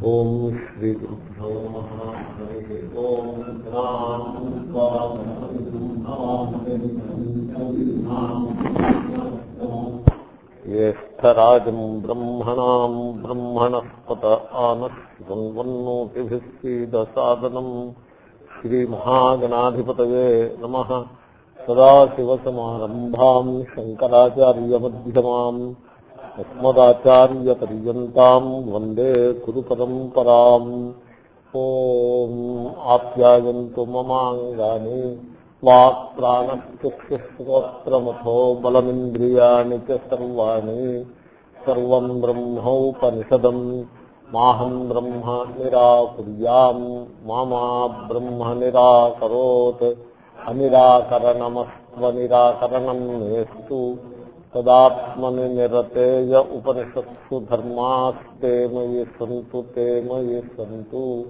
ఓం శ్రీ గురుభ్యో హరి ఓం జ్యేష్టరాజం బ్రహ్మణా బ్రహ్మణస్పత ఆనస్వన్వన్నోతిభిస్సీదసాదనం శ్రీమహాగణాధిపతయే నమ సదాశివసమారంభాం अस्मदाचार्यपर्यन्ताम् वन्दे कुरुपरम्पराम् ॐ आप्यायन्तु ममाङ्गानि वाक्प्राणश्चक्षुश्रोत्रमथो बलमिन्द्रियाणि च सर्वाणि सर्वम् ब्रह्मोपनिषदम् माहम् ब्रह्म निराकुर्याम् मा ब्रह्म निराकरोत् अनिराकरणमस्त्वनिराकरणम् मेस्तु తదాత్మని నిరతేజ ఉపనిషత్సు ధర్మాస్తే మయి సంతు తే మయి సంతు.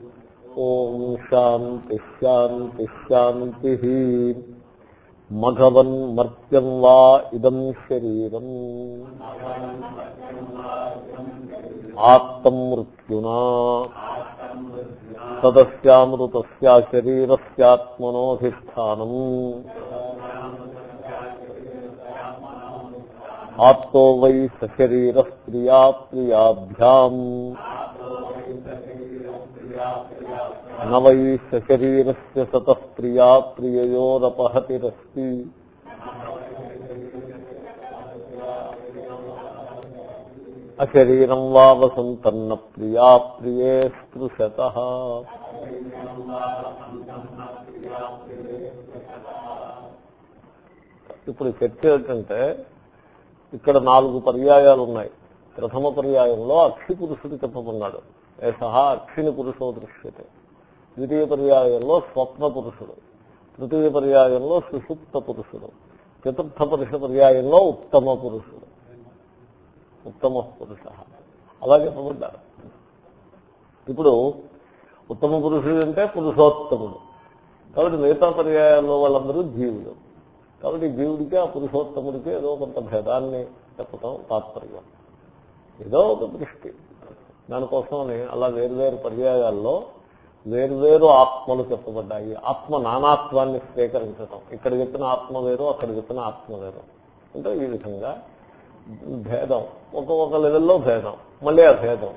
ఓం శాంతి శాంతి శాంతి. మఘవన్ మర్త్యం వా ఇదం శరీరం. ఆత్మృత్యునా తదస్యామృతస్యా శరీరస్యాత్మనోధిష్టానం. ఆప్తో వై సశరీర ప్రియా ప్రియాభ్యాం నవై సశరీరస్ సత ప్రియా ప్రియయోరపహతిరస్తి అశరీరం వా వసంతన్న ప్రియా ప్రియే స్పృశత. ఇప్పుడు చర్చ ఏంటంటే ఇక్కడ నాలుగు పర్యాయాలు ఉన్నాయి ప్రథమ పర్యాయంలో అక్షి పురుషుడు చెప్పమన్నాడు. సహా అక్షిని పురుషో దృశ్యతే. ద్వితీయ పర్యాయంలో స్వప్న పురుషుడు. తృతీయ పర్యాయంలో సుషుప్త పురుషుడు. చతుర్థ పురుష పర్యాయంలో ఉత్తమ పురుషుడు. ఉత్తమ పురుష. అలా చెప్పబడ్డారు ఇప్పుడు ఉత్తమ పురుషుడు అంటే పురుషోత్తముడు. కాబట్టి మిగతా పర్యాయాల్లో వాళ్ళందరూ జీవులు. కాబట్టి జీవుడికి ఆ పురుషోత్తముడికి ఏదో కొంత భేదాన్ని చెప్పటం తాత్పర్యం. ఏదో ఒక దృష్టి. దానికోసమని అలా వేరువేరు పర్యాయాల్లో వేరువేరు ఆత్మలు చెప్పబడ్డాయి. ఆత్మ నానాత్వాన్ని స్వీకరించటం. ఇక్కడ చెప్పిన ఆత్మ వేరు అక్కడ చెప్పిన ఆత్మ వేరు. అంటే ఈ విధంగా భేదం. ఒక్కొక్క లెవెల్లో భేదం. మళ్ళీ ఆ భేదం.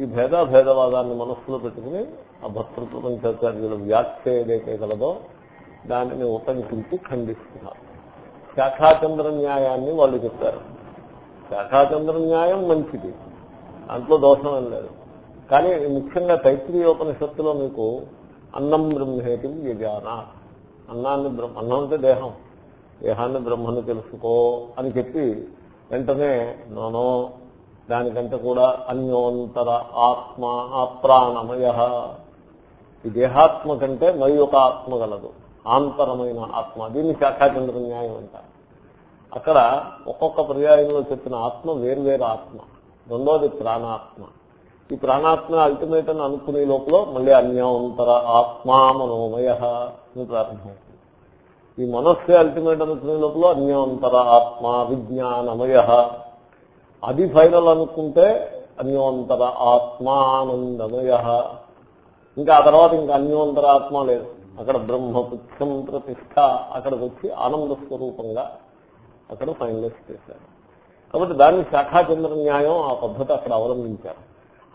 ఈ భేదాభేదవాదాన్ని మనస్సులో పెట్టుకుని ఆ భక్తృత్వం చేత వ్యాఖ్య ఏదైతే కలదో దానిని ఉటంకించి ఖండిస్తున్నారు. శాఖాచంద్ర న్యాయాన్ని వాళ్ళు చెప్పారు. శాఖాచంద్ర న్యాయం మంచిది. దాంట్లో దోషం లేదు. కానీ ముఖ్యంగా తైత్రీయోపనిషత్తులో మీకు అన్నం బ్రహ్మేటి యజాన. అన్నాన్ని బ్రహ్మ అన్నం అంటే దేహం. దేహాన్ని బ్రహ్మను తెలుసుకో అని చెప్పి వెంటనే నోనో దానికంటే కూడా అన్యోంతర ఆత్మ అప్రాణమయ ఈ దేహాత్మ కంటే మరి ఒక ఆత్మ గలదు. ఆంతరమైన ఆత్మ. దీన్ని శాఖాచంద్ర న్యాయం అంటారు. అక్కడ ఒక్కొక్క పర్యాయంలో చెప్పిన ఆత్మ వేరువేరు ఆత్మ. రెండోది ప్రాణాత్మ. ఈ ప్రాణాత్మ అల్టిమేట్ అని అనుకునే లోపల మళ్ళీ అన్యోంతర ఆత్మా మనోమయ అని ప్రారంభమవుతుంది. ఈ మనస్సే అల్టిమేట్ అనుకునే లోపల అన్యోంతర ఆత్మ విజ్ఞానమయ. అది ఫైనల్ అనుకుంటే అన్యోంతర ఆత్మానందమయ. ఇంకా ఆ తర్వాత ఇంకా అన్యోంతర ఆత్మ లేదు. అక్కడ బ్రహ్మపుత్రం ప్రతిష్ట అక్కడికి వచ్చి ఆనంద స్వరూపంగా అక్కడ ఫైనలైజ్ చేశారు. కాబట్టి దాన్ని శాఖాచంద్ర న్యాయం ఆ పద్ధతి అక్కడ అవలంబించారు.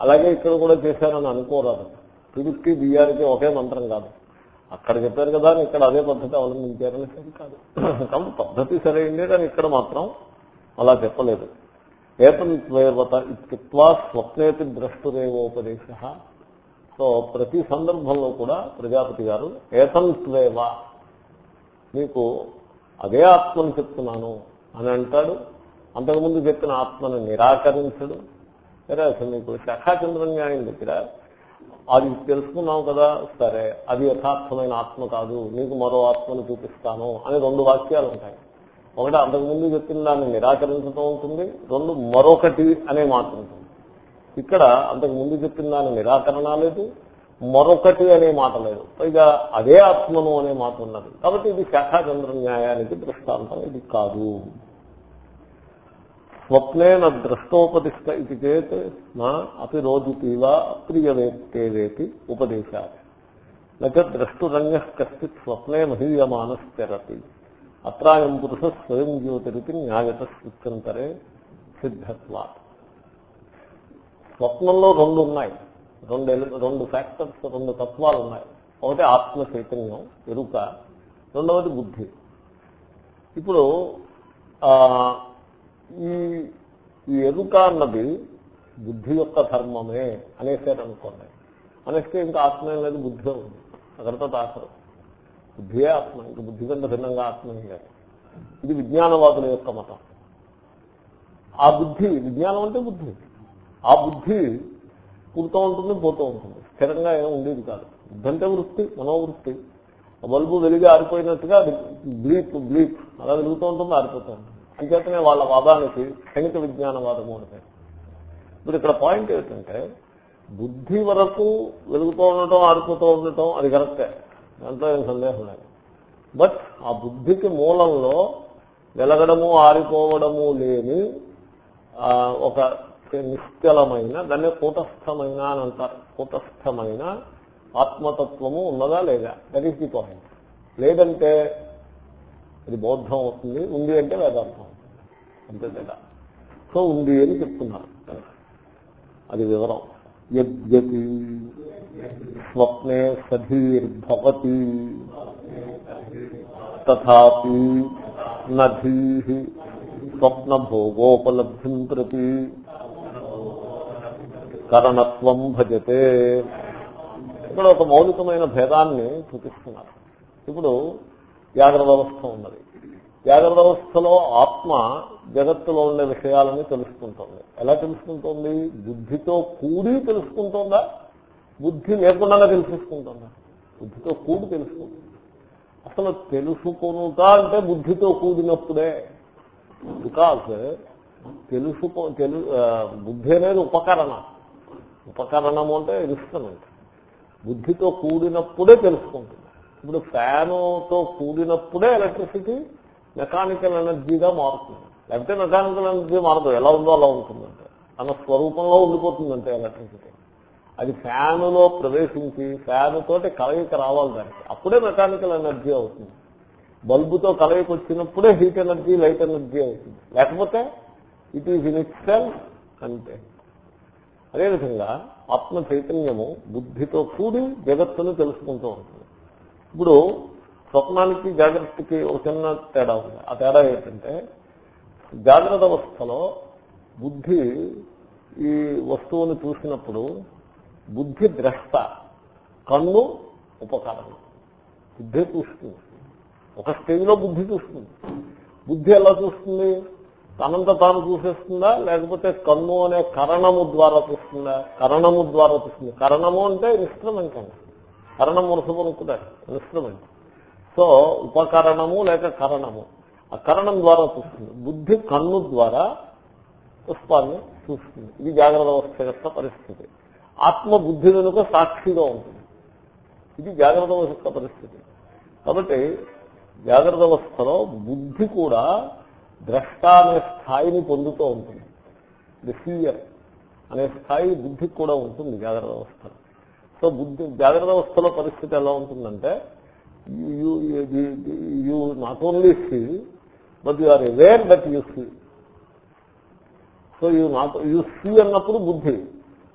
అలాగే ఇక్కడ కూడా చేశారని అనుకోరాదు. పిడికి బియ్యానికి ఒకే మంత్రం కాదు. అక్కడ చెప్పారు కదా అని ఇక్కడ అదే పద్ధతి అవలంబించారని సరి కాదు. కాబట్టి పద్ధతి సరైందే కానీ ఇక్కడ మాత్రం అలా చెప్పలేదు. ఏతన్వత ఇత్వా స్వప్నేతి ద్రష్టురేవోపదేశ సో ప్రతి సందర్భంలో కూడా ప్రజాపతి గారు ఏతంత్వేవ మీకు అదే ఆత్మని చెప్తున్నాను అని అంటాడు. అంతకుముందు చెప్పిన ఆత్మను నిరాకరించడు. సరే అసలు నీకు శాఖాచంద్ర న్యాయం దగ్గర అది తెలుసుకున్నావు కదా సరే అది యథార్థమైన ఆత్మ కాదు నీకు మరో ఆత్మను చూపిస్తాను అని రెండు వాక్యాలు ఉంటాయి. ఒకటి అంతకుముందు చెప్పిన దాన్ని నిరాకరించడం ఉంటుంది. రెండు మరొకటి అనే మాట ఉంటుంది. ఇక్కడ అంతకు ముందు చెప్పిన దాని నిరాకరణ లేదు మరొకటి అనే మాట లేదు. పైగా అదే ఆత్మను అనే మాట ఉన్నది. కాబట్టి ఇది శాఖాచంద్ర న్యాయానికి దృష్టాంతం ఇది కాదు. స్వప్నే ద్రష్టోపదిష్ట ఇది చేత్ నా అపి రోజుతీవా అప్రియవేత్తేవేతి ఉపదేశాలు లేక ద్రష్టురంగ కశ్చిత్ స్వప్నే మహీయమానశ్చరతి అత్రాయం పురుష స్వయం జ్యోతిరితి న్యాయత స్విచ్చంతరే సిద్ధత్వా స్వప్నంలో రెండు ఉన్నాయి. రెండు రెండు ఫ్యాక్టర్స్ రెండు తత్వాలు ఉన్నాయి. ఒకటి ఆత్మ చైతన్యం ఎరుక. రెండవది బుద్ధి. ఇప్పుడు ఆ, ఈ ఈ ఎరుక అన్నది బుద్ధి యొక్క ధర్మమే అనేసారు అనుకోండి. అనేస్తే ఇంకా ఆత్మ ఏం లేదు బుద్ధి ఉంది. అక్కడితో ఆఖరు బుద్ధియే ఆత్మ ఇంక బుద్ధి కంటే భిన్నంగా ఆత్మ లేదు. ఇది విజ్ఞానవాదుల యొక్క మతం. ఆ బుద్ధి విజ్ఞానం అంటే బుద్ధి. ఆ బుద్ధి పుడుతూ ఉంటుంది పోతూ ఉంటుంది. స్థిరంగా ఏమి ఉండేది కాదు. బుద్ధి అంటే వృత్తి మనోవృత్తి. ఆ బల్బు వెలిగి ఆరిపోయినట్టుగా అది బ్లీప్ బ్లీప్. అలా వెలుగుతూ ఉంటుంది ఆరిపోతూ ఉంటుంది. అంచేతనే వాళ్ళ వాదానికి క్షణిక విజ్ఞానవాదము అంటే ఇప్పుడు ఇక్కడ పాయింట్ ఏంటంటే బుద్ధి వరకు వెలుగుతూ ఉండటం ఆరిపోతూ ఉండటం అది కరెక్టే. దాంట్లో ఏం సందేహం లేదు. బట్ ఆ బుద్ధికి మూలంలో వెలగడము ఆరిపోవడము లేని ఆ, ఒక నిశ్చలమైన దాన్ని కూటస్థమైన అని అంటారు. కూటస్థమైన ఆత్మతత్వము ఉన్నదా లేదా? దట్ ఈస్ ది పాయింట్ లేదంటే అది బౌద్ధం అవుతుంది. ఉంది అంటే వేదాంతం అంతే తేడా. సో ఉంది అని చెప్తున్నారు. అది వివరం. యద్యతి స్వప్నే సధీర్భవతి తథాపి నధీ స్వప్న భోగోపలబ్ధిం ప్రతి. కరణత్వం భజతే. ఇక్కడ ఒక మౌలికమైన భేదాన్ని చూపిస్తున్నారు. ఇప్పుడు జాగ్రత్త వ్యవస్థ ఉన్నది. జాగ్రత్త వ్యవస్థలో ఆత్మ జగత్తులో ఉండే విషయాలని తెలుసుకుంటుంది. ఎలా తెలుసుకుంటుంది? బుద్ధితో కూడి తెలుసుకుంటుందా? బుద్ధి లేకుండా తెలుసుకుంటుందా? బుద్ధితో కూడి తెలుసుకుంటుంది? అసలు తెలుసుకొనుట అంటే బుద్ధితో కూడినప్పుడే. బికాస్ తెలుసుకో తెలు బుద్ధి అనేది ఉపకరణ. ఉపకరణము అంటే ఇన్స్ట్రుమెంట్. బుద్ధితో కూడినప్పుడే తెలుసుకుంటుంది. ఇప్పుడు ఫ్యానుతో కూడినప్పుడే ఎలక్ట్రిసిటీ మెకానికల్ ఎనర్జీగా మారుతుంది. లేకపోతే మెకానికల్ ఎనర్జీ మారదు. ఎలా ఉందో అలా ఉంటుందంటే. అన్న స్వరూపంలో ఉండిపోతుందంటే ఎలక్ట్రిసిటీ. అది ఫ్యానులో ప్రవేశించి ఫ్యాన్ తోటి కలయిక రావాలి దానికి. అప్పుడే మెకానికల్ ఎనర్జీ అవుతుంది. బల్బుతో కలయిక వచ్చినప్పుడే హీట్ ఎనర్జీ లైట్ ఎనర్జీ అవుతుంది. లేకపోతే it is in itself అంతే అదేవిధంగా ఆత్మ చైతన్యము బుద్ధితో కూడి జగత్తును తెలుసుకుంటూ ఉంటుంది. ఇప్పుడు స్వప్నానికి జాగ్రత్తకి ఒక చిన్న తేడా ఉంది. ఆ తేడా ఏంటంటే జాగ్రత్త అవస్థలో బుద్ధి ఈ వస్తువుని చూసినప్పుడు బుద్ధి ద్రష్ట కన్ను ఉపకరణం బుద్ధి చూస్తుంది. ఒక స్టేజ్లో బుద్ధి చూస్తుంది. బుద్ధి ఎలా చూస్తుంది? తనంత తాను చూసేస్తుందా? లేకపోతే కన్ను అనే కరణము ద్వారా చూస్తుందా? కరణము ద్వారా చూస్తుంది. కరణము అంటే ఇన్స్ట్రుమెంట్ అండి కరణం మురసపరుకుదా ఇన్స్ట్రుమెంట్ సో ఉపకరణము లేక కరణము. ఆ కరణం ద్వారా చూస్తుంది. బుద్ధి కన్ను ద్వారా పుష్పాన్ని చూస్తుంది. ఇది జాగ్రత్త అవస్థ యొక్క పరిస్థితి. ఆత్మ బుద్ధి వెనుక సాక్షిగా ఉంటుంది. ఇది జాగ్రత్త అవస్థ పరిస్థితి. కాబట్టి జాగ్రత్త అవస్థలో బుద్ధి కూడా ద్రష్ట అనే స్థాయిని పొందుతూ ఉంటుంది. ది సీయర్ అనే స్థాయి బుద్ధికి కూడా ఉంటుంది జాగ్రత్త అవస్థలో సో బుద్ధి జాగ్రత్త అవస్థలో పరిస్థితి ఎలా ఉంటుందంటే you not only see but you are aware that you see so you not you see అన్నప్పుడు బుద్ధి.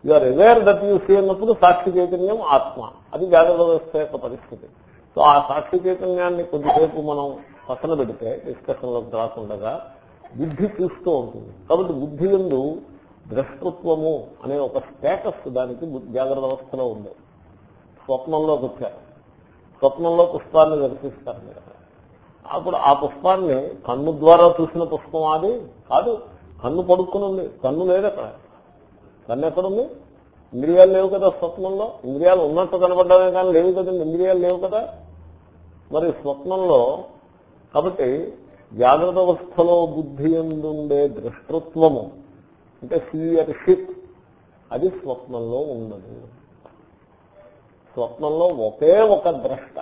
You are aware that you see అన్నప్పుడు సాక్షి చైతన్యం ఆత్మ. అది జాగ్రత్త వ్యవస్థ యొక్క పరిస్థితి. సో ఆ సాక్షి చైతన్యాన్ని కొద్దిసేపు మనం పక్కన పెడితే డిస్కషన్లోకి రాకుండగా బుద్ధి చూస్తూ ఉంటుంది. కాబట్టి బుద్ధి ఎందు ద్రష్టత్వము అనే ఒక స్టేటస్ దానికి జాగ్రత్త అవస్థలో ఉంది. స్వప్నంలోకి వచ్చారు. స్వప్నంలో పుష్పాన్ని దర్శిస్తారు మీరు. అప్పుడు ఆ పుష్పాన్ని కన్ను ద్వారా చూసిన పుష్పం అది కాదు. కన్ను పడుకుని ఉంది. కన్ను లేదు అక్కడ. కన్ను ఎక్కడుంది ఇంద్రియాలు లేవు కదా స్వప్నంలో. ఇంద్రియాలు ఉన్నట్టు కనబడ్డామే కానీ లేవు కదండి. ఇంద్రియాలు లేవు కదా. మరి స్వప్నంలో కాబట్టి జాగ్రత్త అవస్థలో బుద్ధి ఎందుండే దృష్టత్వము అంటే సీయర్షిప్ అది స్వప్నంలో ఉండదు. స్వప్నంలో ఒకే ఒక ద్రష్ట.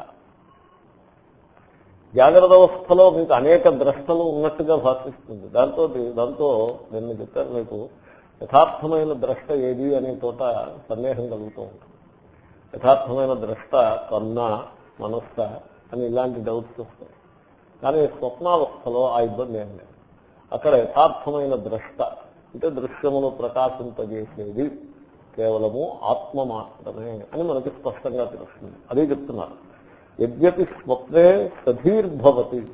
జాగ్రత్త అవస్థలో మీకు అనేక ద్రష్టలు ఉన్నట్టుగా భాషిస్తుంది. దాంతో దాంతో నిన్న చెప్పారు మీకు యథార్థమైన ద్రష్ట ఏది అనే చోట సందేహం కలుగుతూ ఉంటుంది. యథార్థమైన ద్రష్ట కన్న మనస్స అని ఇలాంటి డౌట్స్ వస్తాయి. కానీ స్వప్నావస్థలో ఆ ఇబ్బంది ఏం లేదు. అక్కడ యథార్థమైన ద్రష్ట అంటే దృశ్యమును ప్రకాశింపజేసేది కేవలము ఆత్మ మాత్రమే అని మనకి స్పష్టంగా తెలుస్తుంది. అదే చెప్తున్నారు. యద్యపి స్వప్నే సధీర్భవతి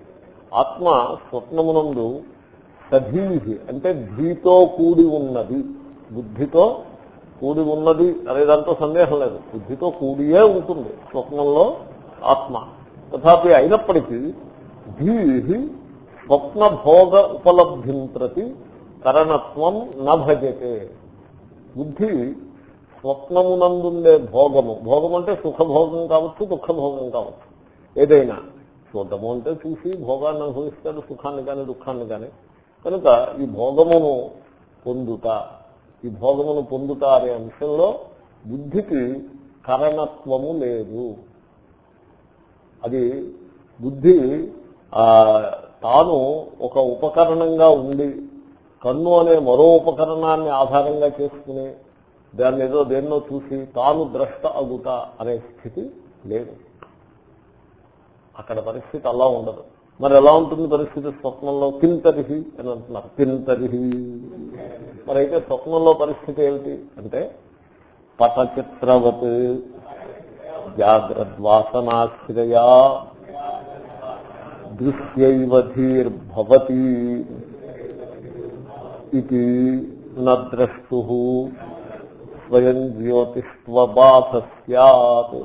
ఆత్మ స్వప్నమునందు సధీహి అంటే ధీతో కూడి ఉన్నది బుద్ధితో కూడి ఉన్నది అనే దాంతో సందేహం లేదు. బుద్ధితో కూడియే ఉంటుంది స్వప్నంలో ఆత్మ. తథాపి అయినప్పటికీ ధీహి స్వప్న భోగ ఉపలబ్ధిం ప్రతి కరణత్వం నభజతే బుద్ధి స్వప్నమునందుండే భోగము భోగం అంటే సుఖభోగం కావచ్చు దుఃఖభోగం కావచ్చు। ఏదైనా చూడటము అంటే చూసి భోగాన్ని అనుభవిస్తాడు సుఖాన్ని కానీ దుఃఖాన్ని కానీ కనుక ఈ భోగమును పొందుట ఈ భోగమును పొందుట అనే అంశంలో బుద్ధికి కరణత్వము లేదు। అది బుద్ధి తాను ఒక ఉపకరణంగా ఉండి కన్ను అనే మరో ఉపకరణాన్ని ఆధారంగా చేసుకుని దాన్ని ఏదో దేన్నో చూసి తాను ద్రష్ట అగుట అనే స్థితి లేదు. అక్కడ పరిస్థితి అలా ఉండదు. మరి ఎలా ఉంటుంది పరిస్థితి స్వప్నంలో? కింతరిహి అని అంటున్నారు. కింతరిహి మరి అయితే స్వప్నంలో పరిస్థితి ఏమిటి? అంటే పటచిత్రవత్ జాగ్రద్వాసనాశ్రయా దృశ్యైవధీర్భవతి ఇది నద్రష్టు స్వయం జ్యోతిష్వబాధ సత్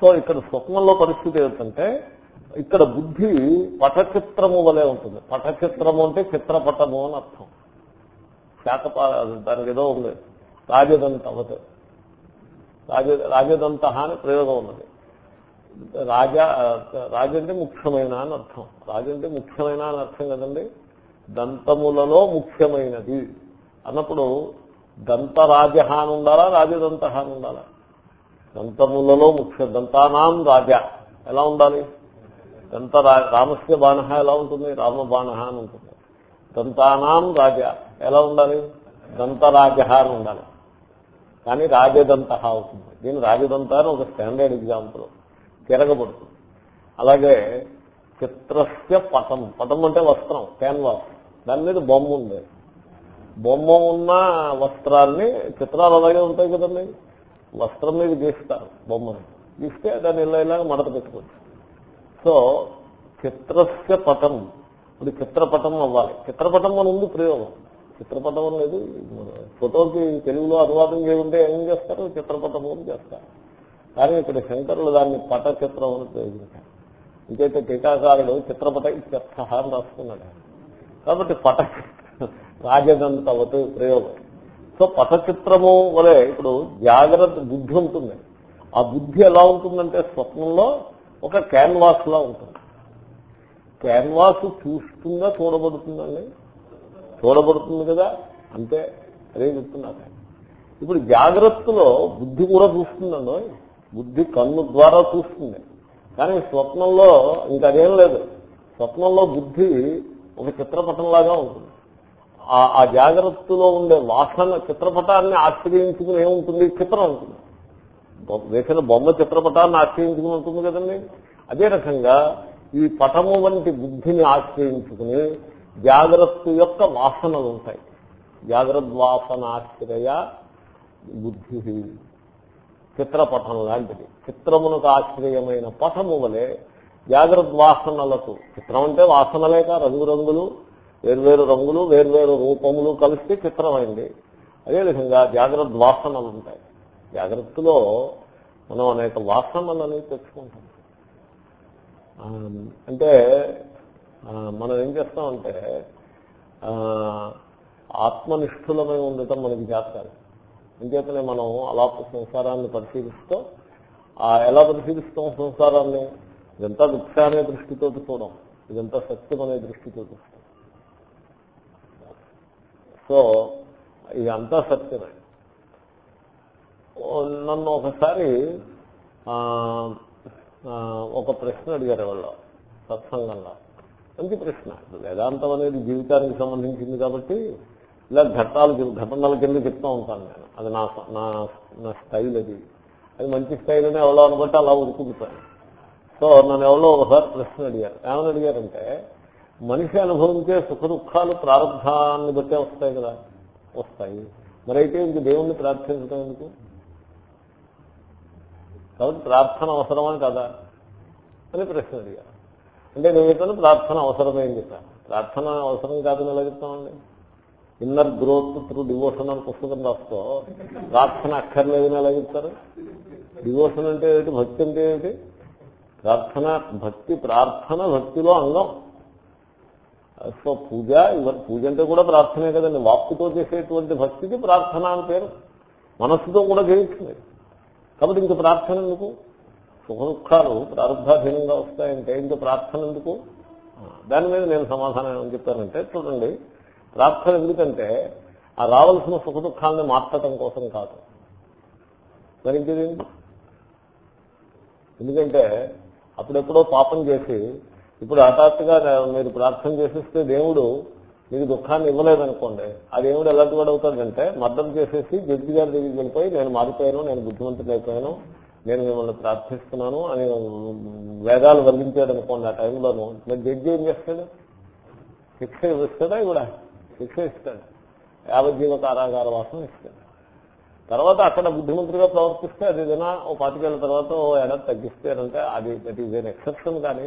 సో ఇక్కడ స్వప్నంలో పరిస్థితి ఏమిటంటే ఇక్కడ బుద్ధి పటచిత్రము వలె ఉంటుంది. పటచిత్రము అంటే చిత్రపటము అని అర్థం. శాఖపా దానికి ఏదో ఉంది. రాజదంతవత్. రాజ రాజదంత అని ప్రయోగం ఉన్నది. రాజా రాజు అంటే ముఖ్యమైన అని అర్థం. రాజు అంటే ముఖ్యమైన అని అర్థం కదండి? దంతములలో ముఖ్యమైనది. అన్నప్పుడు దంతరాజ అని ఉండాలా రాజదంత అని ఉండాలా? దంతములలో ముఖ్య దంతానాం రాజా. ఎలా ఉండాలి? దంత రామస్య బాణ ఎలా ఉంటుంది? రామ బాణ అని ఉంటుంది. దంతానాం రాజా. ఎలా ఉండాలి? దంతరాజ అని ఉండాలి. కానీ రాజదంత అవుతుంది. దీని రాజదంత అని ఒక స్టాండర్డ్ ఎగ్జాంపుల్ తిరగబడుతుంది. అలాగే చిత్రస్య పటం. పటం అంటే వస్త్రం క్యాన్వాస్ దాని మీద బొమ్మ ఉంది. బొమ్మ ఉన్న వస్త్రాన్ని చిత్రాలు అలాగే ఉంటాయి కదండి. వస్త్రం మీద గీస్తారు బొమ్మను. గీస్తే దాన్ని ఇలా ఇలాగ మడత పెట్టుకోవచ్చు. సో చిత్రస్య పటం. ఇప్పుడు చిత్రపటం అవ్వాలి. చిత్రపటం అని ఉంది ప్రయోగం. చిత్రపటం అనేది ఫోటోకి తెలుగులో అనువాదం చేయకుంటే ఏం చేస్తారు? చిత్రపటం అని చేస్తారు. కానీ ఇక్కడ శంకరులు దాన్ని పట చిత్రం అని ప్రయోగించారు ఇంకైతే టీకాకారుడు చిత్రపట ఇత్యర్థ అని రాసుకున్నాడు. కాబట్టి పట రాజదంతవత్ ప్రయోగం. సో పటచిత్రము వలె ఇప్పుడు జాగ్రత్త బుద్ధి ఉంటుంది. ఆ బుద్ధి ఎలా ఉంటుందంటే స్వప్నంలో ఒక క్యాన్వాస్ లా ఉంటుంది. క్యాన్వాస్ చూస్తుందా చూడబడుతుందండి? చూడబడుతుంది కదా? అంతే అదే చెప్తున్నా ఇప్పుడు జాగ్రత్తలో బుద్ధి కూడా చూస్తుందండి బుద్ధి కన్ను ద్వారా చూస్తుంది. కానీ స్వప్నంలో ఇంకా అదేం లేదు. స్వప్నంలో బుద్ధి ఒక చిత్రపటంలాగా ఉంటుంది. ఆ జాగ్రత్తలో ఉండే వాసన చిత్రపటాన్ని ఆశ్రయించుకుని ఏముంటుంది? చిత్రం ఉంటుంది. వేసిన బొమ్మ చిత్రపటాన్ని ఆశ్రయించుకుని ఉంటుంది కదండి. అదే రకంగా ఈ పటము వంటి బుద్ధిని ఆశ్రయించుకుని జాగ్రత్త యొక్క వాసనలు ఉంటాయి. జాగ్రద్వాసన ఆశ్రయ బుద్ధి చిత్రపటం లాంటిది. చిత్రమునకు ఆశ్రయమైన పటము వలె జాగ్రత్త వాసనలకు చిత్రం అంటే వాసనలేక రంగురంగులు వేర్వేరు రంగులు వేర్వేరు రూపములు కలిస్తే చిత్రమైంది అదేవిధంగా జాగ్రత్త వాసనలు ఉంటాయి. జాగ్రత్తలో మనం అనేక వాసనలని తెచ్చుకుంటాం. అంటే మనం ఏం చేస్తామంటే ఆత్మనిష్ఠులమై ఉండటం మనకి చేస్తారు ఇంకేతనే మనం అలా సంసారాన్ని పరిశీలిస్తూ ఎలా పరిశీలిస్తాం సంసారాన్ని? ఇదంతా దుఃఖ అనే దృష్టితో చూడం. ఇదంతా సత్యం అనే దృష్టితో చూస్తాం. సో ఇదంతా సత్యమే. నన్ను ఒకసారి ఒక ప్రశ్న అడిగారు వాళ్ళు సత్సంగంలో. మంచి ప్రశ్న. వేదాంతం అనేది జీవితానికి సంబంధించింది కాబట్టి ఇలా ఘట్టాలు ఘటనల కింద చెప్తూ ఉంటాను నేను. అది నా నా నా స్టైల్ అది. అది మంచి స్టైల్ అని ఎవరో అనుకుంటే అలా ఉరుకుంటాను సో నన్ను ఎవరో ఒకసారి ప్రశ్న అడిగారు. ఏమని అడిగారంటే మనిషి అనుభవించే సుఖ దుఃఖాలు ప్రారంభాన్ని బట్టే వస్తాయి కదా. వస్తాయి. మరి అయితే ఇంక దేవుణ్ణి ప్రార్థించడం ఎందుకు? కాబట్టి ప్రార్థన అవసరమా కదా? అని ప్రశ్న అడిగారు. అంటే నేను చెప్పాను ప్రార్థన అవసరమే అని చెప్పాను. ప్రార్థన అవసరం కాదని ఎలా చెప్తామండి? ఇన్నర్ గ్రోత్ త్రూ డివోషన్ అని పుస్తకం రాస్తూ ప్రార్థన అక్కర్లేదని ఎలా చెప్తారు? డివోషన్ అంటే ఏమిటి? భక్తి అంటే ఏమిటి? ప్రార్థన భక్తి ప్రార్థన భక్తిలో అంగం. సో పూజ ఇవన్నీ పూజ అంటే కూడా ప్రార్థనే కదండి. వాక్కుతో చేసేటువంటి భక్తికి ప్రార్థన అని పేరు. మనస్సుతో కూడా చేయించింది కాబట్టి ఇంక ప్రార్థన ఎందుకు? సుఖ దుఃఖాలు ప్రారంభాధీనంగా వస్తాయంటే ఇంక ప్రార్థన ఎందుకు? దాని మీద నేను సమాధానం ఏమని చెప్తానంటే చూడండి ప్రార్థన ఎందుకంటే ఆ రావాల్సిన సుఖ దుఃఖాలను మార్చటం కోసం కాదు. మరి ఎందుకంటే అప్పుడెప్పుడో పాపం చేసి ఇప్పుడు హఠాత్తుగా మీరు ప్రార్థన చేసేస్తే దేవుడు మీకు దుఃఖాన్ని ఇవ్వలేదనుకోండి. ఆ దేవుడు ఎలాంటి వాడు అవుతాడంటే మద్దతు చేసేసి జడ్జి గారి దగ్గరికి వెళ్ళిపోయి నేను మారిపోయాను నేను బుద్ధిమంతుడు అయిపోయాను నేను మిమ్మల్ని ప్రార్థిస్తున్నాను అని వేదాలు వర్ణించాడు అనుకోండి ఆ టైంలోనూ. మరి జడ్జి ఏం చేస్తాడు? శిక్ష ఇస్తాడా కూడా శిక్ష ఇస్తాడు యావజ్జీవ కారాగార వాసన ఇస్తాడు. తర్వాత అక్కడ బుద్ధిమంతుడిగా ప్రవర్తిస్తే అది ఏదైనా ఓ పాతికేళ్ళ తర్వాత ఓ ఏడాది తగ్గిస్తారంటే అది దట్ ఈజ్ ఎన్ ఎక్సెప్షన్ కానీ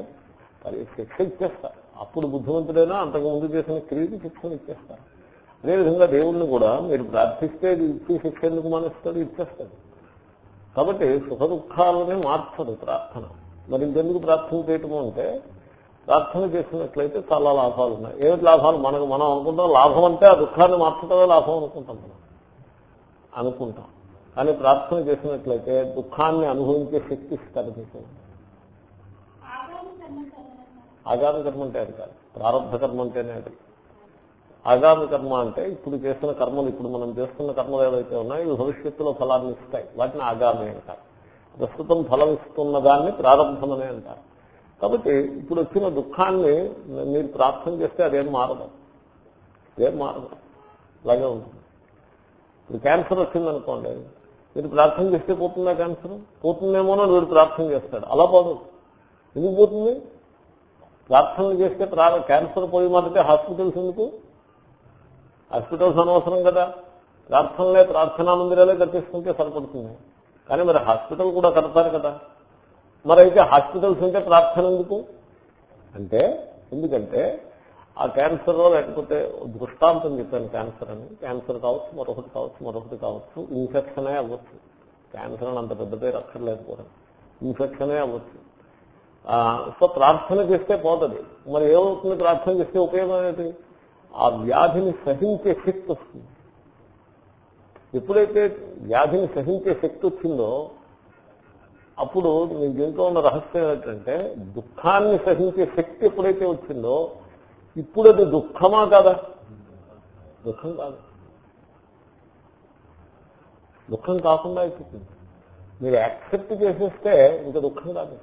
అది శిక్ష ఇచ్చేస్తారు. అప్పుడు బుద్ధిమంతుడైనా అంతకు ముందు చేసిన క్రియకి శిక్షను ఇచ్చేస్తారు. అదేవిధంగా దేవుణ్ణి కూడా మీరు ప్రార్థిస్తే ఇచ్చి శిక్ష ఎందుకు మానేస్తాడు? ఇచ్చేస్తాడు. కాబట్టి సుఖ దుఃఖాలని మార్చదు ప్రార్థన. మరి ఇంకెందుకు ప్రార్థన చేయటము అంటే ప్రార్థన చేసినట్లయితే చాలా లాభాలు ఉన్నాయి. ఏమిటి లాభాలు? మనకు మనం అనుకుంటాం లాభం అంటే ఆ దుఃఖాన్ని మార్చడమే లాభం అనుకుంటాం మనం. అనుకుంటాం. కానీ ప్రార్థన చేసినట్లయితే దుఃఖాన్ని అనుభవించే శక్తి ఇస్తారు మీకు ఆగామి కర్మ అంటే అది కాదు. ప్రారంభ కర్మ అంటేనే అది. ఆగామి కర్మ అంటే ఇప్పుడు చేస్తున్న కర్మలు ఇప్పుడు మనం చేస్తున్న కర్మలు ఏవైతే ఉన్నాయో ఇవి భవిష్యత్తులో ఫలాన్ని ఇస్తాయి. వాటిని ఆగామి అంటారు. ప్రస్తుతం ఫలం ఇస్తున్న దాన్ని ప్రారంభమనే అంటారు. కాబట్టి ఇప్పుడు వచ్చిన దుఃఖాన్ని మీరు ప్రార్థన చేస్తే అదేం మారదు. అదేం మారదు. అలాగే ఉంటుంది. ఇప్పుడు క్యాన్సర్ వచ్చిందనుకోండి మీరు ప్రార్థన చేస్తే పోతుందా క్యాన్సర్? పోతుందేమో వీడు ప్రార్థన చేస్తాడు. అలా పోదు. ఎందుకు పోతుంది? ప్రార్థన చేస్తే క్యాన్సర్ పోయి మాత్రమే హాస్పిటల్స్ ఎందుకు? హాస్పిటల్స్ అనవసరం కదా. ప్రార్థనలే ప్రార్థనా మందిరాలే కట్టిస్తుంటే సరిపడుతుంది. కానీ మరి హాస్పిటల్ కూడా కడతారు కదా. మరి అయితే హాస్పిటల్స్ ఉంటే ప్రార్థన ఎందుకు? అంటే ఎందుకంటే ఆ క్యాన్సర్ లేకపోతే దృష్టాంతం చెప్పాను క్యాన్సర్ అని. క్యాన్సర్ కావచ్చు మరొకటి కావచ్చు మరొకటి కావచ్చు. ఇన్ఫెక్షనే అవ్వచ్చు. క్యాన్సర్ అని అంత పెద్ద పేరు అక్కర్లేకపోవడం ఇన్ఫెక్షనే అవ్వచ్చు. సో ప్రార్థన చేస్తే పోతుంది. మరి ఏమవుతుంది? ప్రార్థన చేస్తే ఉపయోగం ఏంటి ఆ వ్యాధిని సహించే శక్తి వస్తుంది. ఎప్పుడైతే వ్యాధిని సహించే శక్తి వచ్చిందో అప్పుడు మీ దీంట్లో ఉన్న రహస్యం ఏంటంటే దుఃఖాన్ని సహించే శక్తి ఎప్పుడైతే వచ్చిందో ఇప్పుడు అది దుఃఖమా కాదా? దుఃఖం కాదు. దుఃఖం కాకుండా అయిపోతుంది. మీరు యాక్సెప్ట్ చేసేస్తే ఇంకా దుఃఖం కాదు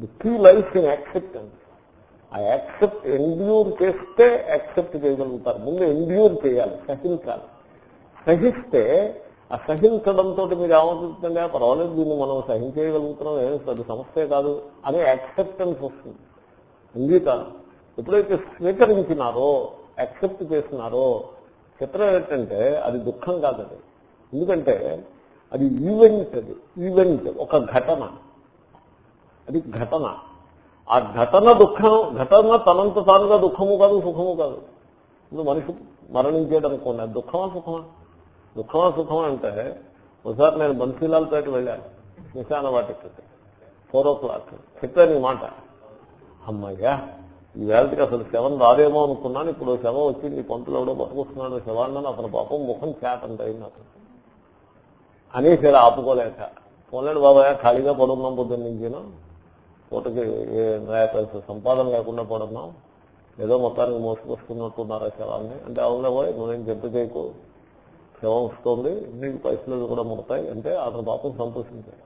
the key life in acceptance ఆ యాక్సెప్ట్ ఎండ్యూర్ చేస్తే యాక్సెప్ట్ చేయగలుగుతారు. ముందు ఎండ్యూర్ చేయాలి సహించాలి. సహిస్తే సహించడంతో మీరు ఏమవుతుందంటే పర్వాలేదు దీన్ని మనం సహించేయగలుగుతున్నాం ఏం అది సమస్య కాదు అనే యాక్సెప్టెన్స్ వస్తుంది. అంగీకారం ఎప్పుడైతే స్వీకరించినారో యాక్సెప్ట్ చేసినారో చిత్రం ఏంటంటే అది దుఃఖం కాదండి ఎందుకంటే అది ఈవెంట్ అది ఈవెంట్ ఒక ఘటన. అది ఘటన. ఆ ఘటన దుఃఖం ఘటన తనంత తానుగా దుఃఖము కాదు సుఖము కాదు. ఇప్పుడు మనిషి మరణించేది అనుకోండి అది దుఃఖమా సుఖమా? దుఃఖమా సుఖం అంటే ఒకసారి నేను బన్సీలాల్పేట వెళ్ళాను. నిశాన వాటికి ఫోర్ ఓ క్లాక్. చెప్పాను ఈ మాట. అమ్మయ్యా ఈ వేళకి అసలు శవం రాదేమో అనుకున్నాను. ఇప్పుడు శవం వచ్చి నీ పంతులు ఎవడో పట్టుకొస్తున్నాడు శవాన్ని అతని పాపం ముఖం చేతంత అయింది అతను అనేసి ఆపుకోలేక. పోలేడు బాబాయ్ ఖాళీగా పడున్నాం పొద్దున్న నుంచిను పూటకి సంపాదన లేకుండా పడున్నాం. ఏదో మొత్తానికి మోసుకొస్తున్నట్టున్నారు శవాన్ని? అంటే అవునా నువ్వేం చెప్పు చేయకు. క్షేమం వస్తుంది నీకు పైసలు కూడా ముడతాయి. అంటే అతను పాపం సంతోషించాడు.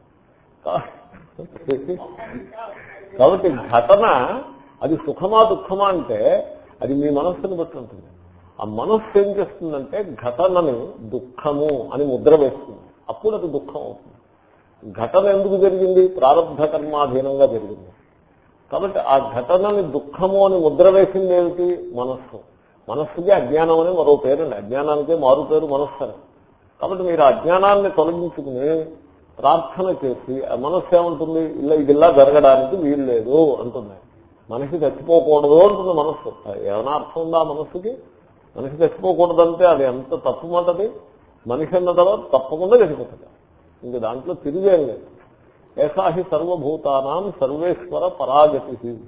కాబట్టి ఘటన అది సుఖమా దుఃఖమా అంటే అది మీ మనస్సును బట్టి ఉంటుంది. ఆ మనస్సు ఏం చేస్తుందంటే ఘటనని దుఃఖము అని ముద్ర వేస్తుంది. అప్పుడు అది దుఃఖం అవుతుంది. ఘటన ఎందుకు జరిగింది? ప్రారంభ కర్మాధీనంగా జరిగింది. కాబట్టి ఆ ఘటనని దుఃఖము అని ముద్ర వేసింది ఏమిటి? మనస్సు. మనస్సుకి అజ్ఞానం అని మరో పేరండి. అజ్ఞానానికే మారు పేరు మనస్సు అని. కాబట్టి మీరు అజ్ఞానాన్ని తొలగించుకుని ప్రార్థన చేసి మనస్సు ఏమంటుంది? ఇలా ఇది ఇలా జరగడానికి వీలు లేదు అంటుంది. మనిషి చచ్చిపోకూడదు అంటుంది మనస్సు. ఏమైనా అర్థం ఉందా మనస్సుకి? మనిషి చచ్చిపోకూడదంటే అది ఎంత తప్పు మాటది? మనిషి అన్న తర్వాత తప్పకుండా చచ్చిపోతుంది. ఇంకా దాంట్లో తిరిగేం లేదు. ఏసాహి సర్వభూతానాం సర్వేశ్వర పరాగతి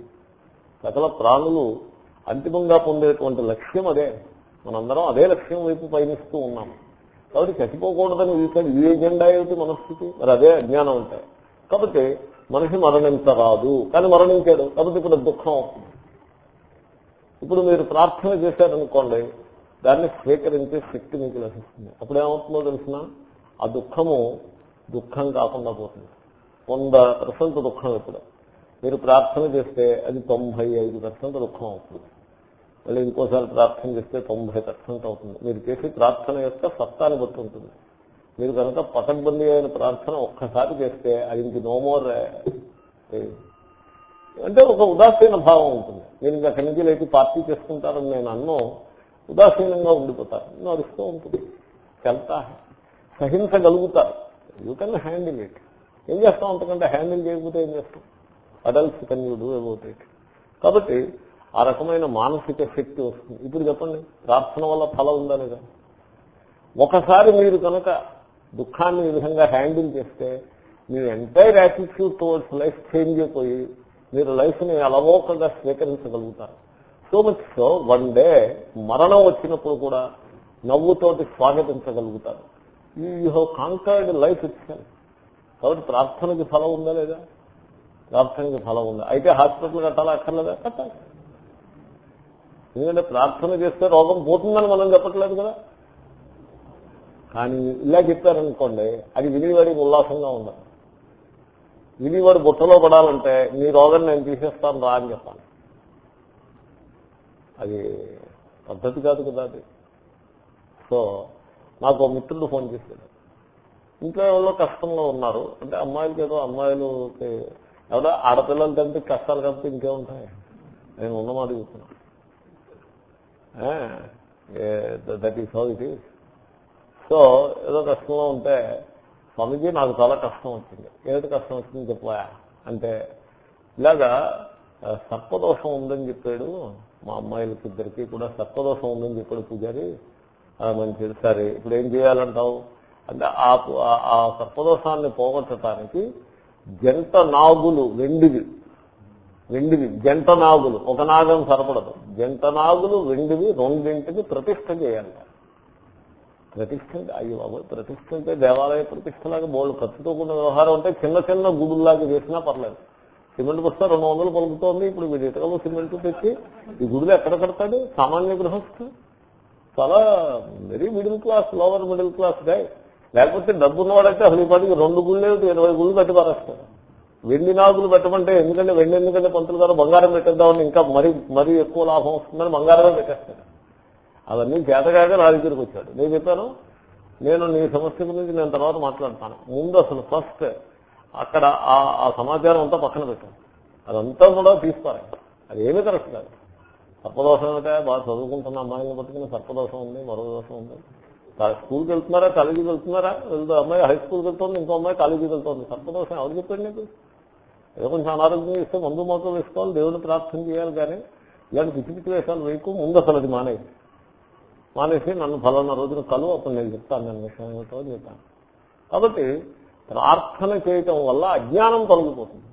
సకల ప్రాణులు అంతిమంగా పొందేటువంటి లక్ష్యం అదే. మనందరం అదే లక్ష్యం వైపు పయనిస్తూ ఉన్నాం. కాబట్టి చచ్చిపోకూడదని వీసాడు ఈ ఎజెండా ఏమిటి మనస్థితి? మరి అదే అజ్ఞానం ఉంటాయి కాబట్టి మనిషి మరణించరాదు. కానీ మరణించాడు. కాబట్టి ఇప్పుడు దుఃఖం అవుతుంది ఇప్పుడు మీరు ప్రార్థన చేశారనుకోండి దాన్ని స్వీకరించే శక్తి మీకు లభిస్తుంది. అప్పుడు ఏమవుతుందో తెలిసిన? ఆ దుఃఖము దుఃఖం కాకుండా పోతుంది. వంద పర్సెంట్ దుఃఖం ఇప్పుడు మీరు ప్రార్థన చేస్తే అది తొంభై ఐదు పర్సెంట్ దుఃఖం అవుతుంది. మళ్ళీ ఇంకోసారి ప్రార్థన చేస్తే తొంభై పర్సెంట్ అవుతుంది. మీరు చేసి ప్రార్థన యొక్క సత్తాన్ని బట్టి ఉంటుంది. మీరు కనుక పటంబందీ అయిన ప్రార్థన ఒక్కసారి చేస్తే అది ఇంక నోమోర్ అంటే ఒక ఉదాసీన భావం ఉంటుంది. మీరు ఇంకా అక్కడి నుంచి లేచి పార్టీ చేసుకుంటారని నేను అన్నో ఉదాసీనంగా ఉండిపోతారు. నడుస్తూ ఉంటుంది. వెళ్తా. సహించగలుగుతారు. యూ కెన్ హ్యాండిల్ ఇట్ ఏం చేస్తాం అంతకంటే హ్యాండిల్ చేయకపోతే ఏం చేస్తాం? Adults can you do about it కాబట్టి ఆ రకమైన మానసిక శక్తి వస్తుంది. ఇప్పుడు చెప్పండి ప్రార్థన వల్ల ఫలం ఉందా లేదా? ఒకసారి మీరు కనుక దుఃఖాన్ని ఈ విధంగా హ్యాండిల్ చేస్తే మీ entire attitude towards life change అయిపోయి మీరు లైఫ్ని అలవోకగా స్వీకరించగలుగుతారు. So much so one day మరణం వచ్చినప్పుడు కూడా నవ్వుతోటి స్వాగతించగలుగుతారు. యూ హ్యావ్ కాంకర్డ్ లైఫ్ ఇచ్చాను కాబట్టి ప్రార్థనకి ఫలం ఉందా లేదా? ప్రార్థనకి ఫలం ఉంది. అయితే హాస్పిటల్ కట్టాలా అక్కర్లేదా? కట్టాలి. ఎందుకంటే ప్రార్థన చేస్తే రోగం పోతుందని మనం చెప్పట్లేదు కదా. కానీ ఇలా చెప్పారనుకోండి అది వినివాడికి ఉల్లాసంగా ఉండదు వినివాడు బుట్టలో పడాలంటే నీ రోగం నేను తీసేస్తాను రా అని చెప్పాలి. అది పద్ధతి కాదు కదా అది. సో నాకు ఒక మిత్రుడు ఫోన్ చేశాడు. ఇంట్లో ఎవరో కష్టంలో ఉన్నారు. అంటే అమ్మాయిలకి ఏదో అమ్మాయిలు ఎవరో ఆడపిల్లలు కంటే కష్టాలు కంటే ఇంకేముంటాయి? నేను ఉన్నమాట చెప్తున్నా that is how it is so ఏదో కష్టంలో ఉంటే స్వామిజీ నాకు చాలా కష్టం వచ్చింది. ఏమిటి కష్టం వచ్చింది చెప్పా అంటే ఇలాగా సర్పదోషం ఉందని చెప్పాడు మా అమ్మాయిలకి ఇద్దరికి కూడా సర్పదోషం ఉందని చెప్పాడు పూజారి. మంచిది సరే ఇప్పుడు ఏం చేయాలంటావు? అంటే ఆ సర్పదోషాన్ని పోగొట్టడానికి జంట నాగులు వెండివి వెండివి జంట నాగులు. ఒక నాగం సరిపడదు. జంట నాగులు వెండివి రెండింటికి ప్రతిష్ట చేయాలి ప్రతిష్ట అయ్యి బాబు ప్రతిష్ట అంటే దేవాలయ ప్రతిష్టలాగా బోళ్ళు ఖర్చుతో కూడిన వ్యవహారం అంటే చిన్న చిన్న గుడుల్లాగా చేసినా పర్లేదు. సిమెంట్ వస్తే రెండు వందలు పలుకుతోంది. ఇప్పుడు వీడి ఇతరులు సిమెంట్ తెచ్చి ఈ గుడులు ఎక్కడ కడతాడు సామాన్య గృహస్థు చాలా very middle class lower middle class guy లేకపోతే డబ్బున్నవాడైతే అసలు పదికి రెండు గుళ్ళు ఇరవై గుళ్ళు కట్టి పారేస్తారు వెండి నాగులు పెట్టమంటే ఎందుకంటే వెండి ఎందుకంటే పంతులు గారు బంగారం పెట్టేద్దామని ఇంకా మరీ మరీ ఎక్కువ లాభం వస్తుందని బంగారమే పెట్టేస్తాడు అవన్నీ చేతగాక నా దగ్గరికి వచ్చాడు. నేను చెప్పాను నేను నీ సమస్య గురించి నేను తర్వాత మాట్లాడతాను. ముందు అసలు ఫస్ట్ అక్కడ ఆ సమాచారం అంతా పక్కన పెట్టాను. అదంతా కూడా తీసుకోవాలి. అది ఏమీ కరెక్ట్ కాదు. సర్పదోషం అంటే బాగా చదువుకుంటున్న అమ్మాయిని పట్టుకుని సర్పదోషం ఉంది మరో దోషం ఉంది. స్కూల్కి వెళ్తున్నారా కాలేజీకి వెళ్తున్నారా? వెళ్తా అమ్మాయి హై స్కూల్కి వెళ్తుంది ఇంకో అమ్మాయి కాలేజీకి వెళ్తుంది. సర్పదోషం ఎవరు చెప్పండి నీకు? ఏదో కొంచెం అనారోగ్యం ఇస్తే మందు మాత్రం వేసుకోవాలి దేవుని ప్రార్థన చేయాలి కానీ ఇలాంటి పిచ్చి పిచ్చి వేషాలు వేయకు ముందు అసలు అది మానేది మానేసి నన్ను ఫలానా రోజున కలువు అప్పుడు నేను చెప్తాను నేను విషయం చెప్తాను. కాబట్టి ప్రార్థన చేయటం వల్ల అజ్ఞానం తొలగిపోతుంది.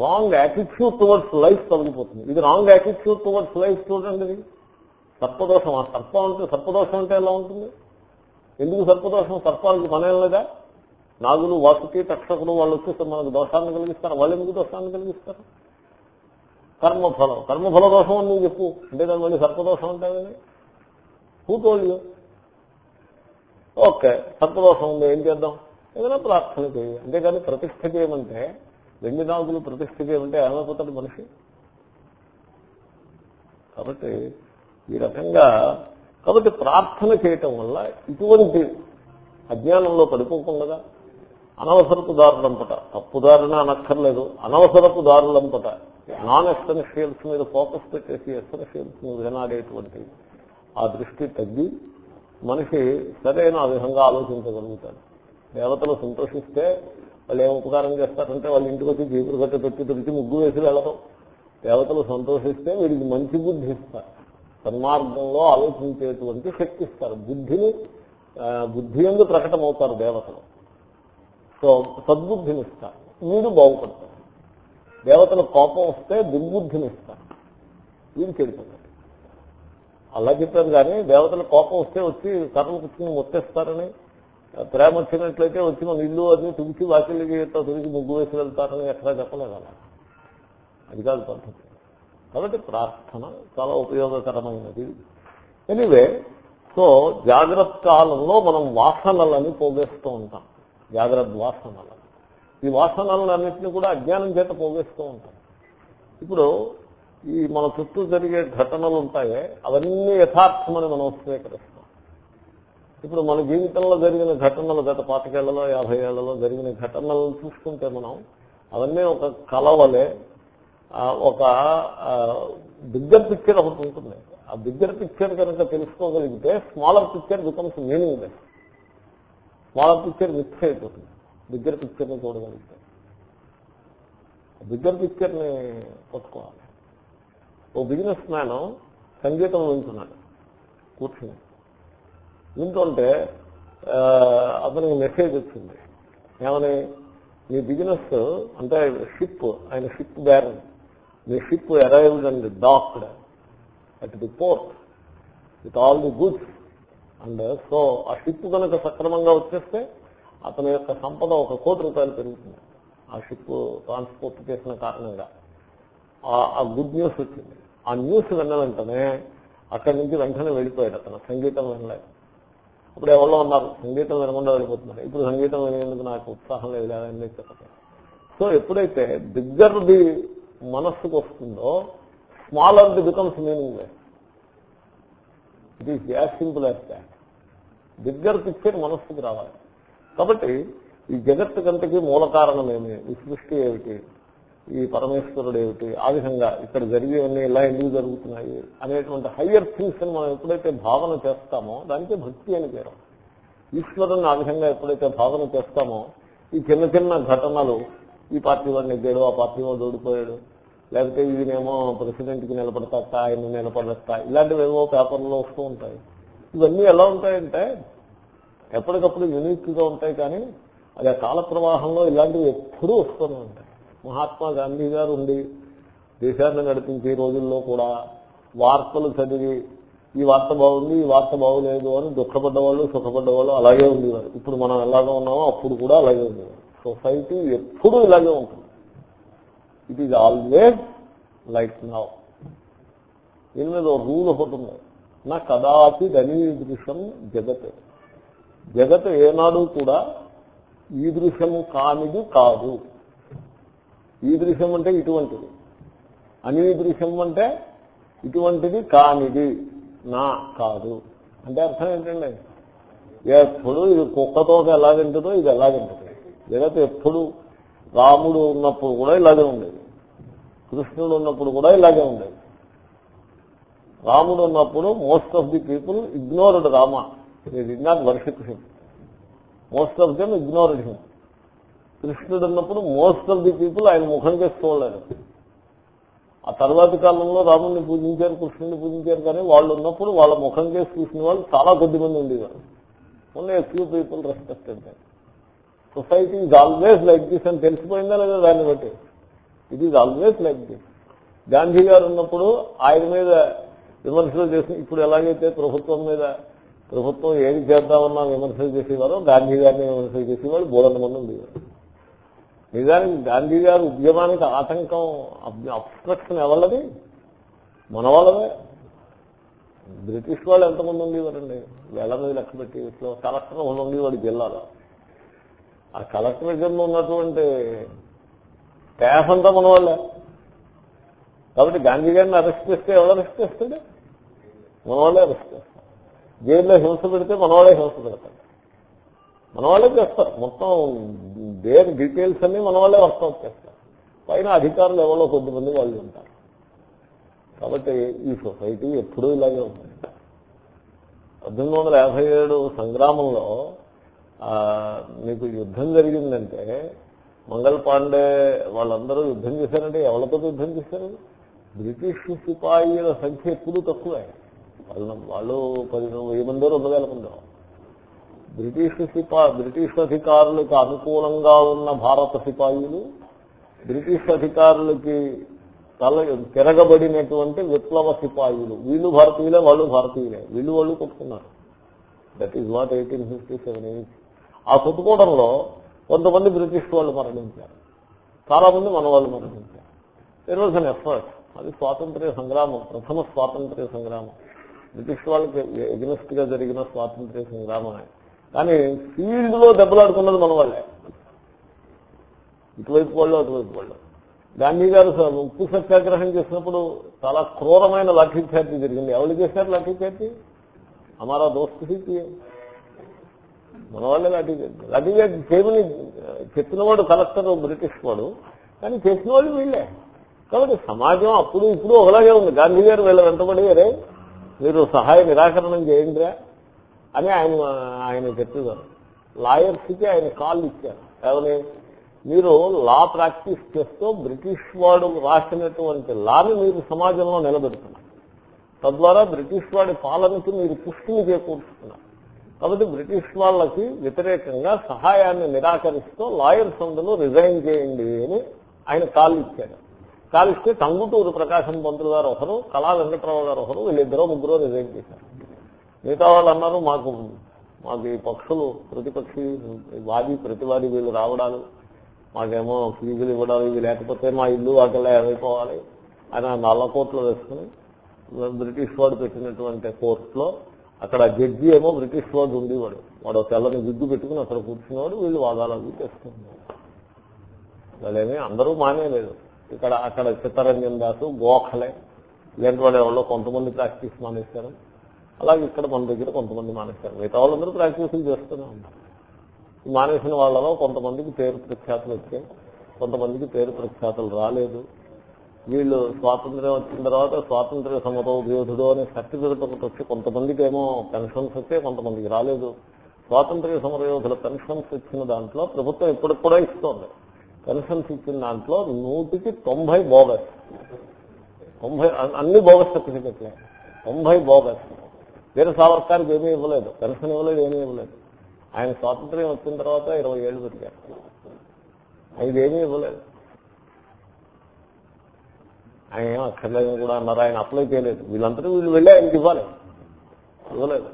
రాంగ్ యాటిట్యూడ్ టువర్డ్స్ లైఫ్ తొలగిపోతుంది. ఇది రాంగ్ యాటిట్యూడ్ టువర్డ్స్ లైఫ్ చూడండి. సర్పదోషం ఆ సర్పం అంటే సర్పదోషం అంటే ఎలా ఉంటుంది? ఎందుకు సర్పదోషం? సర్పాలకు పనేం లేదా? నాగులు వాసుకి తక్షకులు వాళ్ళు వచ్చేస్తే మనకు దోషాన్ని కలిగిస్తారు. వాళ్ళు ఎందుకు దోషాన్ని కలిగిస్తారు? కర్మఫలం. కర్మఫల దోషం అని నువ్వు చెప్పు. అంటే దాని మళ్ళీ సర్పదోషం ఉంటాయని కూతోళ్ళు. ఓకే సర్పదోషం ఉంది. ఏం చేద్దాం? ఏదైనా ప్రార్థన చేయి. అంతేగాని ప్రతిష్ఠ చేయమంటే వెండి నాగులు ప్రతిష్ఠ చేయమంటే ఏమైపోతాడు మనిషి? కాబట్టి ఈ రకంగా కాబట్టి ప్రార్థన చేయటం వల్ల ఇటువంటి అజ్ఞానంలో పడిపోకుండా అనవసరపు దారులంపట తప్పుదారిన అనక్కర్లేదు. అనవసరపు దారులంపట నాన్ ఎక్స్టెన్షియల్స్ మీద ఫోకస్ పెట్టేసి ఎక్స్టెన్షియల్స్ మీద వినాడేటువంటి ఆ దృష్టి తగ్గి మనిషి సరైన ఆ విధంగా ఆలోచించగలుగుతాడు. దేవతలు సంతోషిస్తే వాళ్ళు ఏం ఉపకారం చేస్తారంటే వాళ్ళ ఇంటికి వచ్చి చీపురు కట్టి పెట్టి తిరిగి ముగ్గు వేసి వెళ్ళడం. దేవతలు సంతోషిస్తే వీడికి మంచి బుద్ధి ఇస్తారు. సన్మార్గంలో ఆలోచించేటువంటి శక్తి ఇస్తారు బుద్ధిని బుద్ధి ఎందు ప్రకటమవుతారు దేవతలు. సో సద్బుద్ధిని ఇస్తారు వీడు బాగుపడతారు దేవతల కోపం వస్తే దుర్బుద్ధిని ఇస్తారు వీడు చెడిపోతాడు. అలా చెప్పారు కానీ దేవతల కోపం వస్తే వచ్చి కర్రలు కూర్చుని మొత్తేస్తారని ప్రేమ వచ్చినట్లయితే వచ్చి మన ఇల్లు అది తుడిచి వాకిలికి తుడిచి ముగ్గు వేసి వెళ్తారని ఎక్కడా చెప్పలేదు అలా. అది కాదు పద్ధతి. కాబట్టి ప్రార్థన చాలా ఉపయోగకరమైనది. ఎనివే సో జాగ్రత్త కాలంలో మనం వాసనలని పోగేస్తూ ఉంటాం. జాగ్రత్త వాసనలని. ఈ వాసనలన్నింటినీ కూడా అజ్ఞానం చేత పోగేస్తూ ఉంటాం. ఇప్పుడు ఈ మన చుట్టూ జరిగే ఘటనలు ఉంటాయే అవన్నీ యథార్థమని మనం స్వీకరిస్తాం. ఇప్పుడు మన జీవితంలో జరిగిన ఘటనలు గత పాతికేళ్ళలో యాభై ఏళ్ళలో జరిగిన ఘటనలను చూసుకుంటే మనం అవన్నీ ఒక కలవలే ఒక బిగ్గర్ పిక్చర్ ఒకటి ఉంటుంది. ఆ బిగ్గర్ పిక్చర్ కనుక తెలుసుకోగలిగితే smaller picture becomes meaningless smaller picture mix అయిపోతుంది. బిగ్గర్ పిక్చర్ని చూడగలిగితే. బిగ్గర్ పిక్చర్ని పట్టుకోవాలి. ఓ బిజినెస్ మ్యాన్ సంగీతం వింటున్నాడు. కూర్చుని. వింటుంటే అతనికి మెసేజ్ వచ్చింది. ఏమని? మీ బిజినెస్ అంటే షిప్ ఆయన ship baron me ship arrived and docked at the port with all the goods and so ఆ షిప్ కనుక సక్రమంగా వచ్చేస్తే అతని యొక్క సంపద ఒక కోటి రూపాయలు పెరుగుతుంది. ఆ షిప్ ట్రాన్స్పోర్ట్ చేసిన కారణంగా. ఆ- గుడ్ న్యూస్ వచ్చింది. ఆ న్యూస్ విన్న వెంటనే అక్కడి నుంచి వెంటనే వెళ్ళిపోయాడు అతను సంగీతం వినలేదు. ఇప్పుడు ఎవరో ఉన్నారు సంగీతం వినకుండా వెళ్ళిపోతున్నారు. ఇప్పుడు సంగీతం వినేందుకు నాకు ఉత్సాహం లేదు లేదని చెప్పలేదు సో ఎప్పుడైతే బిగ్గర్ది మనస్సుకు వస్తుందో smaller the becomes meaningless it is as simple as that bigger picture మనస్సుకు రావాలి. కాబట్టి ఈ జగత్తు కంతకి మూల కారణం ఏమి? ఈ సృష్టి ఏమిటి? ఈ పరమేశ్వరుడు ఏమిటి? ఆ విధంగా ఇక్కడ జరిగేవన్నీ ఇలా ఎందుకు జరుగుతున్నాయి? అనేటువంటి హయ్యర్ థింగ్స్ అని మనం ఎప్పుడైతే భావన చేస్తామో దానికే భక్తి అని పేరు. ఈశ్వరుని ఆ విధంగా ఎప్పుడైతే భావన చేస్తామో ఈ చిన్న చిన్న ఘటనలు ఈ పార్టీ వాడు నెగ్గాడు ఆ పార్టీ వాడు ఓడిపోయాడు. లేకపోతే ఈయనేమో ప్రెసిడెంట్కి నిలబడతా ఆయన నిలబడతా ఇలాంటివి ఏవో పేపర్లో వస్తూ ఉంటాయి. ఇవన్నీ ఎలా ఉంటాయంటే ఎప్పటికప్పుడు యూనిక్గా ఉంటాయి కానీ అది ఆ కాల ప్రవాహంలో ఇలాంటివి ఎప్పుడూ వస్తూనే ఉంటాయి. మహాత్మా గాంధీ గారు ఉండి దేశాన్ని నడిపించే రోజుల్లో కూడా వార్తలు చదివి ఈ వార్త బాగుంది ఈ వార్త బాగులేదు అని దుఃఖపడ్డవాళ్ళు సుఖపడ్డవాళ్ళు అలాగే ఉండేవారు. ఇప్పుడు మనం ఎలాగో ఉన్నామో అప్పుడు కూడా అలాగే ఉండేవారు. సొసైటీ ఎప్పుడూ ఇలాగే ఉంటుంది. It is always like now దీని మీద ఒక రూల్ ఒకటి ఉంది. నా కదాపి దృశ్యం జగత్. జగత్ ఏనాడు కూడా ఈదృశ్యము కానిది కాదు. ఈదృశ్యం అంటే ఇటువంటిది. అనీదృశ్యం అంటే ఇటువంటిది కానిది. నా కాదు. అంటే అర్థం ఏంటండి? ఎప్పుడు ఇది కుక్కతో ఎలాగంటుందో ఇది ఎలాగంటుంది జగత్ ఎప్పుడు రాముడు ఉన్నప్పుడు కూడా ఇలాగే ఉండేది. కృష్ణుడు ఉన్నప్పుడు కూడా ఇలాగే ఉండేది. రాముడు ఉన్నప్పుడు most of the people ignored Rama did not worship him most of them ignored him కృష్ణుడు ఉన్నప్పుడు మోస్ట్ ఆఫ్ ది పీపుల్ ఆయన ముఖం చేసుకోలేరు ఆ తర్వాతి కాలంలో రాముడిని పూజించారు కృష్ణుడిని పూజించారు కానీ వాళ్ళు ఉన్నప్పుడు వాళ్ళ ముఖం చేసి చూసిన వాళ్ళు చాలా కొద్ది మంది ఉండేవారు. Only few people respected society is always like this అని తెలిసిపోయిందా లేదా దాన్ని బట్టి? It is always like this Gandhi గారు ఉన్నప్పుడు ఆయన మీద విమర్శలు చేసి ఇప్పుడు ఎలాగైతే ప్రభుత్వం మీద ప్రభుత్వం ఏది చేద్దామన్నా విమర్శలు చేసేవారో గాంధీ గారిని విమర్శలు చేసేవాళ్ళు బోధన మంది ఉండేవారు. నిజానికి గాంధీ గారు ఉద్యమానికి ఆటంకం అబ్స్ట్రక్షన్ ఎవరిది? మన వాళ్ళదే. బ్రిటిష్ వాళ్ళు ఎంతమంది ఉండేవారండి? వేల మీద లెక్క పెట్టి ఇట్లా కలెక్టర్ ఉండేవాడు జిల్లాలో. ఆ కలెక్టరేట్ ఉన్నటువంటి స్టాఫ్ అంతా మన వాళ్ళే. కాబట్టి గాంధీ గారిని అరెస్ట్ చేస్తే ఎవరు అరెస్ట్ చేస్తాడు? మన వాళ్ళే అరెస్ట్ చేస్తారు. జైల్లో హింస పెడితే మన వాళ్ళే హింస పెడతారు. మన వాళ్ళే చేస్తారు. మొత్తం దేని డీటెయిల్స్ అన్ని మన వాళ్ళే వర్కౌట్ చేస్తారు. పైన అధికారులు ఎవరో కొద్దిమంది వాళ్ళు ఉంటారు. కాబట్టి ఈ సొసైటీ ఎప్పుడూ ఇలాగే ఉంటుంది. పద్దెనిమిది వందల యాభై ఏడు సంగ్రామంలో మీకు యుద్ధం జరిగిందంటే మంగళ పాండే వాళ్ళందరూ యుద్ధం చేశారంటే ఎవరితో యుద్ధం చేశారు? బ్రిటిష్ సిపాయిల సంఖ్య ఎప్పుడూ తక్కువే. వాళ్ళు వాళ్ళు పది వెయ్యి మందో రెండు వేల మందో. బ్రిటిష్ సిపా బ్రిటిష్ అధికారులకు అనుకూలంగా ఉన్న భారత సిపాయిలు బ్రిటిష్ అధికారులకి తల తిరగబడినటువంటి విప్లవ సిపాయిలు. వీళ్ళు భారతీయులే వాళ్ళు భారతీయులే. వీళ్ళు వాళ్ళు కొట్టుకున్నారు. That is what eighteen fifty seven eight ఆ కొట్టుకోవడంలో కొంతమంది బ్రిటిష్ వాళ్ళు మరణించారు. చాలా మంది మన వాళ్ళు మరణించారు. ఇట్ వాజ్ అన్ ఎఫర్ట్ అది స్వాతంత్ర్య సంగ్రామం ప్రథమ స్వాతంత్ర్య సంగ్రామం. బ్రిటిష్ వాళ్ళకి ఎగ్నెస్ట్గా జరిగిన స్వాతంత్ర్య సంగ్రామమే. కానీ ఫీల్డ్లో దెబ్బలాడుకున్నది మన వాళ్ళే ఇటువైపు వాళ్ళు అటువైపు వాళ్ళు. గాంధీ గారు ఉప్పు సత్యాగ్రహం చేసినప్పుడు చాలా క్రూరమైన లాఠీచార్జీ జరిగింది. ఎవరు చేశారు లాఠీచార్జీ అమారా దోస్తు మన వాళ్ళే లాఠీచార్జీ లాఠీచార్జీ చేయమని చెప్పినవాడు కలెక్టర్ బ్రిటిష్ వాడు. కానీ చేసిన వాళ్ళు. వీళ్ళే కాబట్టి సమాజం అప్పుడు ఇప్పుడు ఒకలాగే ఉంది. గాంధీ గారు వీళ్ళ వెంటబడి రే మీరు సహాయ నిరాకరణం చేయండిరా అని ఆయన ఆయన చెప్పేవారు. లాయర్స్కి ఆయన కాల్ ఇచ్చారు. ఏమని? మీరు లా ప్రాక్టీస్ చేస్తూ బ్రిటిష్ వాడు రాసినటువంటి లాని మీరు సమాజంలో నిలబెడుతున్నారు. తద్వారా బ్రిటిష్ వాడి పాలనకి మీరు పుష్టిని చేకూరుస్తున్నారు. కాబట్టి బ్రిటిష్ వాళ్ళకి వ్యతిరేకంగా సహాయాన్ని నిరాకరిస్తూ లాయర్స్ అందరూ రిజైన్ చేయండి అని ఆయన కాల్ ఇచ్చాడు. కాల్ ఇస్తే టంగుటూరు ప్రకాశం పంతులు గారు ఒకరు కళా వెంకట్రావు గారు ఒకరు వీళ్ళిద్దరూ ముగ్గురు రిజైన్ చేశారు. మిగతా వాళ్ళు అన్నారు మాకు మాకు ఈ పక్షులు ప్రతిపక్షి వాది ప్రతివాది వీళ్ళు రావడాలు మాకేమో ఫీజులు ఇవ్వడాలు ఇవి లేకపోతే మా ఇల్లు వాటిల్లో ఏమైపోవాలి అని నల్ల కోట్లు వేసుకుని బ్రిటిష్ వాడు పెట్టినటువంటి కోర్టులో అక్కడ జడ్జి ఏమో బ్రిటిష్ వాడు ఉండేవాడు. వాడు తెల్లని విగ్గు పెట్టుకుని అక్కడ కూర్చునేవాడు వీళ్ళు వాదాలు అవి చేస్తున్నారు వాళ్ళేమీ అందరూ మానేలేదు. ఇక్కడ అక్కడ చిత్తరంజన్ దాసు గోఖలే. ఇలాంటి వాళ్ళు ఎవరో కొంతమంది ప్రాక్టీస్ మానేస్తారు అలాగే ఇక్కడ మన దగ్గర కొంతమంది మానేస్తారు మిగతా వాళ్ళందరూ ప్రాక్టీసులు చేస్తూనే ఉన్నారు. మానేసిన వాళ్ళలో కొంతమందికి పేరు ప్రఖ్యాతులు వచ్చాయి. కొంతమందికి పేరు ప్రఖ్యాతులు రాలేదు. వీళ్ళు స్వాతంత్ర్యం వచ్చిన తర్వాత స్వాతంత్ర్య సమరోభియోధుడు అనే సర్టిఫికెట్ ఒకటి వచ్చి కొంతమందికి ఏమో పెన్షన్స్ వచ్చే కొంతమందికి రాలేదు. స్వాతంత్ర్య సమరయోధుల పెన్షన్స్ ఇచ్చిన దాంట్లో ప్రభుత్వం ఇప్పటికి కూడా ఇస్తోంది. పెన్షన్స్ ఇచ్చిన దాంట్లో నూటికి తొంభై బోగస్. తొంభై అన్ని బోగస్ సర్టిఫికెట్లే. తొంభై బోగస్. వీర సావర్కర్కి ఏమీ ఇవ్వలేదు. పెన్షన్ ఇవ్వలేదు ఏమీ ఇవ్వలేదు. ఆయన స్వాతంత్ర్యం వచ్చిన తర్వాత ఇరవై ఏళ్ళు పెరిగారు ఆయన ఇవ్వలేదు. ఆయన ఏం అక్కర్లేదని కూడా అన్నారు. ఆయన అప్లై చేయలేదు. వీళ్ళందరూ వీళ్ళు వెళ్ళి ఆయనకి ఇవ్వాలి. ఇవ్వలేదు.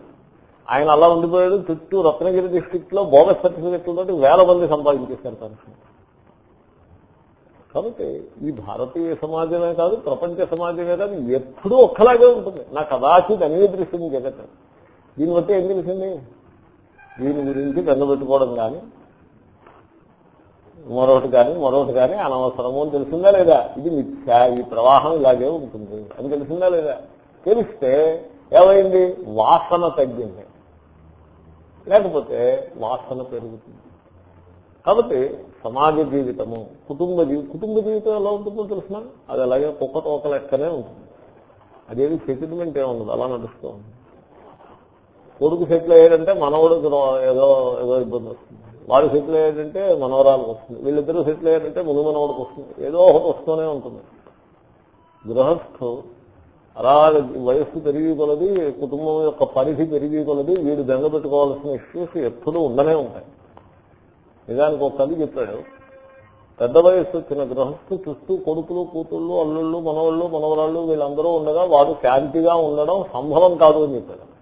ఆయన అలా ఉండిపోయాడు. చుట్టూ రత్నగిరి డిస్టిక్లో బోగస్ సర్టిఫికెట్లతో వేల మంది సంపాదించేశారు పెన్షన్ కాబట్టి ఈ భారతీయ సమాజమే కాదు ప్రపంచ సమాజమే కాదు ఎప్పుడూ ఒక్కలాగే ఉంటుంది. నా కదాచిత్ తెలిసింది జగత్ దీన్ని బట్టి ఏం తెలిసింది? దీని గురించి బెంగపెట్టుకోవడం కానీ మరొకటి కానీ మరొకటి కానీ అనవసరము అని తెలిసిందా లేదా? ఇది మిథ్యా ఈ ప్రవాహం ఇలాగే ఉంటుంది. అని తెలిసిందా లేదా? తెలిస్తే ఏమైంది? వాసన తగ్గింది. లేకపోతే వాసన పెరుగుతుంది. కాబట్టి సమాజ జీవితము కుటుంబ జీవి కుటుంబ జీవితం ఎలా ఉంటుందో తెలిసిన? అది అలాగే కుక్క తోక లెక్కనే ఉంటుంది. అదేది సెటిల్మెంట్ ఏముండదు అలా నడుస్తూ ఉంది కొడుకు సెటిల్ అయ్యాడంటే మనవడికి ఏదో ఏదో ఇబ్బంది వస్తుంది. వాడు సెటిల్ అయ్యాడంటే మనవరాలకు వస్తుంది. వీళ్ళిద్దరూ సెటిల్ అయ్యారంటే ముందు మనవడికి వస్తుంది. ఏదో ఒకటి వస్తూనే ఉంటుంది. గృహస్థు అలా వయస్సు పెరిగి కొలది కుటుంబం యొక్క పరిధి పెరిగి కొలది వీడు బెంగపెట్టుకోవాల్సిన ఇష్యూస్ ఎప్పుడూ ఉండనే ఉంటాయి. నిజానికి ఒక కవి చెప్పాడు పెద్ద వయస్సు వచ్చిన గృహస్థు చుట్టూ కొడుకులు కూతుళ్ళు అల్లుళ్ళు మనవాళ్ళు మనవరాళ్ళు వీళ్ళందరూ ఉండగా వాడు శాంతిగా ఉండడం సంభవం కాదు అని చెప్పాడు.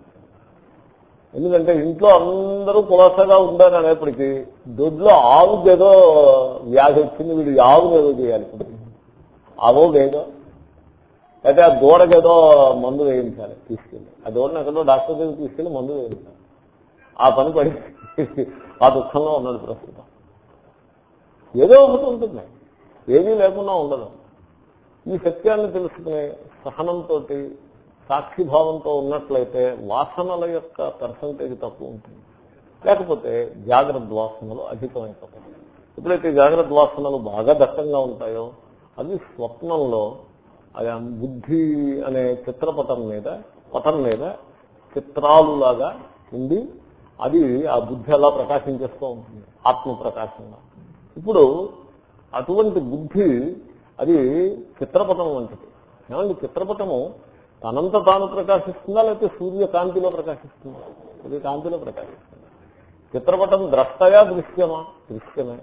ఎందుకంటే ఇంట్లో అందరూ కులాసగా ఉండాలి అనేప్పటికీ దొడ్లో ఆవుకి ఏదో వ్యాధి వచ్చింది వీడు ఆవుని ఏదో చేయాలి. ఆవో వేదో అయితే ఆ దూడకి ఏదో మందు వేయించాలి తీసుకెళ్ళి. ఆ దూడని ఎక్కడో డాక్టర్ దగ్గర తీసుకెళ్ళి మందు వేయించాలి. ఆ పని పడి ఆ దుఃఖంలో ఉన్నాడు ప్రస్తుతం. ఏదో ఒకటి ఉంటుంది. ఏమీ లేకుండా ఉండదు. ఈ సత్యాన్ని తెలుసుకునే సహనంతో సాక్షిభావంతో ఉన్నట్లయితే వాసనల యొక్క పర్సంటేజ్ తక్కువ ఉంటుంది. లేకపోతే జాగ్రత్త వాసనలు అధికమైపోతాయి. ఎప్పుడైతే జాగ్రత్త వాసనలు బాగా దట్టంగా ఉంటాయో అవి స్వప్నంలో అది బుద్ధి అనే చిత్రపటం మీద పటం మీద చిత్రాలులాగా ఉండి అది ఆ బుద్ధి అలా ప్రకాశించేస్తూ ఉంటుంది. ఆత్మ ప్రకాశంగా ఇప్పుడు అటువంటి బుద్ధి అది చిత్రపటం వంటిది. ఏమండి? చిత్రపటము తనంత తాను ప్రకాశిస్తుందా లేకపోతే సూర్యకాంతిలో ప్రకాశిస్తుందా? సూర్యకాంతిలో ప్రకాశిస్తుంది? చిత్రపటం ద్రష్టయా దృశ్యమా? దృశ్యమే.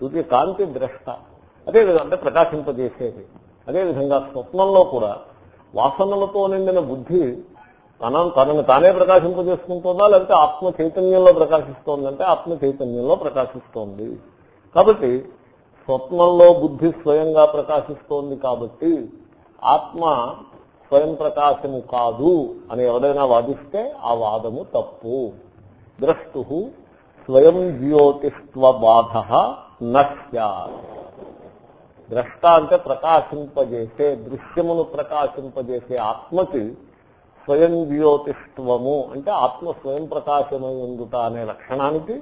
సూర్యకాంతి ద్రష్ట. అదేవిధంగా అంటే ప్రకాశింపజేసేది. అదేవిధంగా స్వప్నంలో కూడా వాసనలతో నిండిన బుద్ధి తన తనను తానే ప్రకాశింపజేసుకుంటుందా లేకపోతే ఆత్మ చైతన్యంలో ప్రకాశిస్తోందంటే ఆత్మ చైతన్యంలో ప్రకాశిస్తోంది. కాబట్టి స్వప్నంలో బుద్ధి స్వయంగా ప్రకాశిస్తోంది కాబట్టి ఆత్మ స్వయం ప్రకాశము కాదు అని ఎవరైనా వాదిస్తే ఆ వాదము తప్పు. ద్రష్టు స్వయం జ్యోతిష్వ బాధ నశ్యా ద్రష్ట అంటే ప్రకాశింపజేసే దృశ్యమును ప్రకాశింపజేసే ఆత్మకి స్వయం జ్యోతిష్వము అంటే ఆత్మ స్వయం ప్రకాశమై ఉండుట అనే లక్షణానికి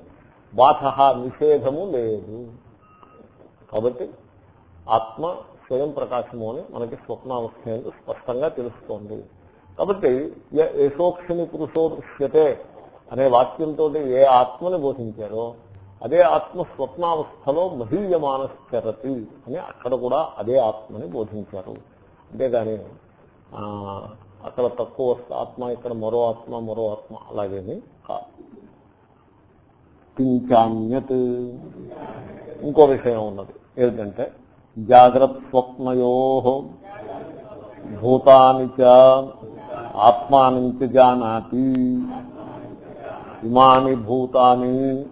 బాధ నిషేధము లేదు. కాబట్టి ఆత్మ స్వయం ప్రకాశము అని మనకి స్వప్నావస్థ స్పష్టంగా తెలుస్తోంది. కాబట్టి యశోక్షిని పురుషో దృశ్యతే అనే వాక్యంతో ఏ ఆత్మని బోధించారో అదే ఆత్మ స్వప్నావస్థలో మహీయమానశ్చరతి అని అక్కడ కూడా అదే ఆత్మని బోధించారు. అంతేగాని అక్కడ తక్కువ ఆత్మ ఇక్కడ మరో ఆత్మ మరో ఆత్మ అలాగేమి కాదు. ఇంకో విషయం ఉన్నది. ఏంటంటే జాగ్రత్స్వప్నయో భూతాని చ ఆత్మాని జానాతి ఇమాని భూతాని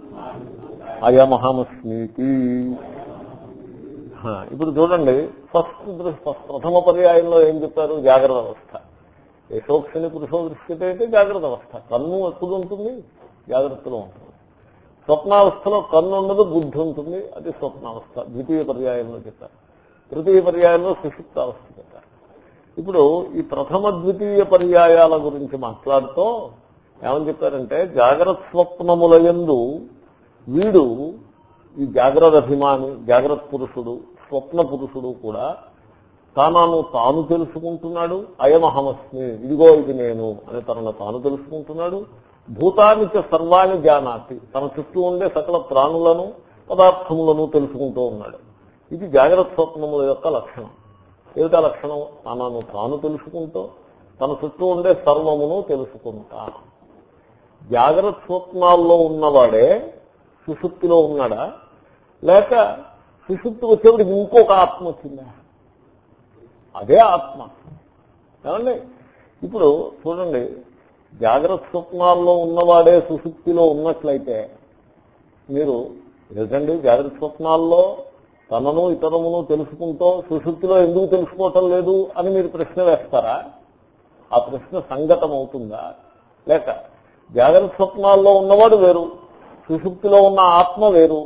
అయమహమస్మీతి. ఇప్పుడు చూడండి ఫస్ట్ ప్రథమ పర్యాయంలో ఏం చెప్పారు? జాగ్రత్త అవస్థ. యశోక్షిని పురుషో దృష్టితో అయితే జాగ్రత్త అవస్థ. కన్ను ఎప్పుడు ఉంటుంది జాగ్రత్తలో ఉంటుంది. స్వప్నావస్థలో కన్ను ఉండదు బుద్ధి ఉంటుంది అది స్వప్నావస్థ. ద్వితీయ పర్యాయంలో చెప్పారు. తృతీయ పర్యాయంలో సుషుప్తావస్థ చెప్పారు. ఇప్పుడు ఈ ప్రథమ ద్వితీయ పర్యాయాల గురించి మాట్లాడుతూ ఏమని చెప్పారంటే జాగ్రత్త స్వప్నములయందు వీడు ఈ జాగ్రత్త అభిమాని జాగ్రత్త పురుషుడు స్వప్న పురుషుడు కూడా తాను తాను తెలుసుకుంటున్నాడు. అయమహమస్మి ఇదిగో ఇది నేను అని తనను తాను తెలుసుకుంటున్నాడు. భూతానిచ సర్వాణి జానాతి తన చుట్టూ ఉండే సకల ప్రాణులను పదార్థములను తెలుసుకుంటూ ఉన్నాడు. ఇది జాగ్రత్త స్వప్నముల యొక్క లక్షణం. ఏమిటా లక్షణం? తనను తాను తెలుసుకుంటూ తన చుట్టూ ఉండే సర్వమును తెలుసుకుంటా. జాగ్రత్త స్వప్నాల్లో ఉన్నవాడే సుశుప్తిలో ఉన్నాడా? లేక సుశుప్తి వచ్చేప్పటికి ఇంకొక ఆత్మ వచ్చిందా? అదే ఆత్మ. ఏమండి? ఇప్పుడు చూడండి జాగ్రత్త స్వప్నాల్లో ఉన్నవాడే సుశుక్తిలో ఉన్నట్లయితే మీరు నిజండి జాగ్రత్త స్వప్నాల్లో తనను ఇతరమును తెలుసుకుంటూ సుశుక్తిలో ఎందుకు తెలుసుకోవటం లేదు అని మీరు ప్రశ్న వేస్తారా? ఆ ప్రశ్న సంగతం అవుతుందా లేక జాగ్రత్త స్వప్నాల్లో ఉన్నవాడు వేరు సుశుక్తిలో ఉన్న ఆత్మ వేరు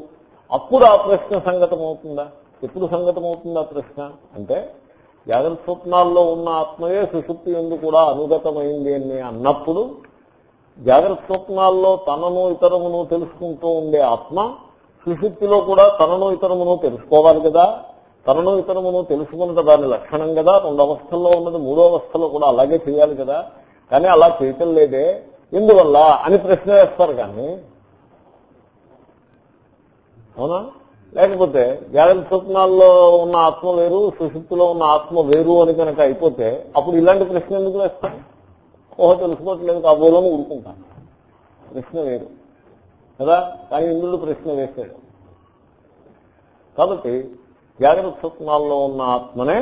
అప్పుడు ఆ ప్రశ్న సంగతం అవుతుందా ఎప్పుడు సంగతం అవుతుందా ప్రశ్న? అంటే జాగ్రత్త స్వప్నాల్లో ఉన్న ఆత్మయే సుశుప్తి ఎందు కూడా అనుగతమైంది అని అన్నప్పుడు జాగ్రత్త స్వప్నాల్లో తనను ఇతరమును తెలుసుకుంటూ ఉండే ఆత్మ సుశుప్తిలో కూడా తనను ఇతరమును తెలుసుకోవాలి కదా. తనను ఇతరమును తెలుసుకున్నట దాని లక్షణం కదా. రెండు అవస్థల్లో ఉన్నది మూడో అవస్థలో కూడా అలాగే చేయాలి కదా. కానీ అలా చేయటం లేదే. ఎందువల్ల అని ప్రశ్న వేస్తారు కానీ. అవునా? లేకపోతే జాగ్రత్త స్వప్నాల్లో ఉన్న ఆత్మ వేరు సుశుప్తిలో ఉన్న ఆత్మ వేరు అని కనుక అయిపోతే అప్పుడు ఇలాంటి ప్రశ్న ఎందుకు వేస్తాను ఓహో తెలుసుకోవట్లేదు కాబోలోని ఊరుకుంటాను ప్రశ్న వేరు. కదా? కానీ ఇంద్రుడు ప్రశ్న వేస్తాడు కాబట్టి జాగ్రత్త స్వప్నాల్లో ఉన్న ఆత్మనే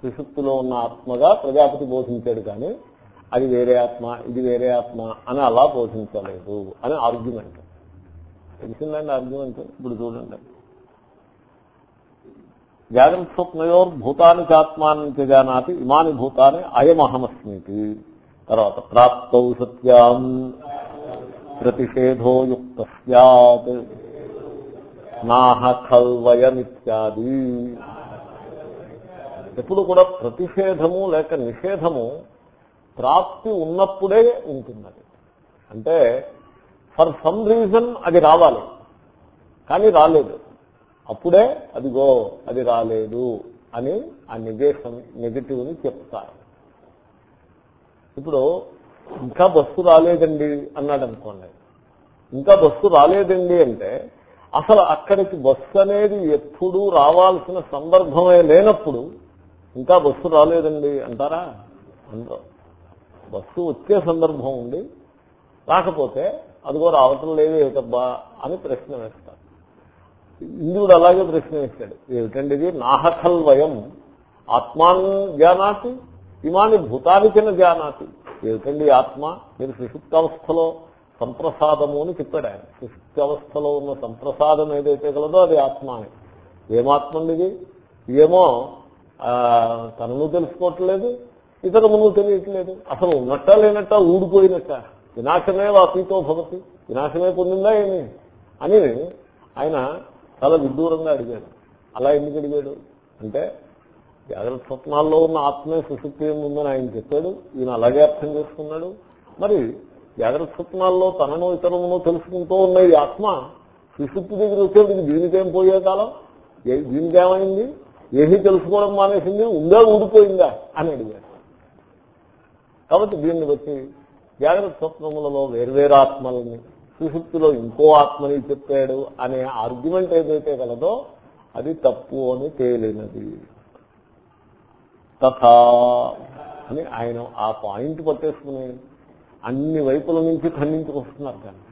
సుశుప్తిలో ఉన్న ఆత్మగా ప్రజాపతి బోధించాడు కానీ అది వేరే ఆత్మ ఇది వేరే ఆత్మ అని అలా బోధించలేదు అని ఆర్గ్యుమెంట్ తెలిసిందండి ఆర్గ్యుమెంట్ ఇప్పుడు చూడండి. జాగ్రత్త స్వప్నయోర్ భూతాని చాత్మాని జానాతి ఇమాని భూతాన్ని అయమహమస్మితి. తర్వాత ప్రాప్తౌ సత్యాం ప్రతిషేధో యుక్త సత్ నాహ ఖల్వయమిత్యాది ఎప్పుడు కూడా ప్రతిషేధము లేక నిషేధము ప్రాప్తి ఉన్నప్పుడే ఉంటుంది అంటే ఫర్ సమ్ రీజన్ అది రావాలి. కానీ రాలేదు. అప్పుడే అదిగో అది రాలేదు అని ఆ నెగటివ్ నెగటివ్ని చెప్తారు. ఇప్పుడు ఇంకా బస్సు రాలేదండి అన్నాడు అనుకోండి. ఇంకా బస్సు రాలేదండి అంటే అసలు అక్కడికి బస్సు అనేది ఎప్పుడు రావాల్సిన సందర్భమే లేనప్పుడు ఇంకా బస్సు రాలేదండి అంటారా? అందరూ. బస్సు వచ్చే సందర్భం ఉంది. రాకపోతే అదిగో రావటం లేదు ఏమిటబ్బా అని ప్రశ్న వేస్తారు. ఇంద్రుడు అలాగే ప్రశ్న వేశాడు ఏమిటండి ఇది? నాహకల్వయం ఆత్మాన్ జానాతి ఇమాని భూతానికిన జానాతి. ఏమిటండి ఆత్మ? మీరు సుషుప్తావస్థలో సంప్రసాదము అని చెప్పాడు ఆయన. సుషుప్తావస్థలో ఉన్న సంప్రసాదం ఏదైతే కలదో అది ఆత్మ అని. ఏమాత్మ ఇది? ఏమో తనను తెలుసుకోవట్లేదు ఇతరమును తెలియట్లేదు. అసలు ఉన్నట్ట లేనట్ట ఊడిపోయినట్ట. వినాశమే వాపీతో భవతి. వినాశమే పొందిందా ఏమి? అని ఆయన చాలా విడ్డూరంగా అడిగాడు. అలా ఎందుకు అడిగాడు? అంటే జాగ్రత్త స్వప్నాల్లో ఉన్న ఆత్మే సుశుక్తి ఉందని ఆయన చెప్పాడు. ఈయన అలాగే అర్థం చేసుకున్నాడు. మరి జాగ్రత్త స్వప్నాల్లో తనను ఇతరమును తెలుసుకుంటూ ఉన్న ఈ ఆత్మ సుశుక్తి దగ్గర వచ్చేటికి దీనికేం పోయే కాలం? దీనికేమైంది? ఏమీ తెలుసుకోవడం మానేసింది? ఉందా ఊడిపోయిందా? అని అడిగాడు. కాబట్టి దీన్ని బట్టి జాగ్రత్త స్వప్నములలో వేర్వేరు ఆత్మలని సుశుక్తిలో ఇంకో ఆత్మని చెప్పాడు అనే ఆర్గ్యుమెంట్ ఏదైతే కలదో అది తప్పు అని తేలినది. తథా అని ఆయన ఆ పాయింట్ పట్టేసుకుని అన్ని వైపుల నుంచి ఖండించుకొస్తున్నారు కానీ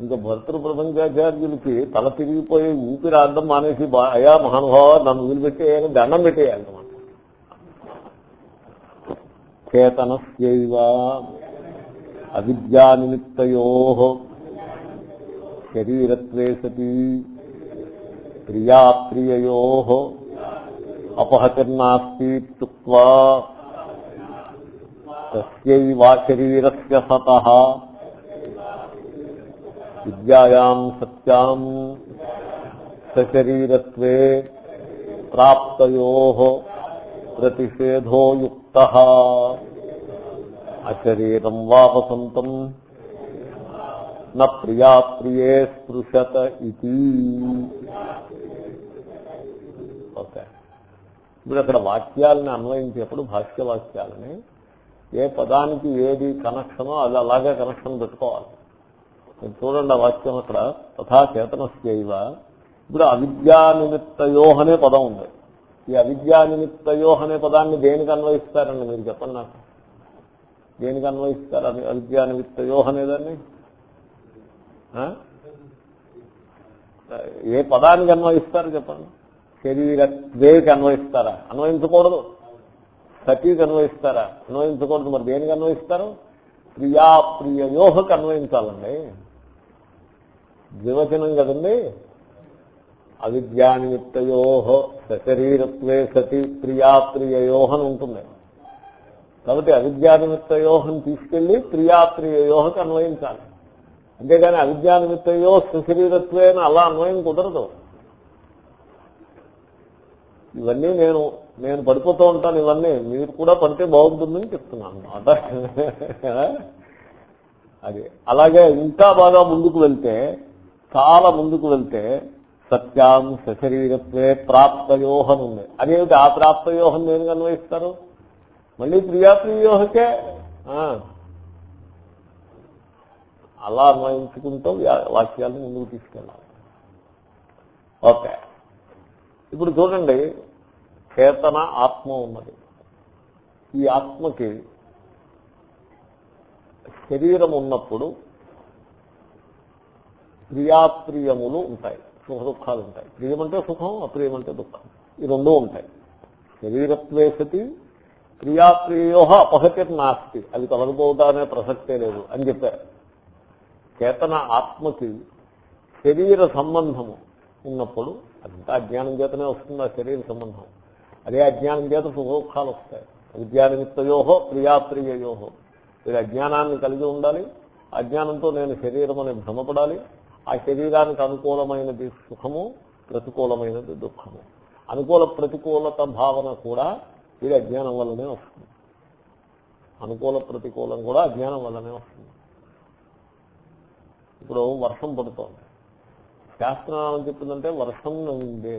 ఇంకా భర్తృ ప్రపంచాచార్యులకి తల తిరిగిపోయి ఊపిరి ఆడడం మానేసి అయా మహానుభావ నన్ను వదిలిపెట్టేయాలని దండం పెట్టేయాలన్నమాట చేతనస్యైవ అవిద్యానిమిత్తయో శరీరత్వే సతి ప్రియాప్రియయో అపహతిర్నాస్తి తుక్వా తస్యైవా శరీరస్య సతః విద్యాయాం సత్యాం సశరీరత్వే ప్రాప్తయో ప్రతిషేధోయుక్త అశరీరం వా వసంతం న ప్రియా ప్రియే స్పృశత ఇది ఓకే. ఇప్పుడు అక్కడ వాక్యాలని అన్వయించేప్పుడు భాష్య వాక్యాలని ఏ పదానికి ఏది కనెక్షనో అది అలాగే కనెక్షన్ పెట్టుకోవాలి. మీరు చూడండి ఆ వాక్యం అక్కడ తథా చేతనస్యవ. ఇప్పుడు అవిద్యా నిమిత్తయో అనే పదం ఉంది. ఈ అవిద్యా నిమిత్తయో అనే పదాన్ని దేనికి అన్వయిస్తారండి మీరు చెప్పండి నాకు? దేనికి అన్వయిస్తారు? అది అవిద్యా నిమిత్తయో అనేదాన్ని ఆ? ఏ పదానికి అన్వయిస్తారు చెప్పండి? శరీరత్వేకి అన్వయిస్తారా? అన్వయించకూడదు. సతీకి అన్వయిస్తారా? అన్వయించకూడదు. మరి దేనికి అన్వయిస్తారు? ప్రియా ప్రియయోహకు అన్వయించాలండి. ద్వివచనం కదండి. అవిద్యానిమిత్తయో సశరీరత్వే సతి ప్రియా ప్రియయోహ అని ఉంటుంది. కాబట్టి అవిద్యానిమిత్తయోహం తీసుకెళ్ళి ప్రియా ప్రియయోహకు అన్వయించాలి. అంతేగాని అవిద్యానిమిత్తయో సుశరీరత్వే అని అలా అన్వయం కుదరదు. ఇవన్నీ నేను నేను పడిపోతూ ఉంటాను ఇవన్నీ. మీరు కూడా పడితే బాగుంటుందని చెప్తున్నాను. అన్నమాట అది. అలాగే ఇంకా బాగా ముందుకు వెళ్తే చాలా ముందుకు వెళ్తే సత్యాం సశరీరత్వే ప్రాప్తయోహం ఉంది. అదేమిటి ఆ ప్రాప్తయోహం దేనికి అన్వయిస్తారు? మళ్ళీ ప్రియాప్రియోహకే అలా అన్వయించుకుంటూ వాక్యాలను ముందుకు తీసుకెళ్ళాలి. ఓకే. ఇప్పుడు చూడండి చేతన ఆత్మ ఉన్నది. ఈ ఆత్మకి శరీరం ఉన్నప్పుడు ప్రియాప్రియములు ఉంటాయి సుఖ దుఃఖాలు ఉంటాయి ప్రియమంటే సుఖం అప్రియమంటే దుఃఖం. ఈ రెండూ ఉంటాయి. శరీరత్వేసతి సతి ప్రియాప్రియోహ అపహతిర్ నాస్తి అది తొలగిపోవటం అనే ప్రసక్తే లేదు అని చెప్పారు. చేతన ఆత్మకి శరీర సంబంధము ఉన్నప్పుడు అదంతా అజ్ఞానం చేతనే వస్తుంది ఆ శరీర సంబంధం. అదే అజ్ఞానం చేత సుఖోఖాలు వస్తాయి. విద్యానిమిత్తయోహో ప్రియాప్రియయోహో మీరు అజ్ఞానాన్ని కలిగి ఉండాలి అజ్ఞానంతో నేను శరీరం అని భ్రమపడాలి ఆ శరీరానికి అనుకూలమైనది సుఖము ప్రతికూలమైనది దుఃఖము. అనుకూల ప్రతికూలత భావన కూడా వీడి అజ్ఞానం వల్లనే వస్తుంది. అనుకూల ప్రతికూలం కూడా అజ్ఞానం వల్లనే వస్తుంది. ఇప్పుడు వర్షం పడుతోంది. శాస్త్రం ఏమని చెప్పిందంటే వర్షం ఉంది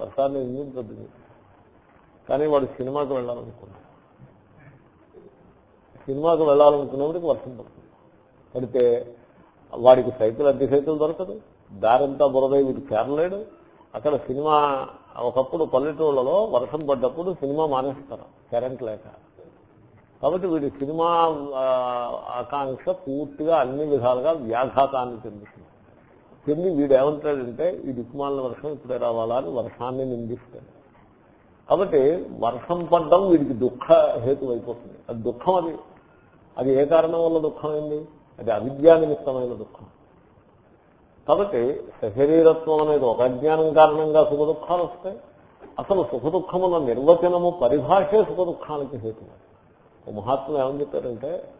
వర్షాన్ని నిందించద్దు కానీ వాడు సినిమాకి వెళ్ళాలనుకున్నాడు సినిమాకి వెళ్ళాలనుకున్నప్పటికి వర్షం పడుతుంది. పడితే వాడికి సైకిల్ అద్దె సైకిల్ దొరకదు. దారంతా బురదై వీడు చేరలేడు. అక్కడ సినిమా ఒకప్పుడు పల్లెటూళ్ళలో వర్షం పడ్డప్పుడు సినిమా మానేస్తారు కరెంట్ లేక. కాబట్టి వీడి సినిమా ఆకాంక్ష పూర్తిగా అన్ని విధాలుగా వ్యాఘాతాన్ని చెందుతుంది. చెంది వీడు ఏమంటాడంటే ఈ దిక్కుమాలిన వర్షం ఇప్పుడే రావాలా అని వర్షాన్ని నిందిస్తాడు. కాబట్టి వర్షం పడ్డం వీడికి దుఃఖ హేతు అయిపోతుంది. అది దుఃఖం అది. అది ఏ కారణం వల్ల దుఃఖమైంది? అది అవిద్యా నిమిత్తమైన దుఃఖం. కాబట్టి సశరీరత్వం అనేది ఒక అజ్ఞానం కారణంగా సుఖ దుఃఖాలు వస్తాయి. అసలు సుఖ దుఃఖముల నిర్వచనము పరిభాషే సుఖ దుఃఖానికి హేతు మహాత్ములు ఏమని చెప్పారంటే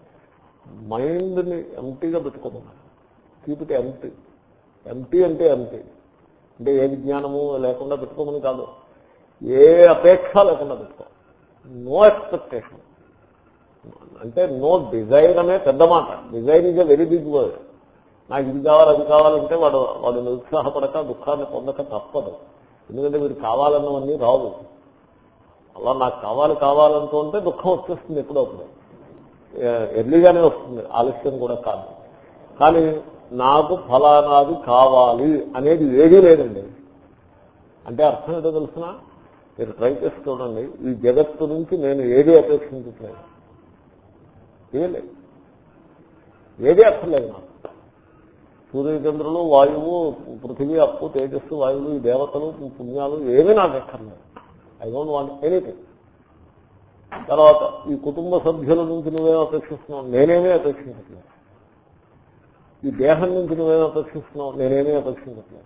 మైండ్ని ఎంటీగా పెట్టుకోమన్నారు. Keep empty. ఎంటీ అంటే ఎంటీ. అంటే ఏ విజ్ఞానము లేకుండా పెట్టుకోమని కాదు. ఏ అపేక్ష లేకుండా పెట్టుకో. No expectation. అంటే నో డిజైర్ అనే పెద్ద మాట. Desire is a very big word. నాకు ఇది కావాలి అది కావాలంటే వాడు వాడు నిరుత్సాహపడక దుఃఖాన్ని పొందక తప్పదు. ఎందుకంటే మీరు కావాలన్నవన్నీ రావు. అలా నాకు కావాలి కావాలంటూ ఉంటే దుఃఖం వచ్చేస్తుంది ఎప్పుడప్పుడు ఎర్లీగానే వస్తుంది ఆలస్యం కూడా కాదు. కానీ నాకు ఫలానాది కావాలి అనేది ఏదీ లేదండి. అంటే అర్థం ఏంటో తెలిసిన? మీరు ట్రై చేసి చూడండి. ఈ జగత్తు నుంచి నేను ఏది అపేక్షించట్లేదు. ఏం లేదు. ఏదీ అర్థం లేదు నాకు. సూర్యచంద్రులు వాయువు పృథివీ అప్పు తేజస్సు వాయువులు ఈ దేవతలు పుణ్యాలు ఏమీ నాకు ఎక్కర్లేదు ఐ డోంట్ వాంట్ ఎనీథింగ్ తర్వాత ఈ కుటుంబ సభ్యుల నుంచి నువ్వేమో అపేక్షిస్తున్నావు? నేనేమీ అపేక్షించట్లేదు. ఈ దేహం నుంచి నువ్వేమో అపేక్షిస్తున్నావు? నేనేమీ అపేక్షించట్లేదు.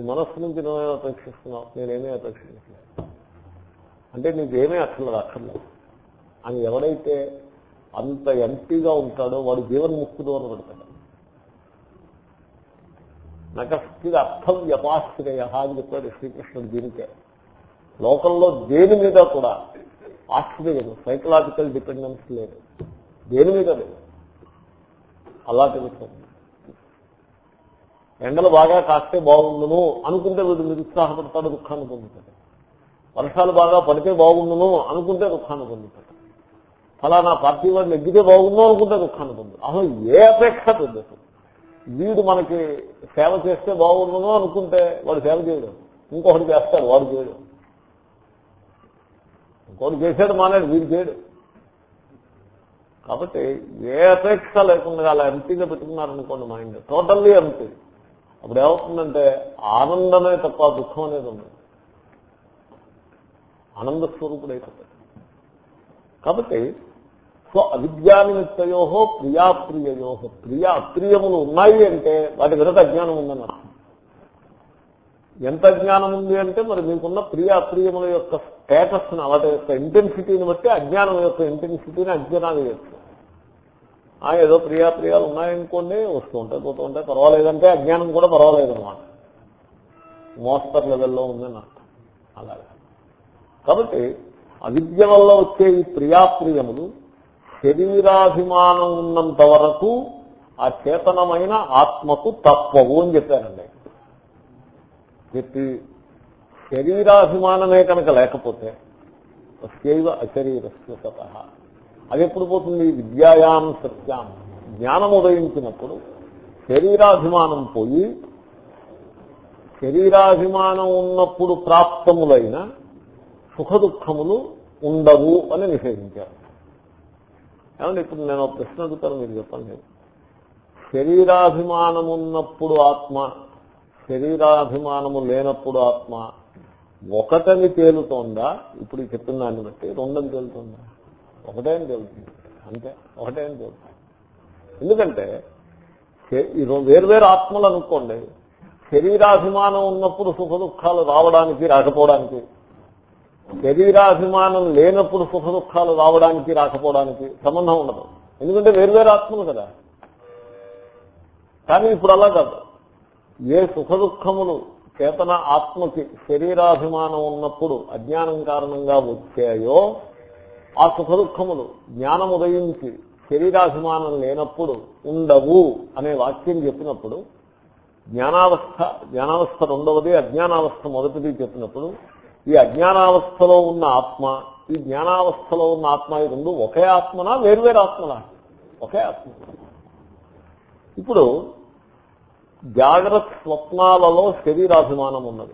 ఈ మనస్సు నుంచి నువ్వేమో అపేక్షిస్తున్నావు? నేనేమీ అపేక్షించట్లేదు. అంటే నీకేమీ అక్కర్లేదు అక్కర్లేదు అని ఎవడైతే అంత ఎంపీగా ఉంటాడో వాడు జీవన్ముక్తుడు అని పడతాడు. నకస్థితి అర్థం వ్యపాశ్రయ అని చెప్పాడు శ్రీకృష్ణుడు దీనికే. లోకంలో దేని మీద కూడా ఆశ్రయం సైకలాజికల్ డిపెండెన్స్ లేదు. దేని మీద లేదు. అలా తెలుస్తుంది ఎండలు బాగా కాస్తే బాగుండును అనుకుంటే వీడు నిరుత్సాహపడతాడు దుఃఖాన్ని పొందుతాడు. వర్షాలు బాగా పడితే బాగుండును అనుకుంటే దుఃఖాన్ని పొందుతాడు. ఫలానా పార్టీ వాడు నెగ్గితే బాగుందో అనుకుంటే దుఃఖాన్ని పొందుతాడు. అసలు ఏ అపేక్ష పొందుతాడు వీడు మనకి సేవ చేస్తే బాగుండదు అనుకుంటే వాడు సేవ చేయడం. ఇంకొకటి చేస్తాడు వాడు చేయడం. ఇంకోటి చేశాడు మానేడు వీడు చేయడు. కాబట్టి ఏ అపేక్ష లేకుండా అలా ఎంపీగా పెట్టుకున్నారనుకోండి మైండ్ టోటల్లీ ఎంపీ. అప్పుడు ఏమవుతుందంటే ఆనందమే తప్ప దుఃఖం అనేది ఉంది ఆనంద స్వరూపుడు అయిపోతాడు కాబట్టి సో అవిద్యానిమిత్తయో ప్రియాప్రియయో. ప్రియ అప్రియములు ఉన్నాయి అంటే వాటి వెనక అజ్ఞానం ఉందని అర్థం ఎంత జ్ఞానం ఉంది అంటే మరి మీకున్న ప్రియ అప్రియముల యొక్క స్టేటస్ వాటి యొక్క ఇంటెన్సిటీని బట్టి అజ్ఞానం యొక్క ఇంటెన్సిటీని అంచనా వేయచ్చు ఆ ఏదో ప్రియాప్రియాలు ఉన్నాయనుకోండి వస్తూ ఉంటాయి పోతూ ఉంటాయి పర్వాలేదంటే అజ్ఞానం కూడా పర్వాలేదన్నమాట. మోస్తర్ లెవెల్లో ఉందని అర్థం. అలాగే. కాబట్టి అవిద్య వల్ల వచ్చే ఈ ప్రియాప్రియములు శరీరాభిమానం ఉన్నంత వరకు ఆ చేతనమైన ఆత్మకు తప్పవు అని చెప్పారండి. చెప్పి శరీరాభిమానమే కనుక లేకపోతే శైవ అశరీరస్వత అది ఎప్పుడు పోతుంది? విద్యాయాం సత్యాం. జ్ఞానం ఉదయించినప్పుడు శరీరాభిమానం పోయి శరీరాభిమానం ఉన్నప్పుడు ప్రాప్తములైన సుఖ దుఃఖములు ఉండవు అని నిషేధించారు. ఏమంటే ఇప్పుడు నేను ఒక ప్రశ్న అడుగుతాను మీరు చెప్పండి. శరీరాభిమానం ఉన్నప్పుడు ఆత్మ శరీరాభిమానము లేనప్పుడు ఆత్మ ఒకటని తేలుతోందా? ఇప్పుడు చెప్పిన దాన్ని బట్టి రెండని తేలుతోందా? ఒకటే అని తేలుతుంది. అంతే ఒకటే అని తేలుతుంది. ఎందుకంటే ఈ వేర్వేరు ఆత్మలు అనుకోండి శరీరాభిమానం ఉన్నప్పుడు సుఖ దుఃఖాలు రావడానికి రాకపోవడానికి శరీరాభిమానం లేనప్పుడు సుఖ దుఃఖాలు రావడానికి రాకపోవడానికి సంబంధం ఉండదు. ఎందుకంటే వేర్వేరు ఆత్మలు కదా. కానీ ఇప్పుడు అలా కాదు. ఏ సుఖ దుఃఖములు చేతన ఆత్మకి శరీరాభిమానం ఉన్నప్పుడు అజ్ఞానం కారణంగా వచ్చాయో ఆ సుఖ దుఃఖములు జ్ఞానం ఉదయించి శరీరాభిమానం లేనప్పుడు ఉండవు అనే వాక్యం చెప్పినప్పుడు జ్ఞానావస్థ జ్ఞానావస్థ రెండవది అజ్ఞానావస్థ మొదటిది చెప్పినప్పుడు ఈ అజ్ఞానావస్థలో ఉన్న ఆత్మ ఈ జ్ఞానావస్థలో ఉన్న ఆత్మ ఈ రెండు ఒకే ఆత్మనా? వేర్వేరు ఆత్మనా ఒకే ఆత్మ. ఇప్పుడు జాగ్రత్త స్వప్నాలలో శరీరాభిమానం ఉన్నది.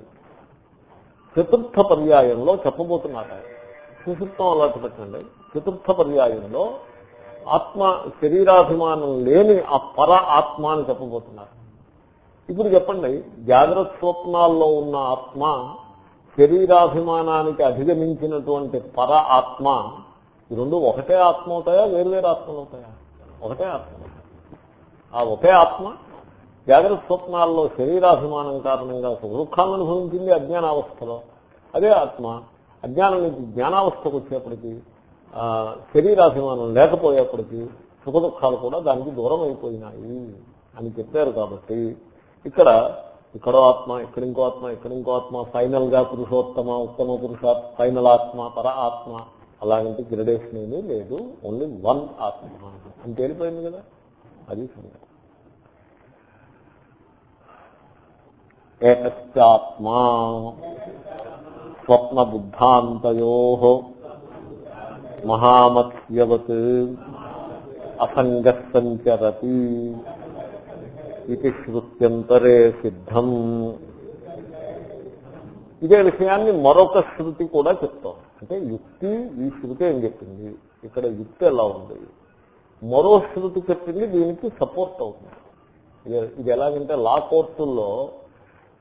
చతుర్థ పర్యాయంలో చెప్పబోతున్నారు. సుశుత్వం సుశుప్తం అలాంటి పెట్టండి చతుర్థ పర్యాయంలో ఆత్మ శరీరాభిమానం లేని ఆ పర ఆత్మ అని చెప్పబోతున్నారు. ఇప్పుడు చెప్పండి జాగ్రత్త స్వప్నాల్లో ఉన్న ఆత్మ శరీరాభిమానానికి అధిగమించినటువంటి పర ఆత్మ ఈ రెండు ఒకటే ఆత్మ అవుతాయా? వేరువేరు ఆత్మలు అవుతాయా? ఒకటే ఆత్మ. ఆ ఒకే ఆత్మ జాగ్రత్త స్వప్నాల్లో శరీరాభిమానం కారణంగా సుఖదుఖాలను అనుభవించింది అజ్ఞానావస్థలో. అదే ఆత్మ. అజ్ఞానం నుంచి జ్ఞానావస్థకు వచ్చేప్పటికీ ఆ, శరీరాభిమానం లేకపోయేప్పటికీ సుఖ దుఃఖాలు కూడా దానికి దూరం అయిపోయినాయి అని చెప్పారు కాబట్టి ఇక్కడ ఇక్కడో ఆత్మ ఇక్కడ ఇంకో ఆత్మ ఇక్కడ ఇంకో ఆత్మ ఫైనల్గా పురుషోత్తమ ఉత్తమ పురుష ఫైనల్ ఆత్మ పర ఆత్మ అలాగంటే గ్రడేషన్ ఏమీ లేదు. ఓన్లీ వన్ ఆత్మ. అని తేలిపోయింది కదా? అది సంగతి. ఏకశ్చాత్మా స్వప్న బుద్ధాంతయో మహామత్స్యవత్ అసంగ సంచరతి ఇది శృత్యంతరే సిద్ధం. ఇదే విషయాన్ని మరొక శృతి కూడా చెప్తాం. అంటే యుక్తి ఈ శృతి ఏం చెప్పింది? ఇక్కడ యుక్తి ఎలా ఉంది? మరో శృతి చెప్పింది దీనికి సపోర్ట్ అవుతుంది. ఇది- ఇది ఎలాగంటే లా కోర్టుల్లో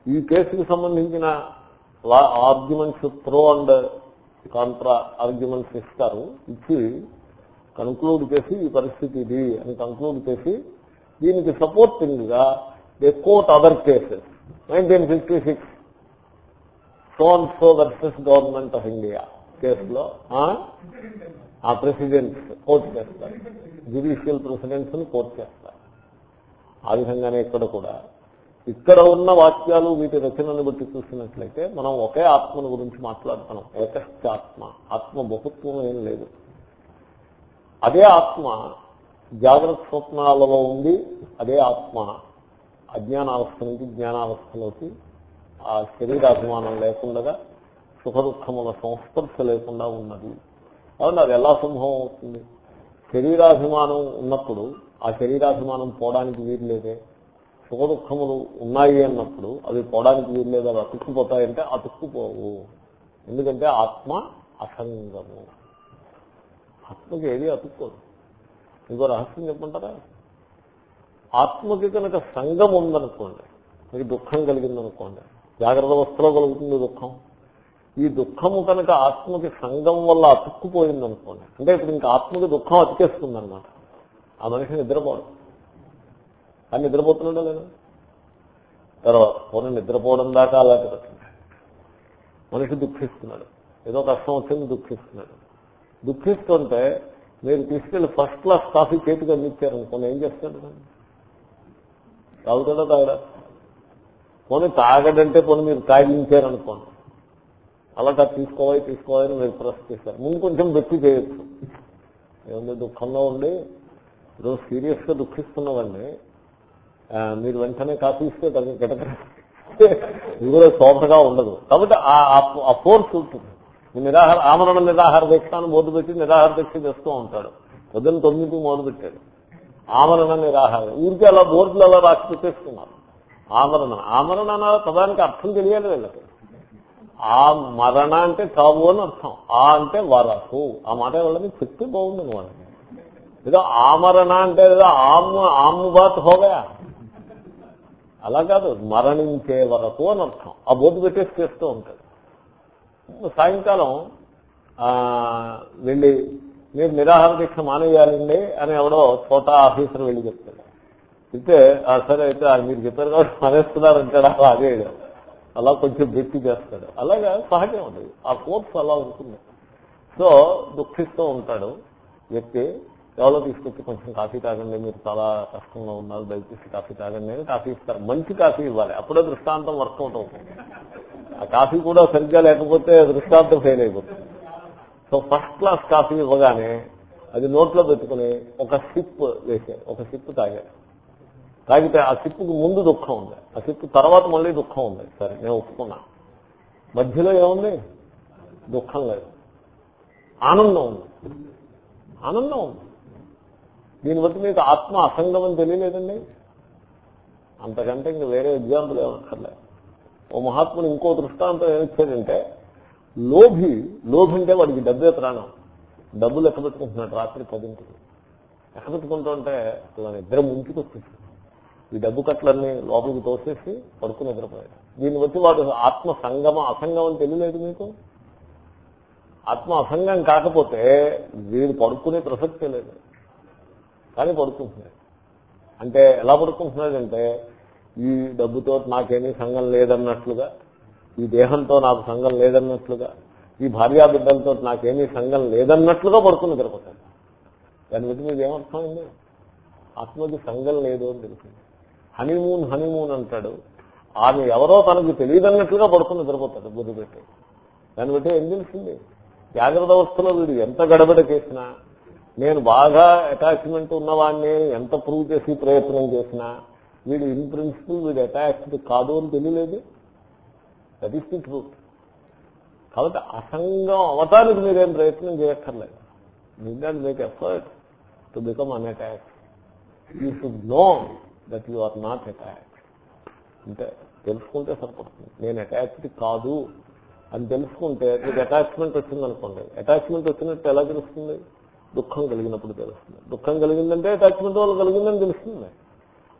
ఈ కేసుకి సంబంధించిన law arguments pro and contra arguments ఇస్తారు. ఇచ్చి కన్క్లూడ్ చేసి ఈ పరిస్థితి ఇది అని కన్క్లూడ్ చేసి దీనికి సపోర్టింగ్గా they quote other cases nineteen fifty six so and so versus government of India కేసులో ఆ? ఆ ప్రెసిడెంట్స్ కోర్టు చేస్తారు జ్యుడిషియల్ ప్రెసిడెంట్స్ని కోర్టు చేస్తారు ఆ విధంగానే ఇక్కడ కూడా. ఇక్కడ ఉన్న వాక్యాలు వీటి రచనను బట్టి చూసినట్లయితే మనం ఒకే ఆత్మను గురించి మాట్లాడుతున్నాం. ఏకశ్చాత్మ ఆత్మ బహుత్వం ఏం లేదు. అదే ఆత్మ జాగ్రత్త స్వప్నాలలో ఉంది అదే ఆత్మ. అజ్ఞానావస్థ నుంచి జ్ఞానావస్థలోకి ఆ శరీరాభిమానం లేకుండా సుఖ దుఃఖముల సంస్పర్శ లేకుండా ఉన్నది. కాబట్టి అది ఎలా సంభవం అవుతుంది శరీరాభిమానం ఉన్నప్పుడు ఆ శరీరాభిమానం పోవడానికి వీలు లేదే సుఖ దుఃఖములు ఉన్నాయి అన్నప్పుడు అవి పోవడానికి వీలు లేదు అవి అతుక్కుపోతాయంటే అతుక్కుపోవు. ఎందుకంటే ఆత్మ అసంగము. ఆత్మకి ఏది అతుక్కోదు. ఇంకో రహస్యం చెప్పమంటారా? ఆత్మకి కనుక సంఘం ఉందనుకోండి మీకు దుఃఖం కలిగిందనుకోండి జాగ్రత్త అవస్థలో కలుగుతుంది దుఃఖం. ఈ దుఃఖము కనుక ఆత్మకి సంఘం వల్ల అతుక్కుపోయింది అనుకోండి అంటే ఇప్పుడు ఇంకా ఆత్మకి దుఃఖం అతికేస్తుంది అనమాట ఆ మనిషి నిద్రపోవడం అని నిద్రపోతున్నాడో లేదా? తర్వాత పోనీ నిద్రపోవడం దాకా అలాంటి మనిషి దుఃఖిస్తున్నాడు. ఏదో కష్టం వచ్చింది దుఃఖిస్తున్నాడు. దుఃఖిస్తుంటే మీరు తీసుకెళ్ళి ఫస్ట్ క్లాస్ కాఫీ చేతికి అందించారనుకోండి ఏం చేస్తాడు దాన్ని? తాగుతాడా తాగడా? పోనీ తాగడంటే పోనీ మీరు తాగించారనుకోండి అలా తీసుకోవాలి తీసుకోవాలని మీరు ప్రెస్ చేశారు. ముందు కొంచెం వ్యక్తి చేయొచ్చు. ఏముంది దుఃఖంలో ఉండి ఈరోజు సీరియస్గా దుఃఖిస్తున్నామండి మీరు వెంటనే కాఫీ ఇస్తే దానికి ఇది కూడా శోభగా ఉండదు. కాబట్టి ఆ- ఆ- ఫోర్స్ ఉంటుంది. నిరాహార ఆమరణ నిరాహార దీక్ష అని బోర్డు పెట్టి నిరాహార దీక్ష చేస్తూ ఉంటాడు. పొద్దున్న తొమ్మిదికి మొదలు పెట్టాడు. ఆమరణ నిరాహార. ఊరికి అలా బోర్డులు అలా రాసి పెట్టేస్తున్నారు ఆమరణ. ఆమరణ అన్న పదానికి అర్థం తెలియాలి వీళ్ళకి. ఆ మరణ అంటే చావు అని అర్థం. ఆ అంటే వరకు ఆ మాట వాళ్ళని చెప్తే బాగుండదు వాళ్ళకి. ఏదో ఆమరణ అంటే ఏదో ఆమ్ ఆమ్ బాత్ హోగా అలా కాదు. మరణించే వరకు అని అర్థం. ఆ బోర్డు పెట్టేసి చేస్తూ ఉంటాడు. సాయంకాలం వెళ్ళి మీరు నిరాహార దీక్ష మానేయాలండి అని ఎవడో చోట ఆఫీసర్ వెళ్ళి చెప్తాడు. అయితే "ఆ, సరే అయితే మీరు చెప్పారు కాబట్టి మానేస్తున్నారంటాడు అలాగే అలా కొంచెం గట్టి చేస్తాడు. అలాగా సహజం అది. ఆ కోర్స్ అలా ఉంటుంది. సో దుఃఖిస్తూ ఉంటాడు వ్యక్తి. ఎవరో తీసుకొచ్చి కొంచెం కాఫీ తాగండి మీరు చాలా కష్టంగా ఉన్నారు దయచేసి కాఫీ తాగండి అని కాఫీ ఇస్తారు. మంచి కాఫీ ఇవ్వాలి. అప్పుడే దృష్టాంతం వర్కౌట్ అవుతుంది. ఆ కాఫీ కూడా సరిగ్గా లేకపోతే దృష్టాంతం ఫెయిల్ అయిపోతుంది. సో ఫస్ట్ క్లాస్ కాఫీ ఇవ్వగానే అది నోట్లో పెట్టుకుని ఒక సిప్ వేసాను ఒక సిప్ తాగాను తాగితే ఆ సిప్పుకు ముందు దుఃఖం ఉంది. ఆ సిప్పు తర్వాత మళ్ళీ దుఃఖం ఉంది. సరే నేను ఒప్పుకున్నా. మధ్యలో ఏముంది? దుఃఖం లేదు. ఆనందం ఉంది. ఆనందం ఉంది. దీన్ని బట్టి మీకు ఆత్మ అసంగం అని తెలియలేదండి? అంతకంటే ఇంక వేరే ఎగ్జాంపుల్ ఏమక్కర్లేదు ఓ మహాత్ముడు ఇంకో దృష్టాంతం ఏమిచ్చాడంటే లోభి లోభి అంటే వాడికి డబ్బే ప్రాణం? డబ్బులు లెక్క పెట్టుకుంటున్నాడు? రాత్రి పదింటికి. లెక్క పెట్టుకుంటుంటే అలా నిద్ర ముంచుకొచ్చేసి ఈ డబ్బు కట్లన్నీ లోపలికి తోసేసి పడుకుని నిద్రపోయాడు. దీన్ని బట్టి వాడు ఆత్మ సంగమ అసంగం అని తెలియలేదు మీకు? ఆత్మ అసంగం కాకపోతే వీడు పడుకునే ప్రసక్తే లేదు. కానీ పడుకుంటున్నాడు. అంటే ఎలా పడుకుంటున్నాడంటే ఈ డబ్బుతో నాకేమీ సంఘం లేదన్నట్లుగా ఈ దేహంతో నాకు సంఘం లేదన్నట్లుగా ఈ భార్యా బిడ్డలతో నాకేమీ సంఘం లేదన్నట్లుగా పడుకుని తిరుపతి దాని బట్టి మీకు ఏమర్థమైంది ఆత్మకి సంఘం లేదు అని తెలిసింది. హనీమూన్ హనీమూన్ అంటాడు. ఆమె ఎవరో తనకు తెలియదన్నట్లుగా పడుకుని నిద్రపోతాడు బుద్ధి పెట్టి. దాన్ని బట్టి ఏం తెలిసింది? జాగ్రత్త అవస్థలో వీడు ఎంత గడబడ చేసినా నేను బాగా అటాచ్మెంట్ ఉన్నవాడిని ఎంత ప్రూవ్ చేసి ప్రయత్నం చేసినా వీడు ఇన్ ప్రిన్సిపల్ వీడు అటాచ్డ్ కాదు అని తెలియలేదు. దట్ ఈస్ ది ట్రూత్ కాబట్టి అసంగం అవతానికి మీరేం ప్రయత్నం చేయక్కర్లేదు. నిజాన్ని make effort to become unattached you should know that you are not attack అంటే తెలుసుకుంటే సరిపడుతుంది నేను అటాచ్డ్ కాదు అని తెలుసుకుంటే మీకు అటాచ్మెంట్ వచ్చిందనుకోండి అటాచ్మెంట్ వచ్చినట్టు ఎలా తెలుస్తుంది? దుఃఖం కలిగినప్పుడు తెలుస్తుంది. దుఃఖం కలిగిందంటే అటాచ్మెంట్ వల్ల కలిగిందని తెలుస్తుంది.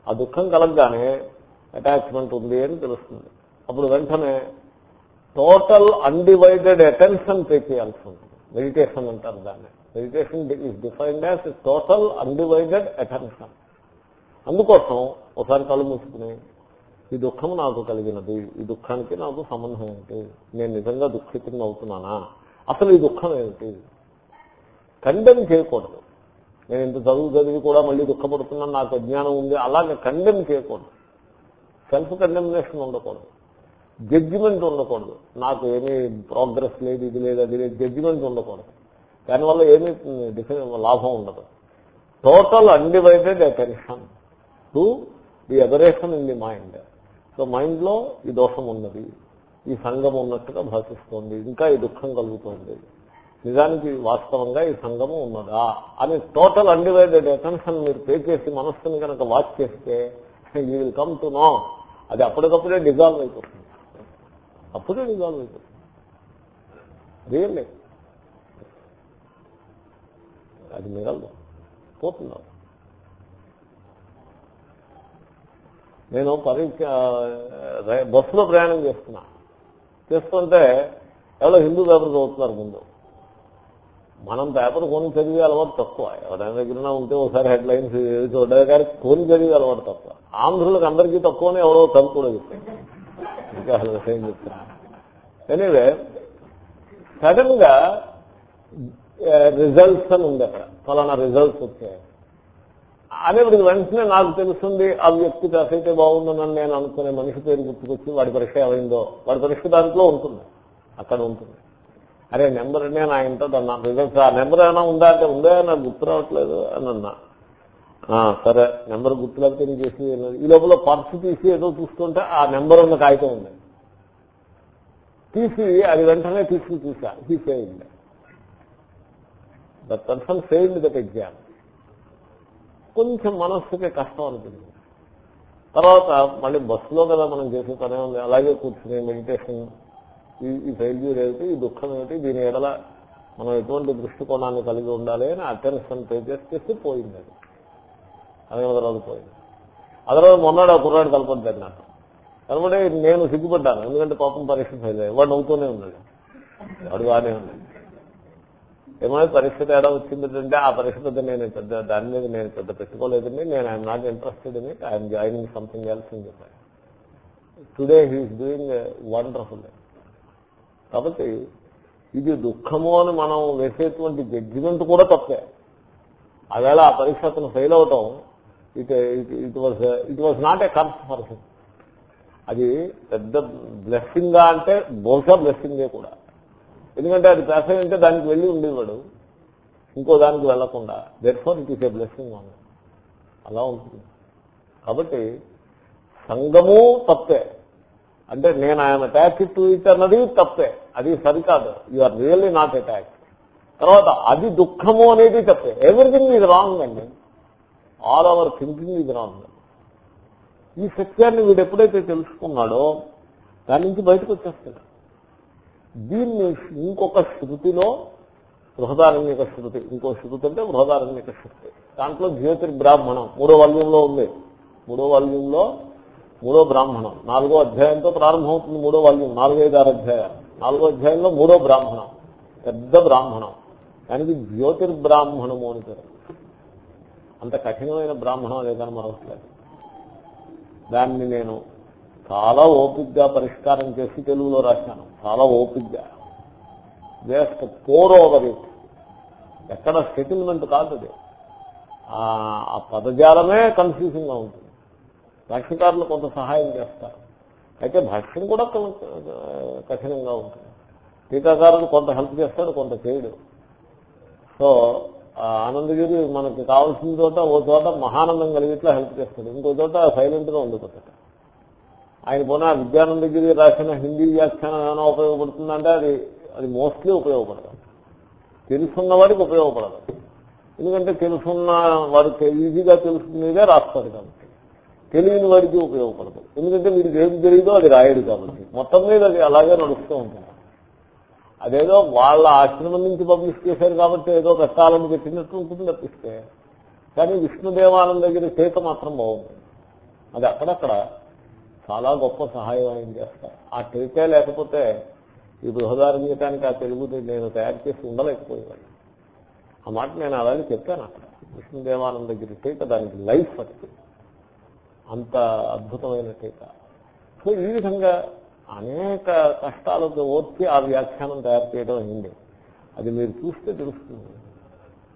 ఆ దుఃఖం కలగగానే అటాచ్మెంట్ ఉంది అని తెలుస్తుంది. అప్పుడు వెంటనే టోటల్ అన్డివైడెడ్ అటెన్షన్ పే చేయాల్సి ఉంటుంది. మెడిటేషన్ అంటారు దాన్ని. Meditation is defined as total undivided attention అందుకోసం ఒకసారి కళ్ళు మూసుకుని ఈ దుఃఖం నాకు కలిగినది. ఈ దుఃఖానికి నాకు సంబంధం ఏంటి? నేను నిజంగా దుఃఖితుని అవుతున్నానా? అసలు ఈ దుఃఖం ఏమిటి కండెమ్ చేయకూడదు. నేను ఇంత చదువు చదివి కూడా మళ్ళీ దుఃఖపడుతున్నాను నాకు అజ్ఞానం ఉంది. అలాగే కండెమ్ చేయకూడదు. సెల్ఫ్ కండెమినేషన్ ఉండకూడదు. జడ్జిమెంట్ ఉండకూడదు. నాకు ఏమీ ప్రోగ్రెస్ లేదు ఇది లేదు అది లేదు. జడ్జిమెంట్ ఉండకూడదు. దానివల్ల ఏమీ డిఫరె లాభం ఉండదు. Total undivided attention to the aberration in the mind so మైండ్లో ఈ దోషం ఉన్నది. ఈ సంఘం ఉన్నట్టుగా భాషిస్తోంది. ఇంకా ఈ దుఃఖం కలుగుతోంది. నిజానికి వాస్తవంగా ఈ సంఘము ఉన్నదా? అని టోటల్ అన్డివైడెడ్ అటెన్షన్ మీరు పే చేసి మనస్సుని కనుక వాచ్ చేస్తే you will come to know అది అప్పటికప్పుడే డిజాల్వ్ అయిపోతుంది. అప్పుడే డిజాల్వ్ అయిపోతుంది. రియల్లీ అది మిగలదు. పోతున్నారు నేను పరీక్ష బస్సులో ప్రయాణం చేస్తున్నా. చేస్తుంటే ఎవరో హిందూ పేపర్ చదువుతున్నారు ముందు. మనం పేపర్ కొని చదివే అలవాటు తక్కువ. ఎవరైనా దగ్గర ఉంటే ఒకసారి హెడ్ లైన్స్ చూడగా కానీ కొని చదివే అలవాటు తక్కువ. ఆంధ్రులకు అందరికీ తక్కువనే ఎవరో తను కూడా చెప్తాను ఇంకా ఏం చెప్తున్నా ఎనీవే సడన్గా రిజల్ట్స్ అని ఉంది అక్కడ. ఫలానా రిజల్ట్స్ వచ్చాయి అనేప్పటికి వెంటనే నాకు తెలుస్తుంది ఆ వ్యక్తి పాస్ అయితే బాగుందని నేను అనుకునే మనిషి పేరు గుర్తుకొచ్చి వాడి పరీక్ష ఏమైందో వాడి పరీక్ష దాంట్లో ఉంటుంది. అక్కడ ఉంటుంది. అరే నెంబర్ నేను ఆయనతో అన్నా రిజల్ట్స్ ఆ నెంబర్ ఏమైనా ఉందా అంటే ఉందా నాకు గుర్తు రావట్లేదు అని అన్నా. సరే నెంబర్ గుర్తులేకపోతే నేను చేసి ఈ లోపల పర్సు తీసి ఏదో చూస్తుంటే ఆ నెంబర్ ఉన్న కాగితం ఉంది. తీసి అది వెంటనే తీసుకుని చూసా. He failed that person failed that exam కొంచెం మనస్సుకి కష్టం అనిపించింది. తర్వాత మళ్ళీ బస్సులో కదా మనం చేసే పనే ఉంది అలాగే కూర్చుని మెడిటేషన్ ఈ ఈ ఫెయిల్యూర్ ఏమిటి? ఈ దుఃఖం ఏమిటి? దీని ఎడల మనం ఎటువంటి దృష్టికోణాన్ని కలిగి ఉండాలి అని అటెన్షన్ పే చేస్తే పోయింది అది. అదే తర్వాత పోయింది. అదే మొన్నడు ఆ కుర్రాడు కలపడ్డాడు నాకు కలపడే నేను సిగ్గుపడ్డాను. ఎందుకంటే పాపం పరీక్ష ఫెయిల్ అయ్యాయి. వాడు నవ్వుతూనే ఉన్నాడు. వాడు బాగానే ఉన్నాడు. ఏమైనా పరీక్ష తేడా వచ్చిందంటే ఆ పరీక్ష పెద్ద నేను పెద్ద దాని మీద నేను పెద్ద పెట్టుకోలేదండి నేను I'm not interested in it I'm joining something else అని చెప్పాను టుడే హీఈస్ డూయింగ్ వండర్ఫుల్ కాబట్టి ఇది దుఃఖము అని మనం వేసేటువంటి జడ్జిమెంట్ కూడా తప్పే. ఆవేళ ఆ పరీక్ష అతను ఫెయిల్ అవటం it it was it was not a curse for him అది పెద్ద బ్లెస్సింగా అంటే బహుశా బ్లెస్సింగే కూడా. ఎందుకంటే అది పాస్ అంటే దానికి వెళ్ళి ఉండేవాడు. ఇంకో దానికి వెళ్ళకుండా therefore it is a blessing అలా ఉంటుంది. కాబట్టి సంగము తప్పే. అంటే నేను ఆయన అటాచ్ టు ఇట్ అన్నది తప్పే. అది సరికాదు. You are really not attach తర్వాత అది దుఃఖము అనేది తప్పే. ఎవ్రీథింగ్ ఇది రాంగ్ అండి. ఆల్ అవర్ థింకింగ్ ఇది రాంగ్ ఈ సత్యాన్ని వీడు ఎప్పుడైతే తెలుసుకున్నాడో దాని నుంచి బయటకు వచ్చేస్తాడు. దీన్ని ఇంకొక శృతిలో బృహదారణ్యక శృతి ఇంకో శృతి అంటే బృహదారణ్యక శృతి. దాంట్లో జ్యోతిర్బ్రాహ్మణం మూడో వాల్యంలో ఉంది. మూడో వాల్యంలో మూడో బ్రాహ్మణం. నాలుగో అధ్యాయంతో ప్రారంభమవుతుంది మూడో వాల్యూమ్ నాలుగైదు ఆరు అధ్యాయాలు నాలుగో అధ్యాయంలో మూడో బ్రాహ్మణం. పెద్ద బ్రాహ్మణం. దానికి జ్యోతిర్బ్రాహ్మణము అని పేరు. అంత కఠినమైన బ్రాహ్మణం అదే కానీ దాన్ని నేను చాలా ఓపిక్గా పరిష్కారం చేసి తెలుగులో రాశాను. చాలా ఓపిక్గా జస్ట్ పోర్ ఓవర్ ఇట్. ఎక్కడ సెటిల్మెంట్ కాదు అది. ఆ పదజాలమే కన్ఫ్యూజింగ్గా ఉంటుంది. భాష్యకారులు కొంత సహాయం చేస్తారు. అయితే భాష్యం కూడా కఠినంగా ఉంటుంది. టీకాకారులు కొంత హెల్ప్ చేస్తాడు కొంత చేయడు. సో ఆనందగిరి మనకి కావాల్సిన చోట ఓ చోట మహానందం కలిగిట్లా హెల్ప్ చేస్తాడు. ఇంకో చోట సైలెంట్గా ఉండిపోతాడు. ఆయన పోనా విద్యానందగిరి రాసిన హిందీ వ్యాఖ్యానం ఏమైనా ఉపయోగపడుతుందంటే అది అది మోస్ట్లీ ఉపయోగపడదు. తెలుసున్న వాడికి ఉపయోగపడదు. ఎందుకంటే తెలుసున్న వాడికి ఈజీగా తెలుసుకునేదే రాస్తాడు కాబట్టి. తెలియని వాడికి ఉపయోగపడదు. ఎందుకంటే వీడికి ఏది తెలియదో అది రాయడు కాబట్టి. మొత్తం మీద అది అలాగే నడుస్తూ ఉంటుంది. అదేదో వాళ్ళ ఆశ్రమం నుంచి పబ్లిష్ చేశారు కాబట్టి ఏదో కష్టాలను పెట్టినట్టు ఉంటుంది తప్పిస్తే. కానీ విష్ణుదేవానంద దగ్గర చేత మాత్రం బాగుంటుంది. అది అక్కడక్కడ చాలా గొప్ప సహాయం ఆయన చేస్తారు. ఆ టీకే లేకపోతే ఈ బృహదారంగీయటానికి ఆ తెలుగు నేను తయారు చేసి ఉండలేకపోయేవాడు ఆ మాట నేను అలాగే చెప్పాను అక్కడ. విష్ణుదేవానంద దగ్గర టీక దానికి లైఫ్ అది. అంత అద్భుతమైన టీక. సో ఈ విధంగా అనేక కష్టాలతో ఓర్చి ఆ వ్యాఖ్యానం తయారు చేయడం అయింది. అది మీరు చూస్తే తెలుస్తుంది.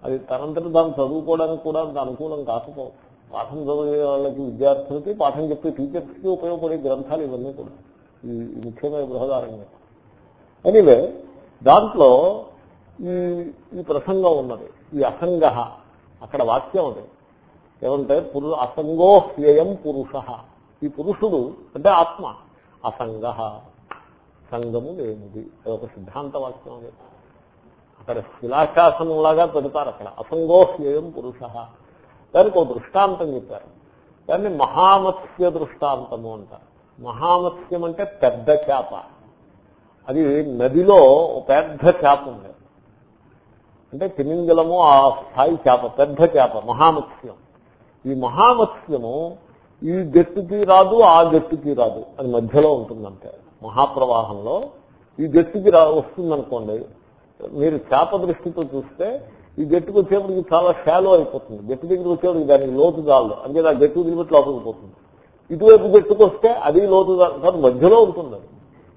అది తనంతట దాన్ని చదువుకోవడానికి కూడా అంత అనుకూలం కాకపోవచ్చు పాఠం చదివే వాళ్ళకి విద్యార్థులకి పాఠం చెప్పే టీచర్స్కి ఉపయోగపడే గ్రంథాలు ఇవన్నీ కూడా. ఈ ముఖ్యమైన బృహదారంగా ఎనీవే దాంట్లో ఈ ఈ ప్రసంగం ఉన్నది. ఈ అసంగ అక్కడ వాక్యం అది. ఏమంటే పురు అసంగో హ్యయం పురుష. ఈ పురుషుడు అంటే ఆత్మ. అసంగ. సంగము లేనిది. ఒక సిద్ధాంత వాక్యం అది. అక్కడ శిలాశాసనంలాగా పెడతారు అక్కడ. అసంగోహ్యేయం పురుష. దానికి ఒక దృష్టాంతం చెప్పారు. దాన్ని మహామత్స్య దృష్టాంతము అంటారు. మహామత్స్యం అంటే పెద్ద చేప. అది నదిలో పెద్ద చేప ఉంది అంటే తిమింగలము ఆ స్థాయి చేప పెద్ద చేప మహామత్స్యం. ఈ మహామత్స్యము ఈ గట్టుకి రాదు ఆ గట్టుకి రాదు అది మధ్యలో ఉంటుందంటే మహాప్రవాహంలో ఈ గట్టుకి రా వస్తుందనుకోండి మీరు చేప దృష్టితో చూస్తే ఈ గట్టుకు వచ్చేప్పటికి చాలా షాలో అయిపోతుంది. గట్టు దగ్గర వచ్చేప్పటికి దానికి లోతు జాలు అందుకే ఆ గట్టు వదిలిపెట్టి లోపలికి పోతుంది. ఇటువైపు గట్టుకు వస్తే అది లోతు కాదు మధ్యలో ఉంటుంది అది.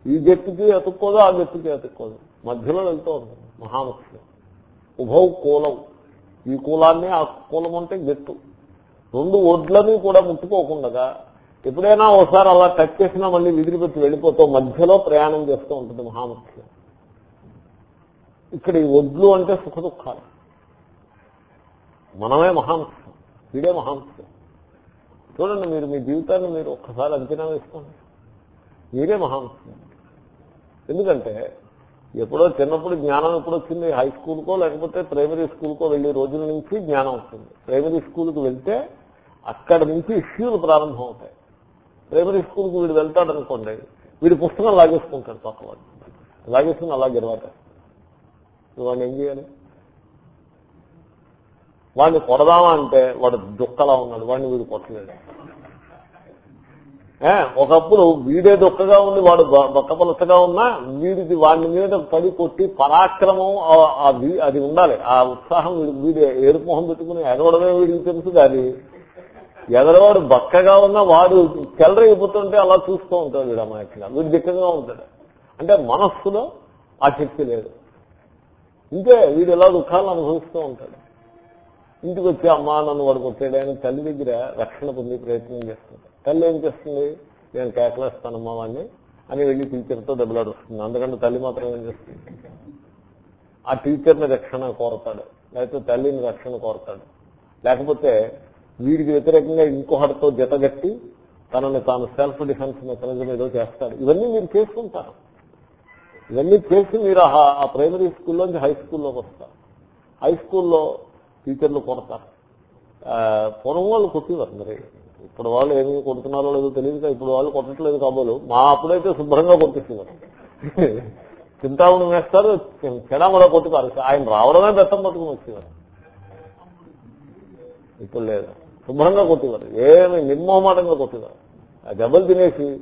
ఈ గట్టుకి ఎతుక్కోదు ఆ గట్టుకి ఎతుక్కోదు మధ్యలో వెళ్తూ ఉంటుంది మహామత్స్యం. ఉభౌ కూలం. ఈ కూలాన్ని ఆ కూలం అంటే గట్టు. రెండు ఒడ్లని కూడా ముట్టుకోకుండా ఎప్పుడైనా ఒకసారి అలా టచ్ చేసినా మళ్ళీ విదిలిపెట్టి వెళ్ళిపోతూ మధ్యలో ప్రయాణం చేస్తూ ఉంటుంది మహాముఖ్యం. ఇక్కడ ఈ ఒడ్లు అంటే సుఖ దుఃఖాలు మనమే మహాముఖ్యం. వీడే మహాముఖ్యం. చూడండి మీరు మీ జీవితాన్ని మీరు ఒక్కసారి అంచనా వేసుకోండి. మీరే మహాముఖ్యం. ఎందుకంటే ఎప్పుడో చిన్నప్పుడు జ్ఞానం ఎప్పుడు వచ్చింది? హై స్కూల్కో లేకపోతే ప్రైమరీ స్కూల్కో వెళ్ళే రోజుల నుంచి జ్ఞానం వస్తుంది ప్రైమరీ స్కూల్కి వెళ్తే అక్కడ నుంచి ఇష్యూలు ప్రారంభం అవుతాయి ప్రైమరీ స్కూల్కి వీడు వెళ్తాడు అనుకోండి వీడి పుస్తకం లాగేసుకుంటాడు పక్కవాడు. లాగేసుకుని అలా గెలవాటారు వాడిని ఏం చేయాలి? వాడిని కొడదామా అంటే వాడు దుక్కలా ఉన్నాడు. వాడిని వీడు కొట్టలేడు. ఒకప్పుడు వీడే దుక్కగా ఉంది వాడు బొక్కపలసగా ఉన్నా వీడిది వాడి మీద పడి కొట్టి పరాక్రమం అది ఉండాలి. ఆ ఉత్సాహం వీడి వీడి పెట్టుకుని ఎగవడమే వీడికి తెలుసు కానీ ఎదరవాడు బక్కగా ఉన్నా వాడు చెల్లరైపోతుంటే అలా చూస్తూ ఉంటాడు వీడు అమాయకంగా వీడు దిక్కగా ఉంటాడు. అంటే మనస్సులో ఆ శక్తి లేదు. ఇంకే వీడు ఎలా దుఃఖాలను అనుభవిస్తూ ఉంటాడు. ఇంటికి వచ్చి అమ్మా నన్ను వాడు ఆయన తల్లి దగ్గర రక్షణ పొందే ప్రయత్నం చేస్తుంది తల్లి ఏం చేస్తుంది? నేను కేకలేస్తానమ్మా వాడిని అని వెళ్ళి టీచర్తో దెబ్బలాడు వస్తుంది అందుకంటే తల్లి మాత్రం ఏం చేస్తుంది? ఆ టీచర్ని రక్షణ కోరతాడు. లేకపోతే తల్లిని రక్షణ కోరతాడు. లేకపోతే వీడికి వ్యతిరేకంగా ఇంకొకటితో జతగట్టి తనని తాను సెల్ఫ్ డిఫెన్స్ మెకానిజం ఏదో చేస్తాడు. ఇవన్నీ మీరు చేసుకుంటారు. ఇవన్నీ చేసి మీరు ఆ ప్రైమరీ స్కూల్లోంచి హై స్కూల్లోకి వస్తారు. హై స్కూల్లో టీచర్లు కొడతారు. పూర్వం వాళ్ళు కొట్టేవారు మరి. ఇప్పుడు వాళ్ళు ఏమి కొడుతున్నారో లేదో తెలియదు ఇప్పుడు వాళ్ళు కొట్టట్లేదు కాబోలు. మా అప్పుడైతే శుభ్రంగా కొట్టేసేవారు చింతామణి వేస్తారు చెడమలో కొట్టి ఆయన రావడమే బెత్తం పట్టుకుని వచ్చేవారు. ఇప్పుడు లేదు. శుభ్రంగా కొట్టేవారు. ఏమి నిర్మోహమాటంగా కొట్టేవారు. ఆ దెబ్బలు తినేసి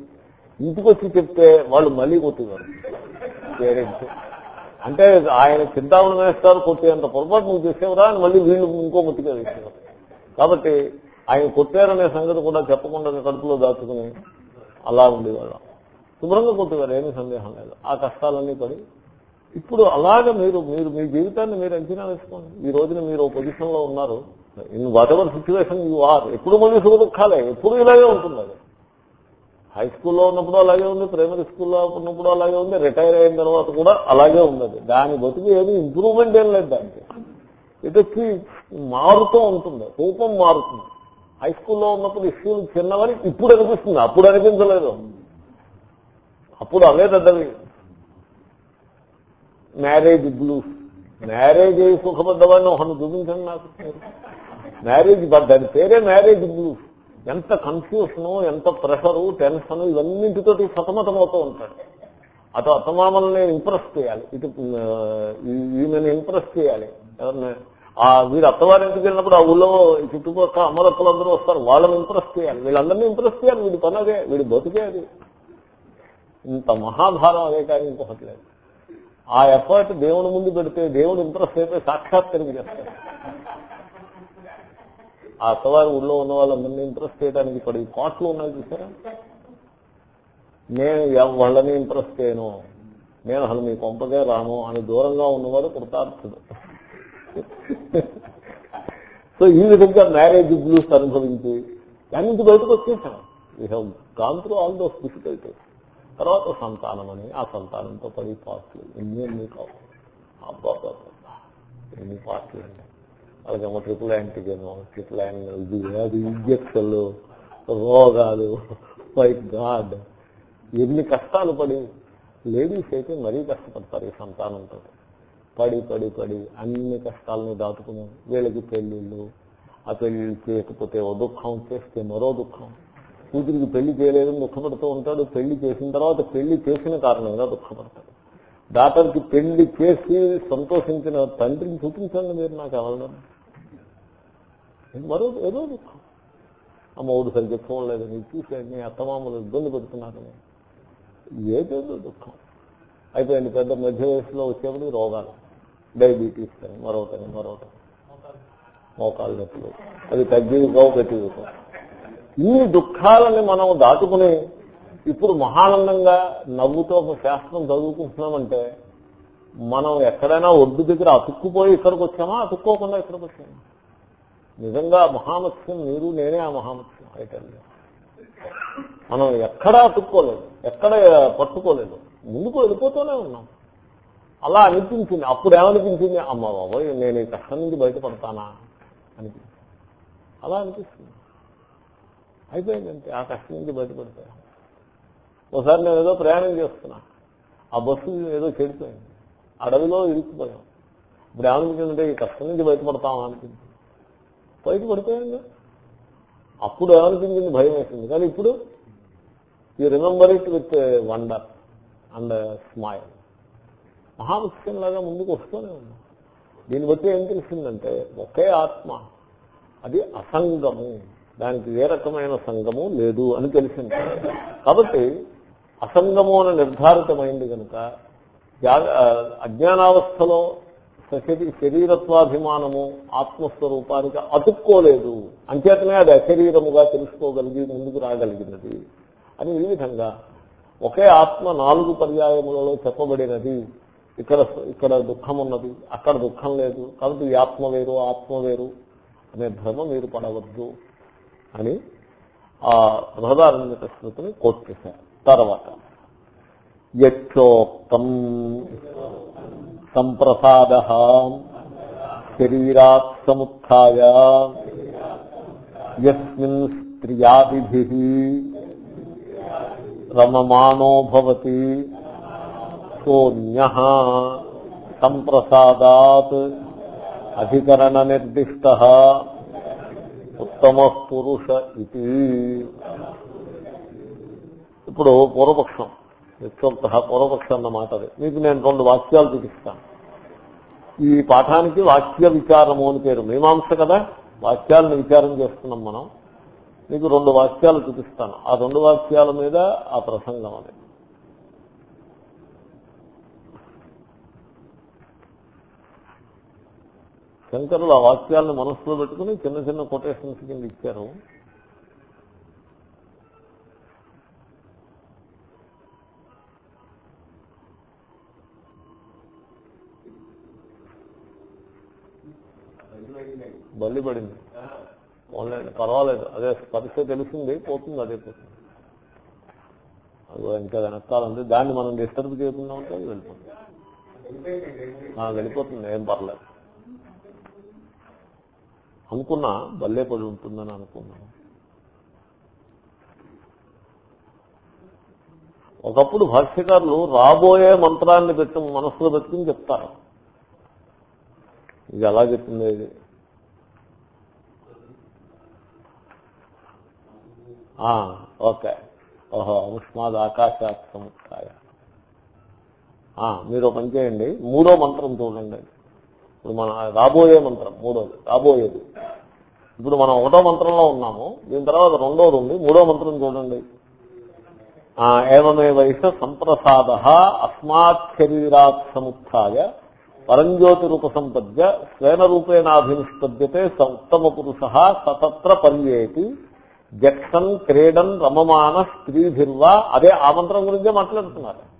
ఇంటికొచ్చి చెప్తే వాళ్ళు మళ్ళీ కొట్టేవారు. పేరెంట్స్. అంటే ఆయన చింతామణి వేస్తారు కొట్టేంత పొరపాటు నువ్వు చేసేవరా అని మళ్ళీ వీళ్ళు ఇంకో ముట్టిగా వేసేవారు. కాబట్టి ఆయన కొట్టారనే సంగతి కూడా చెప్పకుండా కడుపులో దాచుకుని అలా ఉండేవాళ్ళం. శుభ్రంగా కొట్టేవారు ఏమీ సందేహం లేదు. ఆ కష్టాలన్నీ పడి ఇప్పుడు అలాగే మీరు మీరు మీ జీవితాన్ని మీరు అంచనా వేసుకోండి. ఈ రోజున మీరు ఓ పొజిషన్లో ఉన్నారు. In whatever situation you are ఎప్పుడు మళ్ళీ సుఖ దుఃఖాలే ఎప్పుడు ఇలాగే ఉంటుంది అది. హై స్కూల్లో ఉన్నప్పుడు అలాగే ఉంది ప్రైమరీ స్కూల్లో ఉన్నప్పుడు అలాగే ఉంది రిటైర్ అయిన తర్వాత కూడా అలాగే ఉన్నది. దాని బతుకు ఏమి ఇంప్రూవ్మెంట్ ఏం లేదు దానికి. ఇది మారుతూ ఉంటుంది రూపం మారుతుంది. హై స్కూల్లో ఉన్నప్పుడు ఇష్యూలు చిన్నవని ఇప్పుడు అనిపిస్తుంది. అప్పుడు అనిపించలేదు. అప్పుడు అవే పెద్దవి మ్యారేజ్ బ్లూస్ మ్యారేజ్ అయ్యి సుఖపడ్డవాడిని ఒకరిని చూపించండి నాకు. మ్యారేజ్ దాని పేరే మ్యారేజ్ బ్లూస్ ఎంత కన్ఫ్యూషను ఎంత ప్రెషరు టెన్షన్ ఇవన్నింటితోటి సతమతమవుతూ ఉంటాడు. అటు అత్తమామల్ని ఇంప్రెస్ చేయాలి. ఇటు ఈమెను ఇంప్రెస్ చేయాలి. ఎవరిని? ఆ వీడు అత్తవారింటికి వెళ్ళినప్పుడు ఆ ఊళ్ళో చుట్టుపక్కల అమ్మలక్కలందరూ వస్తారు. వాళ్ళని ఇంప్రెస్ చేయాలి. వీళ్ళందరినీ ఇంప్రెస్ చేయాలి. వీడి పని అదే. వీడి బతికే అది. ఇంత మహాభారం అదే కానీ ఇంకొకటి లేదు. ఆ ఎఫర్ట్ దేవుని ముందు పెడితే దేవుడు ఇంప్రెస్ సాక్షాత్ సాక్షాత్కరికి చేస్తారు ఆ అత్తవారి ఊళ్ళో ఉన్న వాళ్ళందరినీ ఇంప్రెస్ చేయడానికి ఇప్పుడు ఈ కోట్లు ఉన్నాయి చూసారా? నేను వాళ్ళని ఇంప్రెస్ చేయను. నేను అసలు మీ కొంపగా రాను అని దూరంగా ఉన్నవాడు కృతార్థుడు సో ఈ విధంగా మ్యారేజ్ బ్లూస్ అనుభవించి దాని నుంచి బయటకు వచ్చేసాం. We have gone through all those difficulties తర్వాత సంతానం అని ఆ సంతానంతో పడి పాటలు ఎన్ని ఎన్ని కావు. అబ్బా ఎన్ని పాటలు అండి అలాగేమో ట్రిపుల్ యాంటీజన్ ట్రిపుల్ యాంటీ అది ఇంజక్షన్లు రోగాలు. మై గాడ్ ఎన్ని కష్టాలు పడి లేడీస్ అయితే మరీ కష్టపడతారు ఈ సంతానంతో. పడి పడి పడి అన్ని కష్టాలని దాటుకుని వీళ్ళకి పెళ్ళిళ్ళు ఆ పెళ్ళి చేయకపోతే ఓ దుఃఖం చేస్తే మరో దుఃఖం. కూతురికి పెళ్ళి చేయలేదని దుఃఖపడుతూ ఉంటాడు. పెళ్ళి చేసిన తర్వాత పెళ్ళి చేసిన కారణంగా దుఃఖపడతాడు. డాక్టర్కి పెళ్ళి చేసి సంతోషించిన తండ్రిని చూపించండి మీరు నాకు ఎవరన్నా. మరో ఏదో దుఃఖం. అమ్మ ఊడు సరిగ్గా చూడలేదు. నీకు చూసేయండి అత్తమామలు ఇబ్బంది పెడుతున్నారని ఏదేదో దుఃఖం. అయిపోయింది పెద్ద మధ్య వయసులో వచ్చేప్పుడు రోగాలు. డయాబెటీస్ కానీ మరొకటి మరొకటి మోకాలు నొప్పులు. అది తగ్గిపోవు పెట్టిపోతాం ఈ దుఃఖాలని మనం దాటుకుని ఇప్పుడు మహానందంగా నవ్వుతో ఒక శాస్త్రం చదువుకుంటున్నామంటే మనం ఎక్కడైనా ఒడ్డు దగ్గర అతుక్కుపోయి ఇక్కడికి వచ్చామా? అతుక్కోకుండా ఇక్కడికి వచ్చామా? నిజంగా మహామత్స్యం మీరు నేనే ఆ మహామత్స్యం అయితే మనం ఎక్కడా అతుక్కోలేదు ఎక్కడ పట్టుకోలేదు ముందుకు వెళ్ళిపోతూనే ఉన్నాం. అలా అనిపించింది. అప్పుడు ఏమనిపించింది? అమ్మ బాబోయ్ నేను ఈ కష్టం నుంచి బయటపడతానా? అనిపించింది. అలా అనిపిస్తుంది. అయిపోయిందంటే ఆ కష్టం నుంచి బయటపడిపోయా ఒకసారి నేను ఏదో ప్రయాణం చేస్తున్నా. ఆ బస్సు ఏదో చెడిపోయింది. అడవిలో ఇరుక్కుపోయాం. ఇప్పుడు ఏమనిపించిందంటే ఈ కష్టం నుంచి బయటపడతామా? అనిపించింది. బయట అప్పుడు ఏమనిపించింది? భయం వేసింది. కానీ ఇప్పుడు you remember it with wonder and smile మహాముఖ్యం లాగా ముందుకు వస్తూనే ఉన్నాం. దీన్ని బట్టి ఏం తెలిసిందంటే ఒకే ఆత్మ అది అసంగము. దానికి ఏ రకమైన సంగము లేదు అని తెలిసింది. కాబట్టి అసంగము అని నిర్ధారితమైంది కనుక అజ్ఞానావస్థలో శరీరత్వాభిమానము ఆత్మస్వరూపానికి అతుక్కోలేదు. అంచేతనే అది అశరీరముగా తెలుసుకోగలిగి ముందుకు రాగలిగినది అని ఈ విధంగా ఒకే ఆత్మ నాలుగు పర్యాయములలో చెప్పబడినది. ఇక్కడ ఇక్కడ దుఃఖం ఉన్నది అక్కడ దుఃఖం లేదు కాబట్టి ఈ ఆత్మ వేరు ఆత్మ వేరు అనే భ్రమ మీరు పడవద్దు అని ఆ బృహదారణ్యక స్మృతిని కోట్ చేశారు. తర్వాత యక్షోక్తం సంప్రసాద శరీరాత్ సముత్య యస్మిన్ స్త్రియాదిభి రమమానో భవతి సోన్య సంప్రసాదాత్ అధికరణ నిర్దిష్ట ఉత్తమ పురుష ఇది ఇప్పుడు పూర్వపక్షం నిత్యోక్త పూర్వపక్షం అన్నమాట అది. మీకు నేను రెండు వాక్యాలు చూపిస్తాను. ఈ పాఠానికి వాక్య విచారము అని పేరు. మీమాంస కదా? వాక్యాలను విచారం చేస్తున్నాం మనం. మీకు రెండు వాక్యాలు చూపిస్తాను. ఆ రెండు వాక్యాల మీద ఆ ప్రసంగం అనేది శంకరులు ఆ వాక్యాలను మనస్సులో పెట్టుకుని చిన్న చిన్న కొటేషన్స్ కింద ఇచ్చారు. బల్లి పడింది. ఆన్లైన్ పర్వాలేదు. అదే స్పర్శ తెలిసింది పోతుంది అదే పోతుంది. అది ఇంకా వెనకాలంది దాన్ని మనం డిస్టర్బ్ చేయకుండా ఉంటే అది వెళ్ళిపోతుంది. ఆ, వెళ్ళిపోతుంది ఏం పర్లేదు. అనుకున్నా బల్లే పడి ఉంటుందని అనుకున్నాను. ఒకప్పుడు భాష్యకారులు రాబోయే మంత్రాన్ని పెట్టి మనస్సులో పెట్టుకుని చెప్తారు. ఇది ఎలా చెప్తుంది ఇది? ఆ, ఓకే. ఓహో ఉష్మాద్ ఆకాశాత్ సముత్య మీరు ఒక పని చేయండి. మూడో మంత్రం చూడండి. ఇప్పుడు మన రాబోయే మంత్రం మూడోది రాబోయేది. ఇప్పుడు మనం ఒకటో మంత్రంలో ఉన్నాము. దీని తర్వాత రెండోది ఉంది. మూడో మంత్రం చూడండి. ఆ, ఏమేవైష సంప్రసాద అస్మాత్ శరీరాత్ సముత్య పరంజ్యోతి రూప సంపద్య స్వేన రూపేణాభినిష్పద్యతే ఉత్తమ పురుష సతత్ర పర్యేతి జక్షన్ క్రీడన్ రమమాన స్త్రీభిర్వా. అదే ఆ మంత్రం గురించే మాట్లాడుతున్నారు.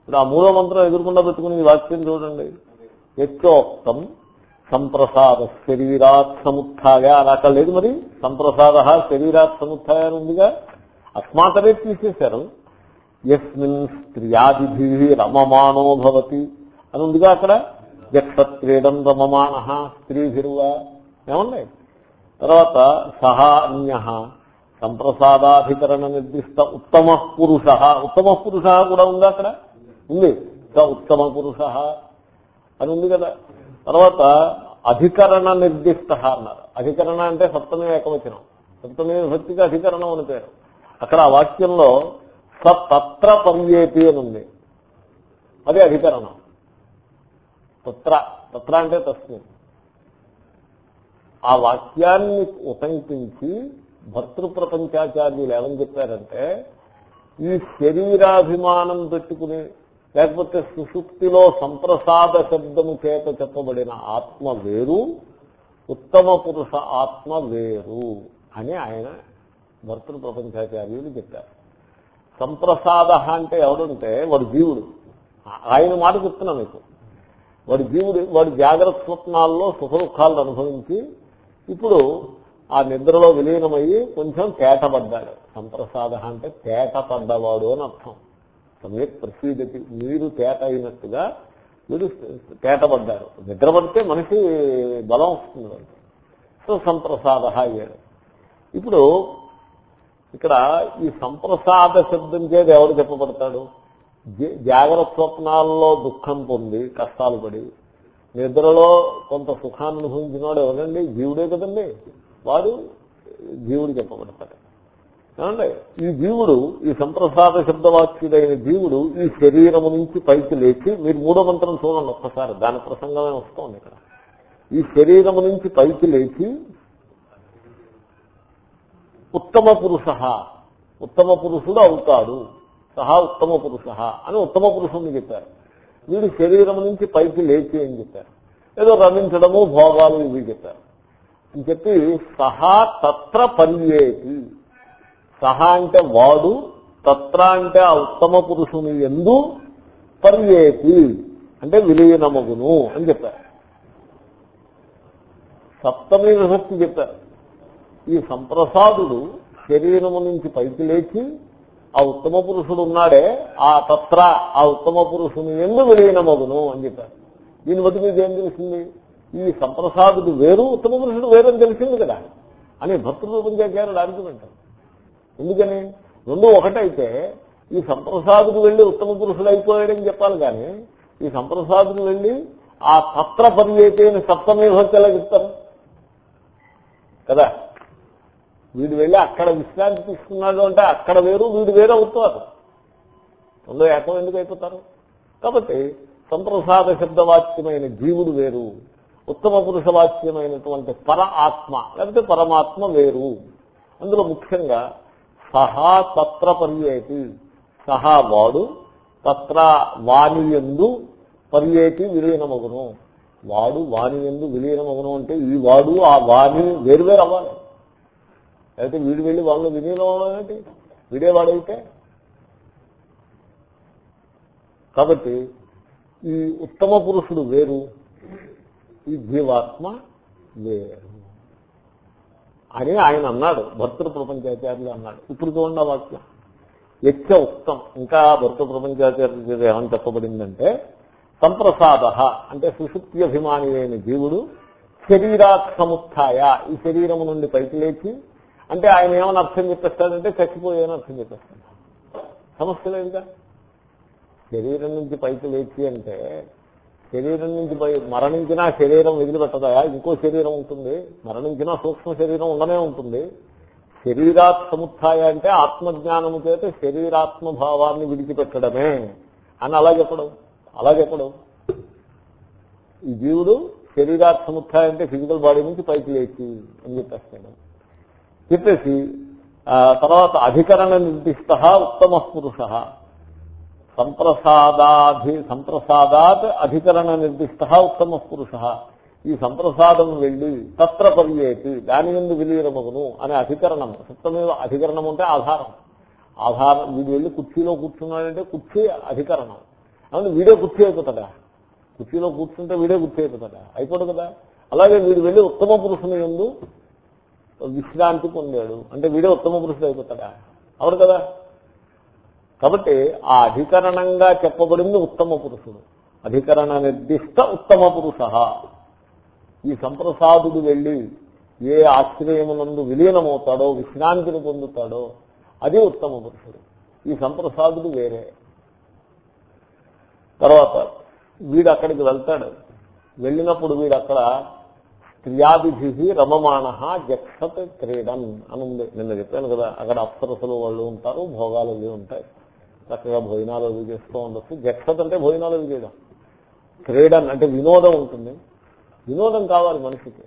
ఇప్పుడు ఆ మూడో మంత్రం ఎదుర్కొండా పెట్టుకుని వాక్యం చూడండి. యచ్చోక్తం సంప్రసాద శరీరాత్ సముత్య అని అక్కడ లేదు మరి. సంప్రసాద శరీరాత్ సముత్య అని ఉందిగా. అస్మాతరే తీసేశారు. ఎస్మిన్ స్త్రియాదిభి రమమానో భవతి అని ఉందిగా అక్కడ. జక్షత్క్రీడం రమమాన స్త్రీభిరువా. ఏమన్నాయి తర్వాత సహా అన్య సంప్రసాదాధికరణ నిర్దిష్ట ఉత్తమ పురుష. ఉత్తమ పురుష కూడా ఉందా అక్కడ? ఉంది. స ఉత్తమ పురుష. అని ఉంది కదా. తర్వాత అధికరణ నిర్దిష్ట అన్నారు. అధికరణ అంటే సప్తమి ఏకవచనం. సప్తమి భక్తికి అధికరణం అని పేరు. అక్కడ ఆ వాక్యంలో సత్ర తత్ర పర్యేతి అని ఉంది. అది అధికరణం. తత్ర. తత్ర అంటే తస్మిన్ ఆ వాక్యాన్ని ఉటంకించి భర్తృప్రపంచాచార్యులు ఏమని చెప్పారంటే ఈ శరీరాభిమానం పెట్టుకుని లేకపోతే సుషుప్తిలో సంప్రసాద శబ్దము చేత చెప్పబడిన ఆత్మ వేరు ఉత్తమ పురుష ఆత్మ వేరు అని ఆయన భర్తృప్రపంచాచార్యులు చెప్పారు. సంప్రసాద అంటే ఎవడంటే వాడు జీవుడు. ఆయన మాట చెప్తున్నా మీకు. వాడి జీవుడు వాడి జాగ్రత్త స్వప్నాల్లో సుఖ దుఃఖాలను అనుభవించి ఇప్పుడు ఆ నిద్రలో విలీనమయ్యి కొంచెం తేటపడ్డాడు. సంప్రసాద అంటే తేటపడ్డవాడు అని అర్థం. సమ్యక్ ప్రసీదతి మీరు తేట అయినట్టుగా వీడు తేటపడ్డారు నిద్రపడితే మనిషి బలం వస్తుంది సో సంప్రసాద అయ్యాడు ఇప్పుడు ఇక్కడ ఈ సంప్రసాద శబ్దం చేత ఎవరు చెప్పబడతాడు? జాగ్రత్త స్వప్నాల్లో దుఃఖం పొంది కష్టాలు పడి నిద్రలో కొంత సుఖాన్ని అనుభవించినాడు ఎవరండి? జీవుడే కదండి. వాడు జీవుడు చెప్పబడతాడు. ఏమండి ఈ జీవుడు ఈ సంప్రసాద శబ్దవాక్యుడైన జీవుడు ఈ శరీరము నుంచి పైకి లేచి మీరు మూడో మంత్రం చూడండి ఒక్కసారి దాని ప్రసంగమే వస్తోంది ఇక్కడ. ఈ శరీరము నుంచి పైకి లేచి ఉత్తమ పురుష ఉత్తమ పురుషుడు అవుతాడు. సహా ఉత్తమ పురుష అని ఉత్తమ పురుషుడిని చెప్పారు. వీడు శరీరం నుంచి పైకి లేచి అని చెప్పారు. ఏదో రమించడము భోగాలు ఇవి చెప్పారు. అని చెప్పి సహా తత్ర పర్యేతి. సహా అంటే వాడు తత్ర అంటే ఆ ఉత్తమ పురుషుని ఎందు పర్యేతి అంటే విలీనమగును అని చెప్పారు. సప్తమి విభక్తి చెప్పారు. ఈ సంప్రసాదుడు శరీరము నుంచి పైకి లేచి ఆ ఉత్తమ పురుషుడు ఉన్నాడే ఆ తత్ర ఆ ఉత్తమ పురుషుని ఎందు విలీనమగును అని చెప్పారు. దీన్ని బట్టి మీకు ఏం తెలిసింది? ఈ సంప్రసాదుడు వేరు ఉత్తమ పురుషుడు వేరు అని తెలిసింది కదా. అని భక్తులు భక్తృపంచాచార్యుడు ఆర్గ్యుమెంట్ ఎందుకని? రెండు ఒకటైతే ఈ సంప్రసాదులు వెళ్ళి ఉత్తమ పురుషుడు అయిపోయాడని చెప్పాలి కానీ ఈ సంప్రసాదులు వెళ్ళి ఆ తత్ర పర్యేతేని సప్తమే ఎలా చెప్తారు కదా? వీడు వెళ్ళి అక్కడ విశ్రాంతి తీసుకున్నాడు అంటే అక్కడ వేరు వీడు వేరు అవుతారు అందులో ఏకం ఎందుకు అయిపోతారు? కాబట్టి సంప్రసాద శబ్దవాచ్యమైన జీవుడు వేరు ఉత్తమ పురుష వాచ్యమైనటువంటి పర ఆత్మ లేకపోతే పరమాత్మ వేరు. అందులో ముఖ్యంగా సహా తత్ర పర్యేతి. సహా వాడు తత్ర వాణియందు పర్యేతి విలీనమగును. వాడు వాణియందు విలీనమగును అంటే ఈ వాడు ఆ వాణి వేరువేరు అవ్వాలి అయితే వీడు వెళ్ళి వాళ్ళు విలీనం అవ్వాలంటే వీడే వాడైతే కాబట్టి ఈ ఉత్తమ పురుషుడు వేరు ఈ జీవాత్మ వేరు. అని ఆయన అన్నాడు. భర్తృ ప్రపంచాచార్యులు అన్నాడు. ఇప్పుడు చూడండి వాక్యం. ఎచ్చ ఉక్తం. ఇంకా భర్త ప్రపంచాచార్యుల చేత ఏమని చెప్పబడిందంటే సంప్రసాద అంటే సుశుక్తి అయిన జీవుడు శరీరాత్ సముత్య ఈ శరీరము నుండి పైకి లేచి అంటే ఆయన ఏమని అర్థం చెప్పేస్తాడంటే చచ్చిపోయాని అర్థం చెప్పేస్తాడు. సమస్య లేదుగా శరీరం నుంచి పైకి లేచి అంటే శరీరం నుంచి మరణించినా శరీరం వదిలిపెట్టదా ఇంకో శరీరం ఉంటుంది. మరణించినా సూక్ష్మ శరీరం ఉండనే ఉంటుంది. శరీరాత్ సముత్థాయ అంటే ఆత్మజ్ఞానము చేత శరీరాత్మ భావాన్ని విడిచిపెట్టడమే అని అలా చెప్పడం. అలా చెప్పడం. ఈ జీవుడు శరీరాత్ సముత్థాయ అంటే ఫిజికల్ బాడీ నుంచి పైకి లేచి అని చెప్పేస్తాడు. చెప్పేసి తర్వాత అధికరణ నిర్దిష్ట ఉత్తమ పురుష. సంప్రసాదాధి సంప్రసాదాత్ అధికరణ నిర్దిష్ట ఉత్తమ పురుష. ఈ సంప్రసాదం వెళ్ళి తత్ర పర్యేతి దాని ఎందు విలీనమగును అనే అధికరణం. సప్తమే అధికరణం అంటే ఆధారం. ఆధారం వీడు వెళ్ళి కుర్చీలో కూర్చున్నాడంటే కుర్చీ అధికరణం. అవును వీడే కుర్చీ అయిపోతాడా కుర్చీలో కూర్చుంటే వీడే కుర్చీ అయిపోతాడా అయిపోడు కదా? అలాగే వీడు వెళ్ళి ఉత్తమ పురుషుని ఎందు విశ్రాంతి పొందాడు. అంటే వీడే ఉత్తమ పురుషుడు అయిపోతాడా? అవును కదా? కాబట్టి ఆ అధికరణంగా చెప్పబడింది ఉత్తమ పురుషుడు. అధికరణ నిర్దిష్ట ఉత్తమ పురుష. ఈ సంప్రసాదుడు వెళ్ళి ఏ ఆశ్రయమునందు విలీనమవుతాడో విశ్రాంతిని పొందుతాడో అది ఉత్తమ పురుషుడు. ఈ సంప్రసాదుడు వేరే. తర్వాత వీడు అక్కడికి వెళ్తాడు. వెళ్ళినప్పుడు వీడు అక్కడ స్త్రియాదిభి రమమాణ జక్షత్ క్రీడన్ అని ఉంది నిన్న చెప్పాను కదా అక్కడ అప్సరసలు వాళ్ళు ఉంటారు భోగాలు అవి ఉంటాయి. చక్కగా భోజనాలు అవి చేస్తూ ఉండొచ్చు. జక్షత్ అంటే భోజనాలు అవి చేయడం. క్రీడన్ అంటే వినోదం ఉంటుంది. వినోదం కావాలి మనిషికి.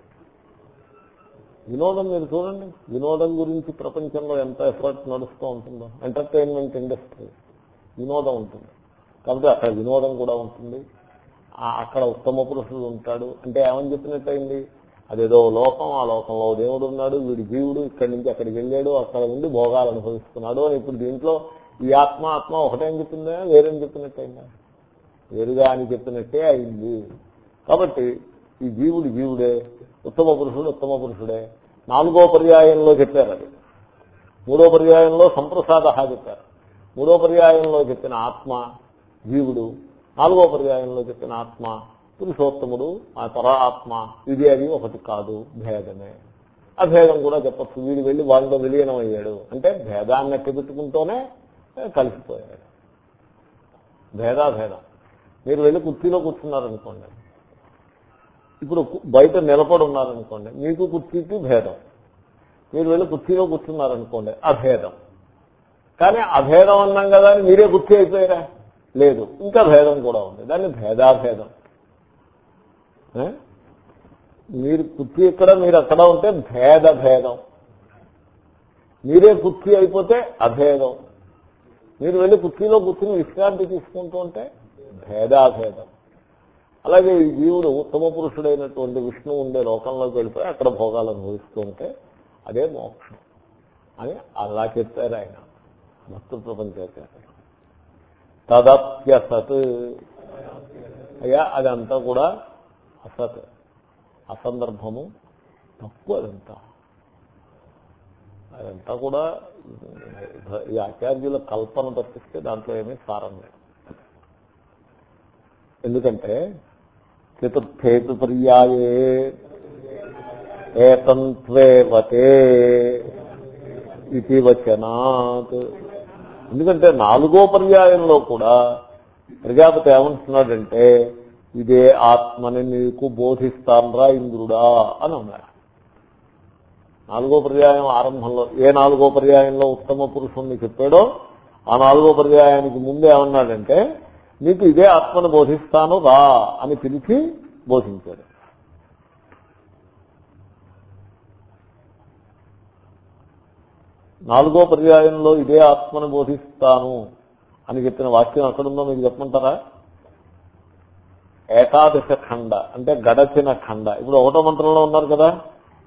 వినోదం మీరు చూడండి. వినోదం గురించి ప్రపంచంలో ఎంత ఎఫర్ట్ నడుస్తూ ఉంటుందో. ఎంటర్టైన్మెంట్ ఇండస్ట్రీ వినోదం ఉంటుంది. కాబట్టి అక్కడ వినోదం కూడా ఉంటుంది. అక్కడ ఉత్తమ పురుషుడు ఉంటాడు. అంటే ఏమని చెప్పినట్టయింది? అదేదో లోకం ఆ లోకంలో దేవుడు ఉన్నాడు వీడి జీవుడు ఇక్కడి నుంచి అక్కడికి వెళ్ళాడు అక్కడ ఉండి భోగాలు అనుభవిస్తున్నాడు అని ఇప్పుడు దీంట్లో ఈ ఆత్మ ఆత్మ ఒకటేం చెప్పిందా? వేరేం చెప్పినట్టయిందా? వేరుగా అని చెప్పినట్టే అయింది. కాబట్టి ఈ జీవుడు జీవుడే ఉత్తమ పురుషుడు ఉత్తమ పురుషుడే. నాలుగో పర్యాయంలో చెప్పారు అది. మూడో పర్యాయంలో సంప్రసాద చెప్పారు. మూడో పర్యాయంలో చెప్పిన ఆత్మ జీవుడు నాలుగో పర్యాయంలో చెప్పిన ఆత్మ పురుషోత్తముడు ఆ పరాత్మ ఇది అది ఒకటి కాదు భేదమే. అభేదం కూడా చెప్పచ్చు. వీడు వెళ్ళి వాళ్ళలో విలీనం అయ్యాడు అంటే భేదాన్ని ఎక్కబెట్టుకుంటూనే కలిసిపోయాడు. భేదాభేదం. మీరు వెళ్ళి కుర్చీలో కూర్చున్నారనుకోండి. ఇప్పుడు బయట నిలబడి ఉన్నారనుకోండి మీకు కుర్చీకి భేదం. మీరు వెళ్ళి కుర్చీలో కూర్చున్నారనుకోండి అభేదం. కానీ అభేదం అన్నాం కదా అని మీరే కుర్చీ అయిపోయారా? లేదు. ఇంకా భేదం కూడా ఉంది. దాన్ని భేదాభేదం. మీరు కుర్చీ ఇక్కడ మీరు అక్కడ ఉంటే భేద భేదం మీరే కుర్చీ అయిపోతే అభేదం. మీరు వెళ్ళి కుర్చీలో కూర్చుని విశ్రాంతి తీసుకుంటూ ఉంటే భేదాభేదం. అలాగే ఈ జీవుడు ఉత్తమ పురుషుడైనటువంటి విష్ణువు ఉండే లోకంలోకి వెళ్ళిపోయి అక్కడ భోగాలు అనుభవిస్తూ ఉంటే అదే మోక్షం అని అలా చెప్పారు ఆయన. భక్తు ప్రపంచాచార్య తదప్యసత్. అయ్యా అదంతా కూడా అసత్. అసందర్భము తప్పు అదంతా అదంతా కూడా ఈ ఆచార్యుల కల్పన తప్పిస్తే దాంట్లో ఏమీ సారం లేదు. ఎందుకంటే చతుర్థేతు పర్యాయే ఏతంత్వేవతే ఇది వచనాత్. ఎందుకంటే నాలుగో పర్యాయంలో కూడా ప్రజాపతి ఏమంటున్నాడంటే ఇదే ఆత్మని నీకు బోధిస్తాన్రా ఇంద్రుడా అని అన్నాడు. నాలుగో పర్యాయం ఆరంభంలో ఏ నాలుగో పర్యాయంలో ఉత్తమ పురుషుణ్ణి చెప్పాడో ఆ నాలుగో పర్యాయానికి ముందే ఏమన్నాడంటే నీకు ఇదే ఆత్మను బోధిస్తాను రా అని పిలిచి బోధించాడు. నాలుగో పర్యాయంలో ఇదే ఆత్మను బోధిస్తాను అని చెప్పిన వాక్యం ఎక్కడుందో మీకు చెప్పమంటారా? ఏకాదశ ఖండ అంటే గడచిన ఖండ. ఇప్పుడు ఒకటో మంత్రంలో ఉన్నారు కదా?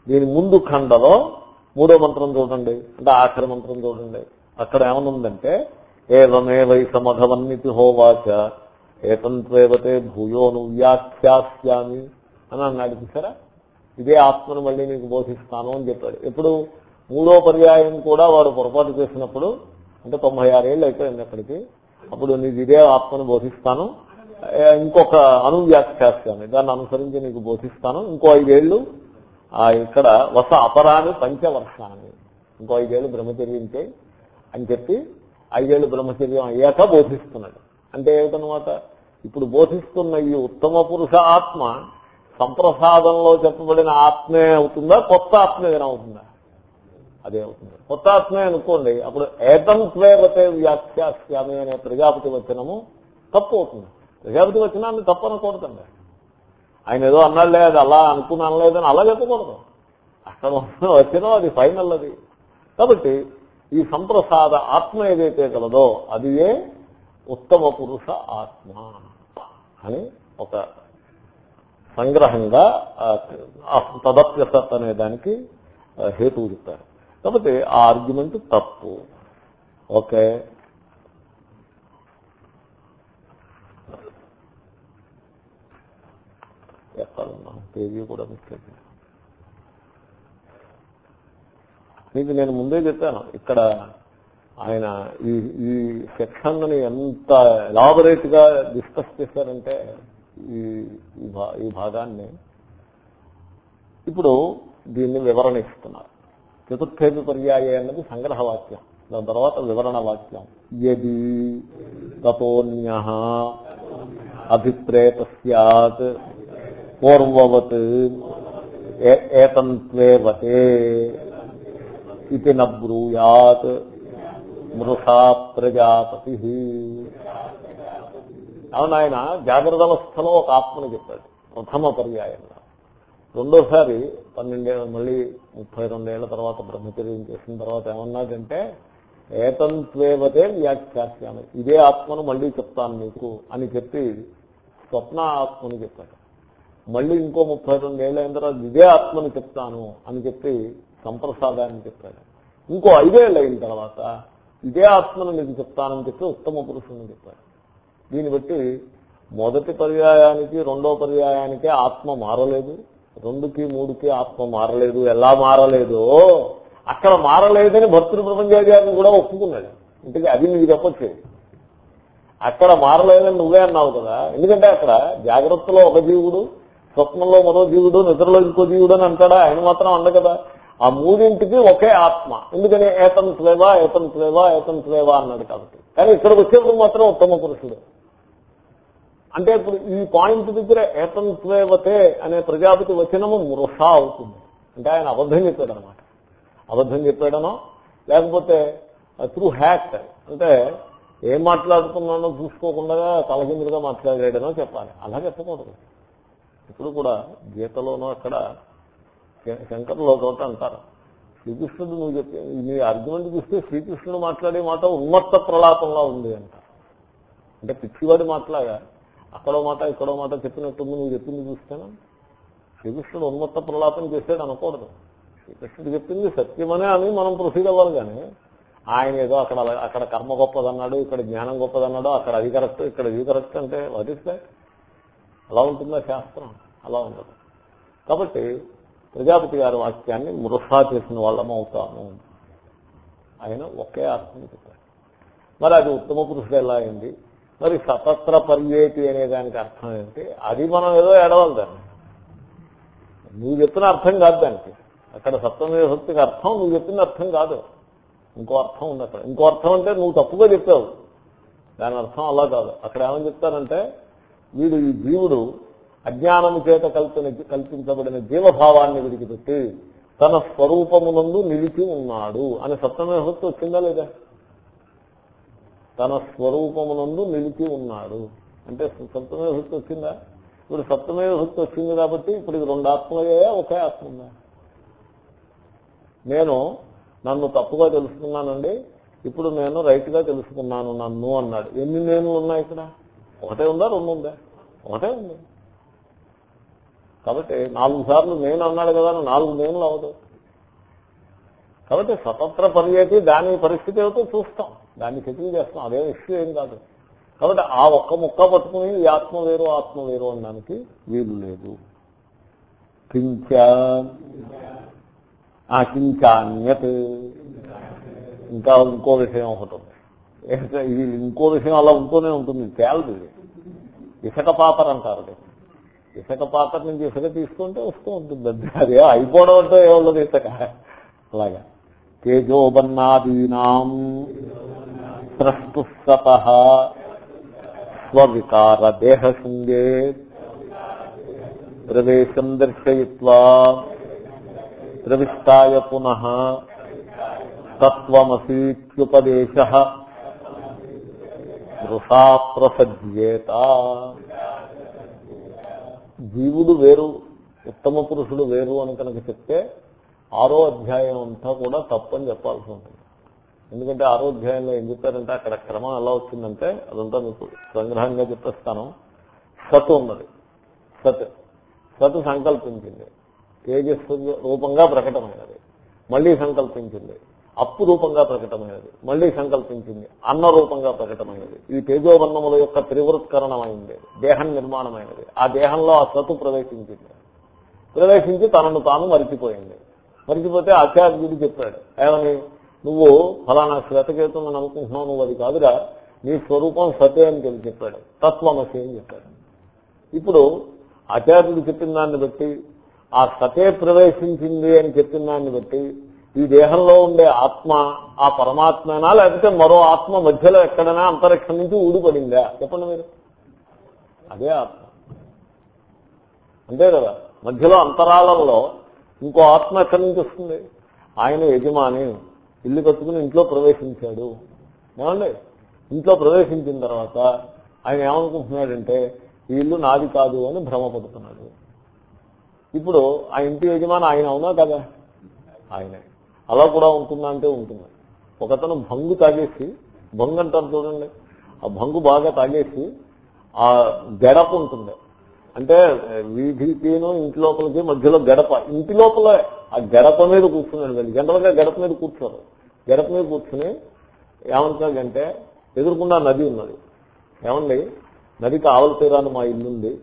దీని ముందు ఖండలో మూడో మంత్రం చూడండి అంటే ఆఖరి మంత్రం చూడండి. అక్కడ ఏమనుందంటే ఏవమే వై సమధవన్నితి హోవాచ ఏతంత్రేవతే భూయోను వ్యాఖ్యాస్యామి అని అన్నాడు చూసారా? ఇదే ఆత్మను మళ్ళీ నీకు బోధిస్తాను అని చెప్పాడు. ఎప్పుడు? మూడో పర్యాయం కూడా వాడు పొరపాటు చేసినప్పుడు అంటే తొంభై ఆరేళ్ళు అయిపోయింది అక్కడికి. అప్పుడు నీకు ఇదే ఆత్మను బోధిస్తాను. ఇంకొక అనువ్యాఖ్యాస్యాన్ని దాన్ని అనుసరించి నీకు బోధిస్తాను. ఇంకో ఐదేళ్ళు ఇక్కడ వస అపరాని పంచవర్షాన్ని. ఇంకో ఐదేళ్ళు బ్రహ్మచర్యం చేయి అని చెప్పి ఐదేళ్ళు బ్రహ్మచర్యం అయ్యాక బోధిస్తున్నాడు. అంటే ఏమిటనమాట ఇప్పుడు బోధిస్తున్న ఈ ఉత్తమ పురుష ఆత్మ సంప్రసాదంలో చెప్పబడిన ఆత్మే అవుతుందా? కొత్త ఆత్మ ఏదైనా అవుతుందా? అదే అవుతుంది. కొత్త ఆత్మే అనుకోండి అప్పుడు ఏతం స్వేవతే వ్యాఖ్యాస్యామి అనే ప్రజాపతి వచనము తప్పు అవుతుంది. ప్రజాపతి వచనాన్ని తప్పు అనకూడదండి ఆయన ఏదో అన్నాడులే అది అలా అనుకున్నాను లేదని అలా చెప్పకూడదు. అక్కడ వచ్చినా అది ఫైనల్ అది. కాబట్టి ఈ సంప్రసాద ఆత్మ ఏదైతే కలదో అది ఏ? ఉత్తమ పురుష ఆత్మ అని ఒక సంగ్రహంగా తదప్యసత్ అనే దానికి హేతువు చెప్తారు కాబట్టి ఆ ఆర్గ్యుమెంట్ తప్పు. ఓకే? ఎక్కాలన్నా పేజీ కూడా మిస్టేక్ మీకు నేను ముందే చెప్పాను ఇక్కడ ఆయన ఈ ఈ సెక్షన్ని ఎంత ఎలాబొరేట్గా డిస్కస్ చేశారంటే ఈ ఈ భాగాన్ని ఇప్పుడు దీన్ని వివరణ ఇస్తున్నారు. చతుర్థేపి పర్యాయ అన్నది సంగ్రహ వాక్యం దాని తర్వాత వివరణ వాక్యం. ఎది తపోన్య అభిప్రేత సత్ పూర్వవత్ ఏతంత్వేవతే ఇది నూయాత్ మృషా ప్రజాపతి. అవును ఆయన జాగ్రత్త అవస్థలో ఒక ఆత్మని చెప్పాడు ప్రథమ పర్యాయంగా రెండోసారి పన్నెండేళ్ళ మళ్ళీ ముప్పై రెండేళ్ళ తర్వాత బ్రహ్మచర్యం చేసిన తర్వాత ఏమన్నాడంటే ఏతంత్వేవతే వ్యాఖ్యాస్యామి. ఇదే ఆత్మను మళ్ళీ చెప్తాను మీకు అని చెప్పి స్వప్న ఆత్మని చెప్పాడు. మళ్ళీ ఇంకో ముప్పై రెండు అయిన తర్వాత ఇదే ఆత్మని చెప్తాను అని చెప్పి సంప్రసాదాన్ని చెప్పాడు. ఇంకో ఐదేళ్ళు అయిన తర్వాత ఇదే ఆత్మను మీకు చెప్తానని చెప్పి ఉత్తమ పురుషుని చెప్పాడు. దీన్ని బట్టి మొదటి పర్యాయానికి రెండో పర్యాయానికి ఆత్మ మారలేదు. రెండుకి మూడుకి ఆత్మ మారలేదు. ఎలా మారలేదో అక్కడ మారలేదని భక్తులు ప్రపంచాచార్యం కూడా ఒప్పుకున్నాడు. ఇంటికి అది నీకు చెప్పొచ్చు. అక్కడ మారలేదని నువ్వే అన్నావు కదా. ఎందుకంటే అక్కడ జాగ్రత్తలో ఒక జీవుడు స్వప్నంలో మరో జీవుడు నిద్రలో ఇంకో జీవుడు అని అంటాడా? ఆయన మాత్రం అండ కదా. ఆ మూడింటికి ఒకే ఆత్మ. ఎందుకని? ఏతం స్లేవా ఏతం స్లేవా ఏతం స్లేవా అన్నాడు కాబట్టి. కానీ ఇక్కడికి వచ్చేప్పుడు మాత్రం ఉత్తమ పురుషుడు. అంటే ఇప్పుడు ఈ పాయింట్ దగ్గర ఏతం స్వేవతే అనే ప్రజాపతి వచనము మృషా అవుతుంది. అంటే ఆయన అబద్ధం చెప్పాడు అనమాట అబద్ధం చెప్పాడనో? లేకపోతే త్రూ హ్యాక్ అంటే ఏం మాట్లాడుతున్నానో చూసుకోకుండా తలకిందులుగా మాట్లాడాడనో చెప్పాలి. అలా చెప్పకూడదు. ఇప్పుడు కూడా గీతలోనూ అక్కడ శ- శంకరులు అంటారు. శ్రీకృష్ణుడు నువ్వు చెప్పే నీ ఆర్గ్యుమెంట్ చూస్తే శ్రీకృష్ణుడు మాట్లాడే మాట ఉన్మత్త ప్రలాపంలా ఉంది అంట. అంటే పిచ్చివాడి మాట్లాగా అక్కడో మాట ఇక్కడో మాట చెప్పినట్టుంది నువ్వు చెప్పింది చూస్తేనా? శ్రీకృష్ణుడు ఉన్మత్త ప్రలాపం చేసాడు అనకూడదు. శ్రీకృష్ణుడు చెప్పింది సత్యమనే అని మనం ప్రొసీడ్ అవ్వాలి కానీ ఆయన ఏదో అక్కడ అక్కడ కర్మ గొప్పదన్నాడు ఇక్కడ జ్ఞానం గొప్పదన్నాడు అక్కడ అది కరెక్ట్ ఇక్కడ ఇది కరెక్ట్ అంటే వదిస్తే అలా ఉంటుందా శాస్త్రం? అలా ఉండదు. కాబట్టి ప్రజాపతి గారి వాక్యాన్ని మృషా చేసిన వాళ్ళం అవుతాము. ఆయన ఒకే అర్థం చెప్పారు. మరి అది ఉత్తమ పురుషుడు ఎలా అయింది? మరి సతత్ర పర్యేటి అనే దానికి అర్థం ఏంటి? అది మనం ఏదో ఏడవాలి దాన్ని. నువ్వు చెప్పిన అర్థం కాదు దానికి. అక్కడ సప్తమేభక్తికి అర్థం నువ్వు చెప్పిన అర్థం కాదు. ఇంకో అర్థం ఉంది అక్కడ. ఇంకో అర్థం అంటే నువ్వు తప్పుగా చెప్పావు. దాని అర్థం అలా కాదు. అక్కడ ఏమని చెప్తారంటే వీడు ఈ జీవుడు అజ్ఞానము చేత కల్పన కల్పించబడిన జీవభావాన్ని విడిచిపెట్టి తన స్వరూపమునందు నిలిచి ఉన్నాడు అని సత్యమేహత్తు వచ్చిందా లేదా? తన స్వరూపమునందు నిలిచి ఉన్నాడు. అంటే సప్తమే భక్తి వచ్చిందా? ఇప్పుడు సప్తమే భక్తి వచ్చింది కాబట్టి ఇప్పుడు ఇది రెండు ఆత్మలయ్యా ఒకే ఆత్మ ఉందా? నేను నన్ను తప్పుగా తెలుసుకున్నానండి. ఇప్పుడు నేను రైట్గా తెలుసుకున్నాను నన్ను అన్నాడు. ఎన్ని నేను ఉన్నాయి ఇక్కడ? ఒకటే ఉందా రెండు ఉందా? ఒకటే ఉంది. కాబట్టి నాలుగు సార్లు నేను అన్నాడు కదా నాలుగు నేనులు అవదు. కాబట్టి స్వతంత్ర పర్యటి దాని పరిస్థితి ఏమిటో చూస్తాం. దాన్ని సెటిల్ చేస్తాం. అదే ఇష్యూ ఏం కాదు. కాబట్టి ఆ ఒక్క ముక్క పట్టుకుని ఈ ఆత్మ వేరు ఆత్మ వేరు అనడానికి వీలు లేదు. కించ కించాన్యత్ ఇంకా ఇంకో విషయం ఒకటి ఉంది. ఇది ఇంకో విషయం అలా ఉంటూనే ఉంటుంది. తేలదు ఇది. ఇసుక పాపర్ అంటారు ఇసక పాపర్ నుంచి ఇసుక తీసుకుంటే వస్తూ ఉంటుంది. అది అదే అయిపోవడం అంటే ఏముండదు ఇసక. అలాగా. తేజోబన్నాదీనాం ప్రస్తుత స్వవికార దేహశృంగే ప్రవేశం దర్శయిత్వా ప్రవిష్టాయ పునః తత్వమసీత్యుపదేశ వృషా ప్రసజ్యేత జీవుడు వేరు ఉత్తమ పురుషుడు వేరు అని కనుక చెప్తే ఆరో అధ్యాయం అంతా కూడా తప్పని చెప్పాల్సి ఉంటుంది. ఎందుకంటే ఆరో అధ్యాయంలో ఏం చెప్పారంటే అక్కడ క్రమం ఎలా వచ్చిందంటే అదంతా మీకు సంగ్రహంగా చెప్పేస్తాను. సత్ ఉన్నది. సత్. సత్ సంకల్పించింది. తేజస్సు రూపంగా ప్రకటమైనది. మళ్ళీ సంకల్పించింది. అప్పు రూపంగా ప్రకటమైనది. మళ్ళీ సంకల్పించింది. అన్న రూపంగా ప్రకటమైనది. ఇది తేజోవర్ణముల యొక్క త్రివృత్కరణమైంది. దేహం నిర్మాణమైనది. ఆ దేహంలో ఆ సతు ప్రవేశించింది. ప్రవేశించి తనను తాను మరిచిపోయింది. మరిచిపోతే ఆచార్యుడు చెప్పాడు ఏమని? నువ్వు ఫలానా శ్వేతకేతుని అనుకుంటున్నావు నువ్వు అది కాదురా. నీ స్వరూపం సతే అని చెప్పి చెప్పాడు. తత్వమసి అని చెప్పాడు. ఇప్పుడు ఆచార్యుడు చెప్పిన దాన్ని బట్టి ఆ సతే ప్రవేశించింది అని చెప్పిన దాన్ని బట్టి ఈ దేహంలో ఉండే ఆత్మ ఆ పరమాత్మనా లేకపోతే మరో ఆత్మ మధ్యలో ఎక్కడైనా అంతరిక్షం నుంచి ఊడిపడిందా? చెప్పండి మీరు. అదే ఆత్మ. అంతే కదా? మధ్యలో అంతరాలంలో ఇంకో ఆత్మ ఎక్కడి నుంచి వస్తుంది? ఆయన యజమాని ఇల్లు కట్టుకుని ఇంట్లో ప్రవేశించాడు. ఏమండి? ఇంట్లో ప్రవేశించిన తర్వాత ఆయన ఏమనుకుంటున్నాడంటే ఈ ఇల్లు నాది కాదు అని భ్రమపడుతున్నాడు. ఇప్పుడు ఆ ఇంటి యజమాని ఆయన అవునా కదా? ఆయనే. అలా కూడా ఉంటుందా అంటే ఉంటుంది? ఒకతను భంగు తాగేసి భంగు అంటారు చూడండి ఆ భంగు బాగా తాగేసి ఆ గడప ఉంటుంది. అంటే వీధికిను ఇంటి లోపలికి మధ్యలో గడప ఇంటి లోపల ఆ గడప మీద కూర్చున్నాడు వెళ్ళి. జనరల్గా గడప మీద కూర్చోరు. గడప మీద కూర్చుని ఏమంటాడంటే ఎదురుకుండా నది ఉన్నది. ఏమండి నదికి ఆవల తీరాను మా ఇల్లు ఉంది.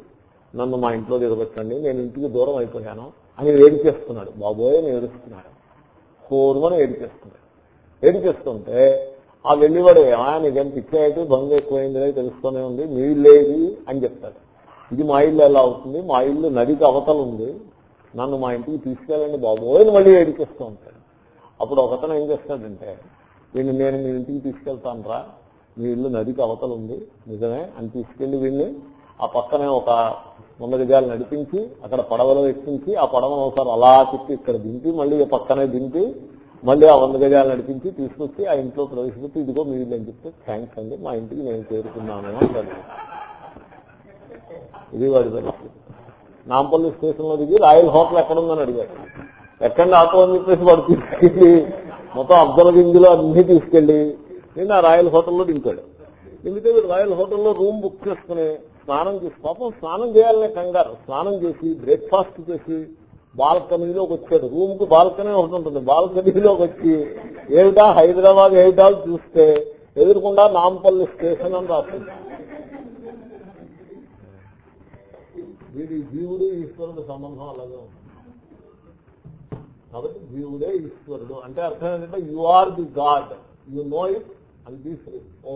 నన్ను మా ఇంట్లో దిగబెట్టండి నేను ఇంటికి దూరం అయిపోయాను. అని వేడి చేస్తున్నాడు బాబోయ్ నేను ఏడుస్తున్నాడు కోరుమని ఏడిచేస్తున్నాడు ఏడిచేస్తుంటే ఆ వెళ్ళివాడు ఆయన నీకేం పిచ్చాయితే భంగం ఎక్కువైంది తెలుస్తూనే ఉంది మీ ఇల్లేది అని చెప్తాడు. ఇది మా ఇల్లు ఎలా అవుతుంది? మా ఇల్లు నదికి అవతల ఉంది. నన్ను మా ఇంటికి తీసుకెళ్ళండి బాబు అని మళ్ళీ ఏడిచేస్తూ ఉంటాడు. అప్పుడు ఒకతను ఏం చేస్తాడంటే వీడిని నేను మీ ఇంటికి తీసుకెళ్తాను రా మీ ఇల్లు నదికి అవతల ఉంది నిజమే అని తీసుకెళ్ళి వీడిని ఆ పక్కనే ఒక వంద గజాలు నడిపించి అక్కడ పడవలో ఎక్కించి ఆ పడవను ఒకసారి అలా తిప్పి ఇక్కడ దింపి మళ్ళీ పక్కనే దింపి మళ్ళీ ఆ వంద గజాలు నడిపించి తీసుకొచ్చి ఆ ఇంట్లో ప్రవేశపెట్టి ఇదిగో మీ ఇల్లు అని చెప్తే థ్యాంక్స్ అండి మా ఇంటికి నేను చేరుకున్నాను అంటాడు. ఇది వాడి పరిస్థితి. నాంపల్లి స్టేషన్లో దిగి రాయల్ హోటల్ ఎక్కడుందని అడిగాడు. ఎక్కడ ఆటో అని చెప్పేసి వాడు తీసుకెళ్ళి మొత్తం అబ్దుల్ గింజలు అన్నీ తీసుకెళ్ళి నేను ఆ రాయల్ హోటల్లో దింపాడు. ఎందుకంటే రాయల్ హోటల్లో రూమ్ బుక్ చేసుకుని స్నానం చేసి పాపం స్నానం చేయాలనే కంగారు. స్నానం చేసి బ్రేక్ఫాస్ట్ చేసి బాల్కనీలోకి వచ్చాడు. రూమ్కు బాల్కనీ ఒకటి ఉంటుంది. బాల్కనీలోకి వచ్చి ఏమిటా హైదరాబాద్ ఏమిటా చూస్తే ఎదురుకుండా నాంపల్లి స్టేషన్ అని రాస్తుంది వీడి జీవుడు ఈశ్వరుడు సంబంధం అలాగే ఉంది. కాబట్టి జీవుడే ఈశ్వరుడు. అంటే అర్థం ఏంటంటే you are the God you know it and be free oh.